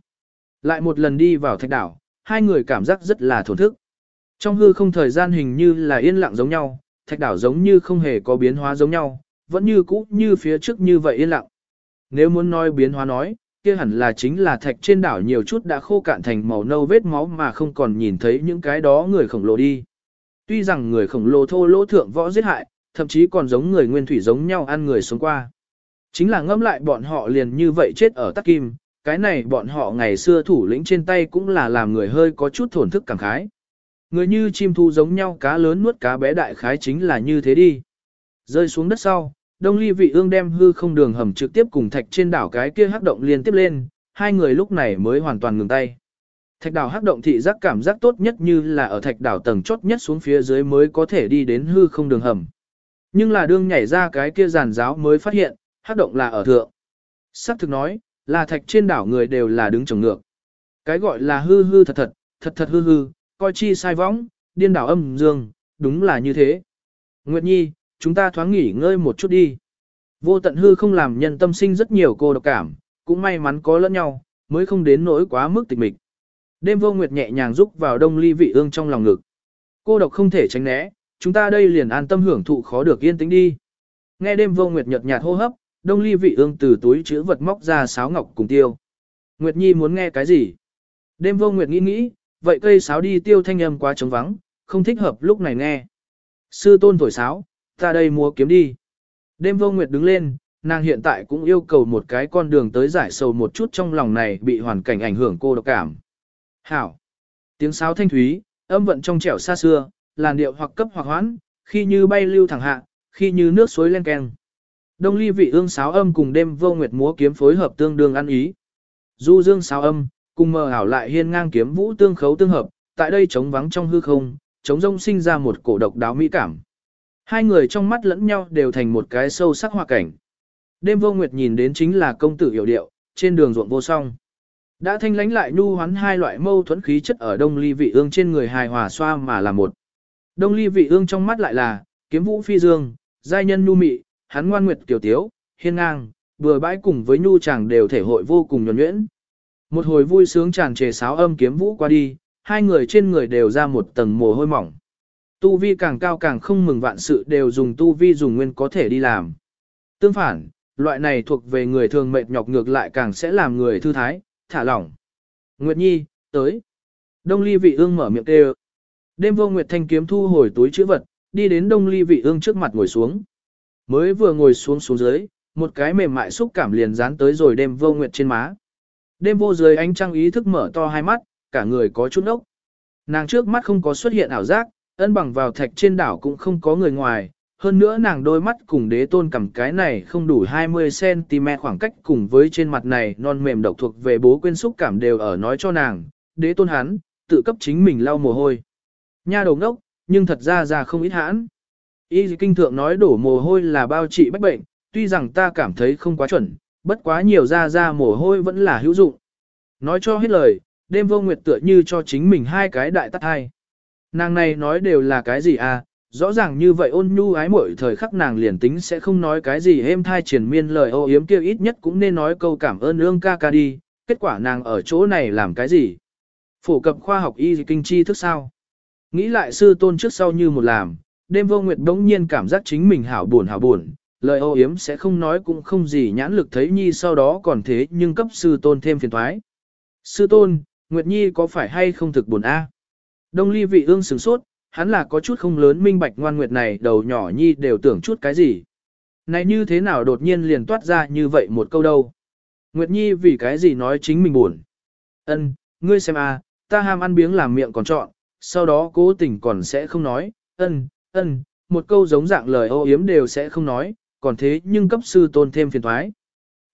Lại một lần đi vào thạch đảo, hai người cảm giác rất là thổn thức. Trong hư không thời gian hình như là yên lặng giống nhau, thạch đảo giống như không hề có biến hóa giống nhau, vẫn như cũ như phía trước như vậy yên lặng. Nếu muốn nói biến hóa nói, kia hẳn là chính là thạch trên đảo nhiều chút đã khô cạn thành màu nâu vết máu mà không còn nhìn thấy những cái đó người khổng lồ đi. Tuy rằng người khổng lồ thô lỗ thượng võ giết hại, thậm chí còn giống người nguyên thủy giống nhau ăn người sống qua. Chính là ngâm lại bọn họ liền như vậy chết ở tắc kim, cái này bọn họ ngày xưa thủ lĩnh trên tay cũng là làm người hơi có chút thổn thức cảm khái. Người như chim thu giống nhau cá lớn nuốt cá bé đại khái chính là như thế đi. Rơi xuống đất sau, Đông Ly Vị Ương đem hư không đường hầm trực tiếp cùng thạch trên đảo cái kia hắc động liên tiếp lên, hai người lúc này mới hoàn toàn ngừng tay. Thạch đảo hắc động thị giác cảm giác tốt nhất như là ở thạch đảo tầng chốt nhất xuống phía dưới mới có thể đi đến hư không đường hầm. Nhưng là đương nhảy ra cái kia giàn giáo mới phát hiện, hắc động là ở thượng. Sắc thực nói, là thạch trên đảo người đều là đứng trồng ngược. Cái gọi là hư hư thật thật, thật thật hư hư, coi chi sai võng, điên đảo âm dương, đúng là như thế. Nguyệt Nhi, chúng ta thoáng nghỉ ngơi một chút đi. Vô tận hư không làm nhân tâm sinh rất nhiều cô độc cảm, cũng may mắn có lẫn nhau, mới không đến nỗi quá mức tịch mịch. Đêm vô nguyệt nhẹ nhàng rúc vào đông ly vị ương trong lòng ngực. Cô độc không thể tránh né, chúng ta đây liền an tâm hưởng thụ khó được yên tĩnh đi. Nghe đêm vô nguyệt nhợt nhạt hô hấp, đông ly vị ương từ túi chữ vật móc ra sáo ngọc cùng tiêu. Nguyệt Nhi muốn nghe cái gì? Đêm vô nguyệt nghĩ nghĩ, vậy cây sáo đi tiêu thanh âm quá trống vắng, không thích hợp lúc này nghe. Sư tôn thổi sáo, ta đây mua kiếm đi. Đêm vô nguyệt đứng lên, nàng hiện tại cũng yêu cầu một cái con đường tới giải sầu một chút trong lòng này bị hoàn cảnh ảnh hưởng cô độc cảm. Hảo. Tiếng sáo thanh thúy, âm vận trong trẻo xa xưa, làn điệu hoặc cấp hoặc hoãn, khi như bay lưu thẳng hạ, khi như nước suối len keng. Đông ly vị ương sáo âm cùng đêm vô nguyệt múa kiếm phối hợp tương đương ăn ý. Du dương sáo âm, cùng mờ ảo lại hiên ngang kiếm vũ tương khấu tương hợp, tại đây trống vắng trong hư không, trống rông sinh ra một cổ độc đáo mỹ cảm. Hai người trong mắt lẫn nhau đều thành một cái sâu sắc hoa cảnh. Đêm vô nguyệt nhìn đến chính là công tử hiểu điệu, trên đường ruộng vô song. Đã thanh lánh lại nhu hoán hai loại mâu thuẫn khí chất ở đông ly vị ương trên người hài hòa xoa mà là một. Đông ly vị ương trong mắt lại là, kiếm vũ phi dương, giai nhân nhu mị, hắn ngoan nguyệt tiểu tiếu, hiên ngang, vừa bãi cùng với nhu chàng đều thể hội vô cùng nhuẩn nhuyễn. Một hồi vui sướng tràn trề sáo âm kiếm vũ qua đi, hai người trên người đều ra một tầng mồ hôi mỏng. Tu vi càng cao càng không mừng vạn sự đều dùng tu vi dùng nguyên có thể đi làm. Tương phản, loại này thuộc về người thường mệt nhọc ngược lại càng sẽ làm người thư thái, thả lỏng. Nguyệt Nhi, tới. Đông ly vị ương mở miệng kêu. Đêm vô nguyệt thanh kiếm thu hồi túi chữ vật, đi đến đông ly vị ương trước mặt ngồi xuống. Mới vừa ngồi xuống xuống dưới, một cái mềm mại xúc cảm liền dán tới rồi đêm vô nguyệt trên má. Đêm vô dưới ánh trăng ý thức mở to hai mắt, cả người có chút ốc. Nàng trước mắt không có xuất hiện ảo giác, ân bằng vào thạch trên đảo cũng không có người ngoài, hơn nữa nàng đôi mắt cùng đế tôn cầm cái này không đủ 20cm khoảng cách cùng với trên mặt này non mềm độc thuộc về bố quên xúc cảm đều ở nói cho nàng, đế tôn hắn, tự cấp chính mình lau mồ hôi. Nha đầu ngốc, nhưng thật ra ra không ít hãn. Y kinh thượng nói đổ mồ hôi là bao trị bách bệnh, tuy rằng ta cảm thấy không quá chuẩn, bất quá nhiều ra ra mồ hôi vẫn là hữu dụng. Nói cho hết lời, đêm vô nguyệt tựa như cho chính mình hai cái đại tắt hai. Nàng này nói đều là cái gì à, rõ ràng như vậy ôn nhu ái mỗi thời khắc nàng liền tính sẽ không nói cái gì êm thai triển miên lời ô yếm kia ít nhất cũng nên nói câu cảm ơn ương ca ca đi, kết quả nàng ở chỗ này làm cái gì? Phổ cập khoa học y kinh chi thức sao? Nghĩ lại sư tôn trước sau như một làm, đêm vô nguyệt đống nhiên cảm giác chính mình hảo buồn hảo buồn, lời ô yếm sẽ không nói cũng không gì nhãn lực thấy nhi sau đó còn thế nhưng cấp sư tôn thêm phiền thoái. Sư tôn, Nguyệt Nhi có phải hay không thực buồn a? Đông ly vị ương sửng sốt, hắn là có chút không lớn minh bạch ngoan nguyệt này đầu nhỏ Nhi đều tưởng chút cái gì. Này như thế nào đột nhiên liền toát ra như vậy một câu đâu. Nguyệt Nhi vì cái gì nói chính mình buồn. Ân, ngươi xem a, ta ham ăn biếng làm miệng còn chọn, sau đó cố tình còn sẽ không nói, ân, ân, một câu giống dạng lời ô yếm đều sẽ không nói, còn thế nhưng cấp sư tôn thêm phiền thoái.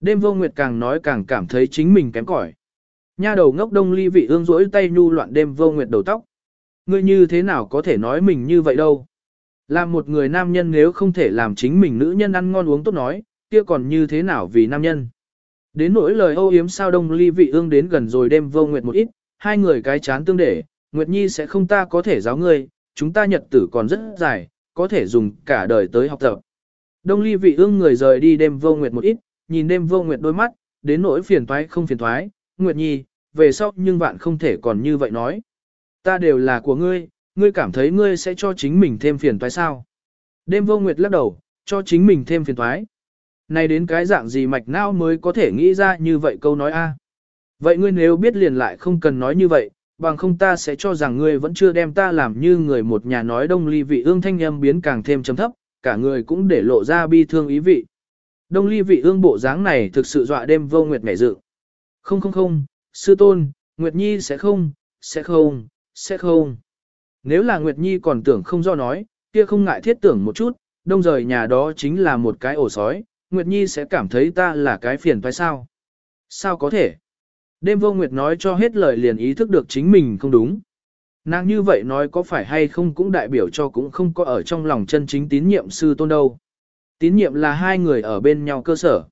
Đêm vô nguyệt càng nói càng cảm thấy chính mình kém cỏi. Nha đầu ngốc đông ly vị ương rỗi tay nhu loạn đêm vô nguyệt đầu tóc. Ngươi như thế nào có thể nói mình như vậy đâu. Làm một người nam nhân nếu không thể làm chính mình nữ nhân ăn ngon uống tốt nói, kia còn như thế nào vì nam nhân. Đến nỗi lời ô yếm sao đông ly vị ương đến gần rồi đêm vô nguyệt một ít, hai người cái chán tương để, Nguyệt Nhi sẽ không ta có thể giáo ngươi, chúng ta nhật tử còn rất dài, có thể dùng cả đời tới học tập. Đông ly vị ương người rời đi đêm vô nguyệt một ít, nhìn đêm vô nguyệt đôi mắt, đến nỗi phiền toái không phiền toái, Nguyệt Nhi, về sau nhưng bạn không thể còn như vậy nói. Ta đều là của ngươi, ngươi cảm thấy ngươi sẽ cho chính mình thêm phiền toái sao. Đêm vô nguyệt lắc đầu, cho chính mình thêm phiền toái. Này đến cái dạng gì mạch não mới có thể nghĩ ra như vậy câu nói a? Vậy ngươi nếu biết liền lại không cần nói như vậy, bằng không ta sẽ cho rằng ngươi vẫn chưa đem ta làm như người một nhà nói đông ly vị ương thanh âm biến càng thêm chấm thấp, cả người cũng để lộ ra bi thương ý vị. Đông ly vị ương bộ dáng này thực sự dọa đêm vô nguyệt ngảy dự. Không không không, sư tôn, Nguyệt Nhi sẽ không, sẽ không, sẽ không. Nếu là Nguyệt Nhi còn tưởng không do nói, kia không ngại thiết tưởng một chút, đông rời nhà đó chính là một cái ổ sói, Nguyệt Nhi sẽ cảm thấy ta là cái phiền phải sao? Sao có thể? Đêm vô Nguyệt nói cho hết lời liền ý thức được chính mình không đúng. Nàng như vậy nói có phải hay không cũng đại biểu cho cũng không có ở trong lòng chân chính tín nhiệm sư tôn đâu. Tín nhiệm là hai người ở bên nhau cơ sở.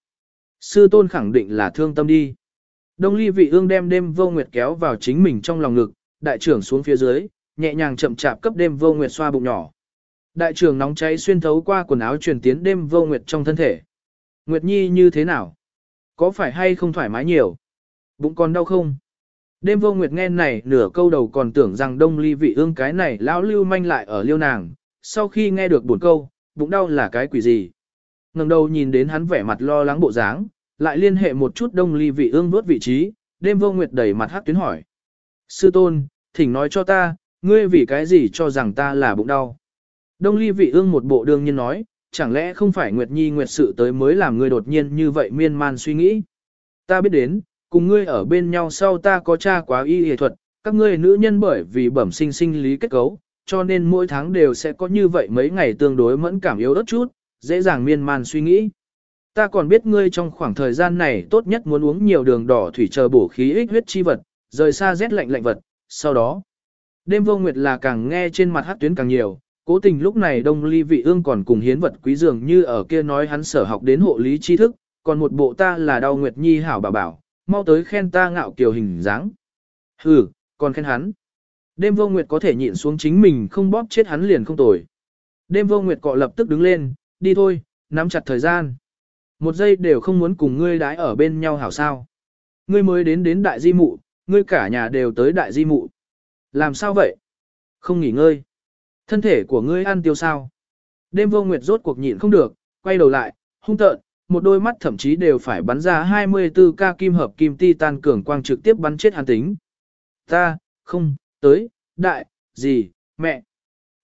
Sư tôn khẳng định là thương tâm đi. Đông ly vị ương đem đêm vô nguyệt kéo vào chính mình trong lòng ngực, đại trưởng xuống phía dưới, nhẹ nhàng chậm chạp cấp đêm vô nguyệt xoa bụng nhỏ. Đại trưởng nóng cháy xuyên thấu qua quần áo truyền tiến đêm vô nguyệt trong thân thể. Nguyệt nhi như thế nào? Có phải hay không thoải mái nhiều? Bụng còn đau không? Đêm vô nguyệt nghe này nửa câu đầu còn tưởng rằng đông ly vị ương cái này lão lưu manh lại ở liêu nàng, sau khi nghe được buồn câu, bụng đau là cái quỷ gì? ngẩng đầu nhìn đến hắn vẻ mặt lo lắng bộ dáng, lại liên hệ một chút đông ly vị ương vuốt vị trí, đêm vô nguyệt đẩy mặt hắc tuyến hỏi. Sư tôn, thỉnh nói cho ta, ngươi vì cái gì cho rằng ta là bụng đau? Đông ly vị ương một bộ đương nhiên nói, chẳng lẽ không phải Nguyệt Nhi Nguyệt sự tới mới làm ngươi đột nhiên như vậy miên man suy nghĩ? Ta biết đến, cùng ngươi ở bên nhau sau ta có tra quá y y thuật, các ngươi nữ nhân bởi vì bẩm sinh sinh lý kết cấu, cho nên mỗi tháng đều sẽ có như vậy mấy ngày tương đối mẫn cảm yếu ớt chút, dễ dàng miên man suy nghĩ. Ta còn biết ngươi trong khoảng thời gian này tốt nhất muốn uống nhiều đường đỏ thủy chờ bổ khí ích huyết chi vật, rời xa rét lạnh lạnh vật, sau đó. Đêm vô nguyệt là càng nghe trên mặt hát tuyến càng nhiều, cố tình lúc này đông ly vị ương còn cùng hiến vật quý dường như ở kia nói hắn sở học đến hộ lý tri thức, còn một bộ ta là đau nguyệt nhi hảo bảo bảo, mau tới khen ta ngạo kiều hình dáng. Hừ, còn khen hắn. Đêm vô nguyệt có thể nhịn xuống chính mình không bóp chết hắn liền không tồi. Đêm vô nguyệt cọ lập tức đứng lên, đi thôi, nắm chặt thời gian. Một giây đều không muốn cùng ngươi đái ở bên nhau hảo sao. Ngươi mới đến đến đại di mụ, ngươi cả nhà đều tới đại di mụ. Làm sao vậy? Không nghỉ ngơi. Thân thể của ngươi ăn tiêu sao? Đêm vô nguyệt rốt cuộc nhịn không được, quay đầu lại, hung tợn, một đôi mắt thậm chí đều phải bắn ra 24k kim hợp kim titan cường quang trực tiếp bắn chết hắn tính. Ta, không, tới, đại, gì, mẹ.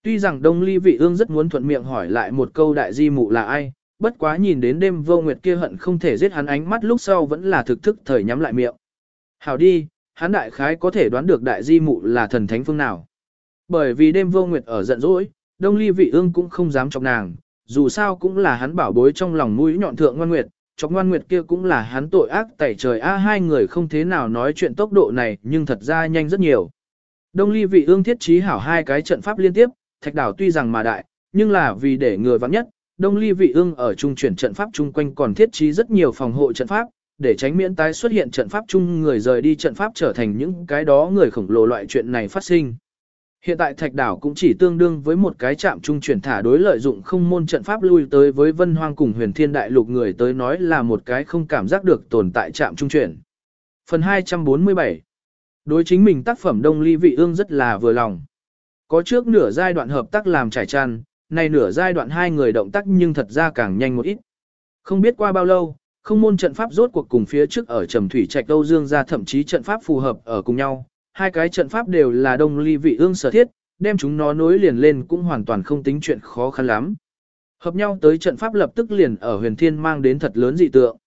Tuy rằng Đông Ly Vị Ương rất muốn thuận miệng hỏi lại một câu đại di mụ là ai, bất quá nhìn đến đêm vô nguyệt kia hận không thể giết hắn ánh mắt lúc sau vẫn là thực thức thời nhắm lại miệng. Hảo đi, hắn đại khái có thể đoán được đại di mụ là thần thánh phương nào. Bởi vì đêm vô nguyệt ở giận dỗi, Đông Ly Vị Ương cũng không dám chọc nàng, dù sao cũng là hắn bảo bối trong lòng mũi nhọn thượng ngoan nguyệt, chọc ngoan nguyệt kia cũng là hắn tội ác tẩy trời a hai người không thế nào nói chuyện tốc độ này nhưng thật ra nhanh rất nhiều. Đông Ly Vị Ương thiết trí hảo hai cái trận pháp liên tiếp, thạch đảo tuy rằng mà đại, nhưng là vì để người vắng nhất, Đông Ly Vị Ương ở trung chuyển trận pháp chung quanh còn thiết trí rất nhiều phòng hộ trận pháp, để tránh miễn tái xuất hiện trận pháp chung người rời đi trận pháp trở thành những cái đó người khổng lồ loại chuyện này phát sinh. Hiện tại thạch đảo cũng chỉ tương đương với một cái trạm trung chuyển thả đối lợi dụng không môn trận pháp lui tới với vân hoang cùng huyền thiên đại lục người tới nói là một cái không cảm giác được tồn tại trạm trung chuyển. Phần 247 Đối chính mình tác phẩm Đông Ly Vị Ương rất là vừa lòng. Có trước nửa giai đoạn hợp tác làm trải tràn, này nửa giai đoạn hai người động tác nhưng thật ra càng nhanh một ít. Không biết qua bao lâu, không môn trận pháp rốt cuộc cùng phía trước ở trầm thủy trạch Âu Dương ra thậm chí trận pháp phù hợp ở cùng nhau, hai cái trận pháp đều là đông ly vị ương sở thiết, đem chúng nó nối liền lên cũng hoàn toàn không tính chuyện khó khăn lắm. Hợp nhau tới trận pháp lập tức liền ở huyền thiên mang đến thật lớn dị tượng.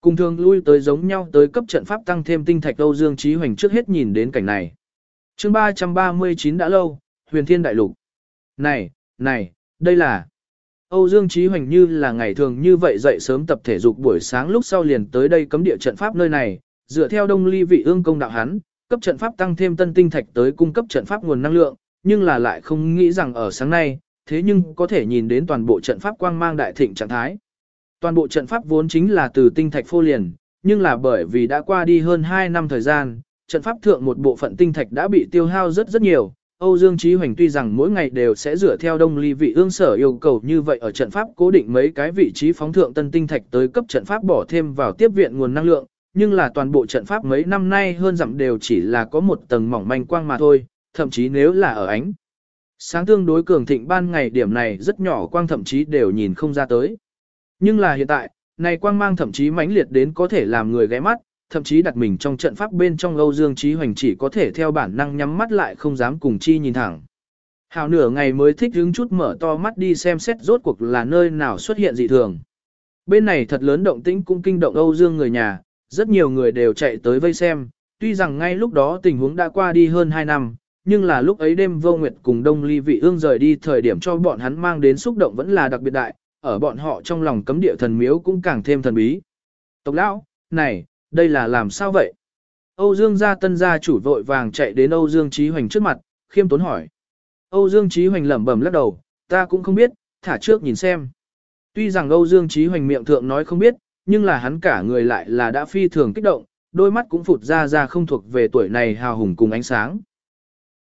Cùng thường lui tới giống nhau tới cấp trận pháp tăng thêm tinh thạch Âu Dương Trí Hoành trước hết nhìn đến cảnh này. chương 339 đã lâu, huyền thiên đại lục. Này, này, đây là... Âu Dương Trí Hoành như là ngày thường như vậy dậy sớm tập thể dục buổi sáng lúc sau liền tới đây cấm địa trận pháp nơi này, dựa theo đông ly vị ương công đạo hắn, cấp trận pháp tăng thêm tân tinh thạch tới cung cấp trận pháp nguồn năng lượng, nhưng là lại không nghĩ rằng ở sáng nay, thế nhưng có thể nhìn đến toàn bộ trận pháp quang mang đại thịnh trạng thái. Toàn bộ trận pháp vốn chính là từ tinh thạch phô liền, nhưng là bởi vì đã qua đi hơn 2 năm thời gian, trận pháp thượng một bộ phận tinh thạch đã bị tiêu hao rất rất nhiều. Âu Dương Chí Hoành tuy rằng mỗi ngày đều sẽ rửa theo đông ly vị ương sở yêu cầu như vậy ở trận pháp cố định mấy cái vị trí phóng thượng tân tinh thạch tới cấp trận pháp bỏ thêm vào tiếp viện nguồn năng lượng, nhưng là toàn bộ trận pháp mấy năm nay hơn dặm đều chỉ là có một tầng mỏng manh quang mà thôi, thậm chí nếu là ở ánh. Sáng tương đối cường thịnh ban ngày điểm này rất nhỏ quang thậm chí đều nhìn không ra tới. Nhưng là hiện tại, này quang mang thậm chí mãnh liệt đến có thể làm người ghé mắt, thậm chí đặt mình trong trận pháp bên trong Âu Dương Trí Hoành chỉ có thể theo bản năng nhắm mắt lại không dám cùng chi nhìn thẳng. Hào nửa ngày mới thích hứng chút mở to mắt đi xem xét rốt cuộc là nơi nào xuất hiện dị thường. Bên này thật lớn động tĩnh cũng kinh động Âu Dương người nhà, rất nhiều người đều chạy tới vây xem, tuy rằng ngay lúc đó tình huống đã qua đi hơn 2 năm, nhưng là lúc ấy đêm vô nguyệt cùng đông ly vị ương rời đi thời điểm cho bọn hắn mang đến xúc động vẫn là đặc biệt đại, ở bọn họ trong lòng cấm địa thần miếu cũng càng thêm thần bí. Tộc lão, này, đây là làm sao vậy? Âu Dương gia tân gia chủ vội vàng chạy đến Âu Dương Chí Hoành trước mặt, khiêm tốn hỏi. Âu Dương Chí Hoành lẩm bẩm lắc đầu, ta cũng không biết, thả trước nhìn xem. Tuy rằng Âu Dương Chí Hoành miệng thượng nói không biết, nhưng là hắn cả người lại là đã phi thường kích động, đôi mắt cũng phụt ra ra không thuộc về tuổi này hào hùng cùng ánh sáng.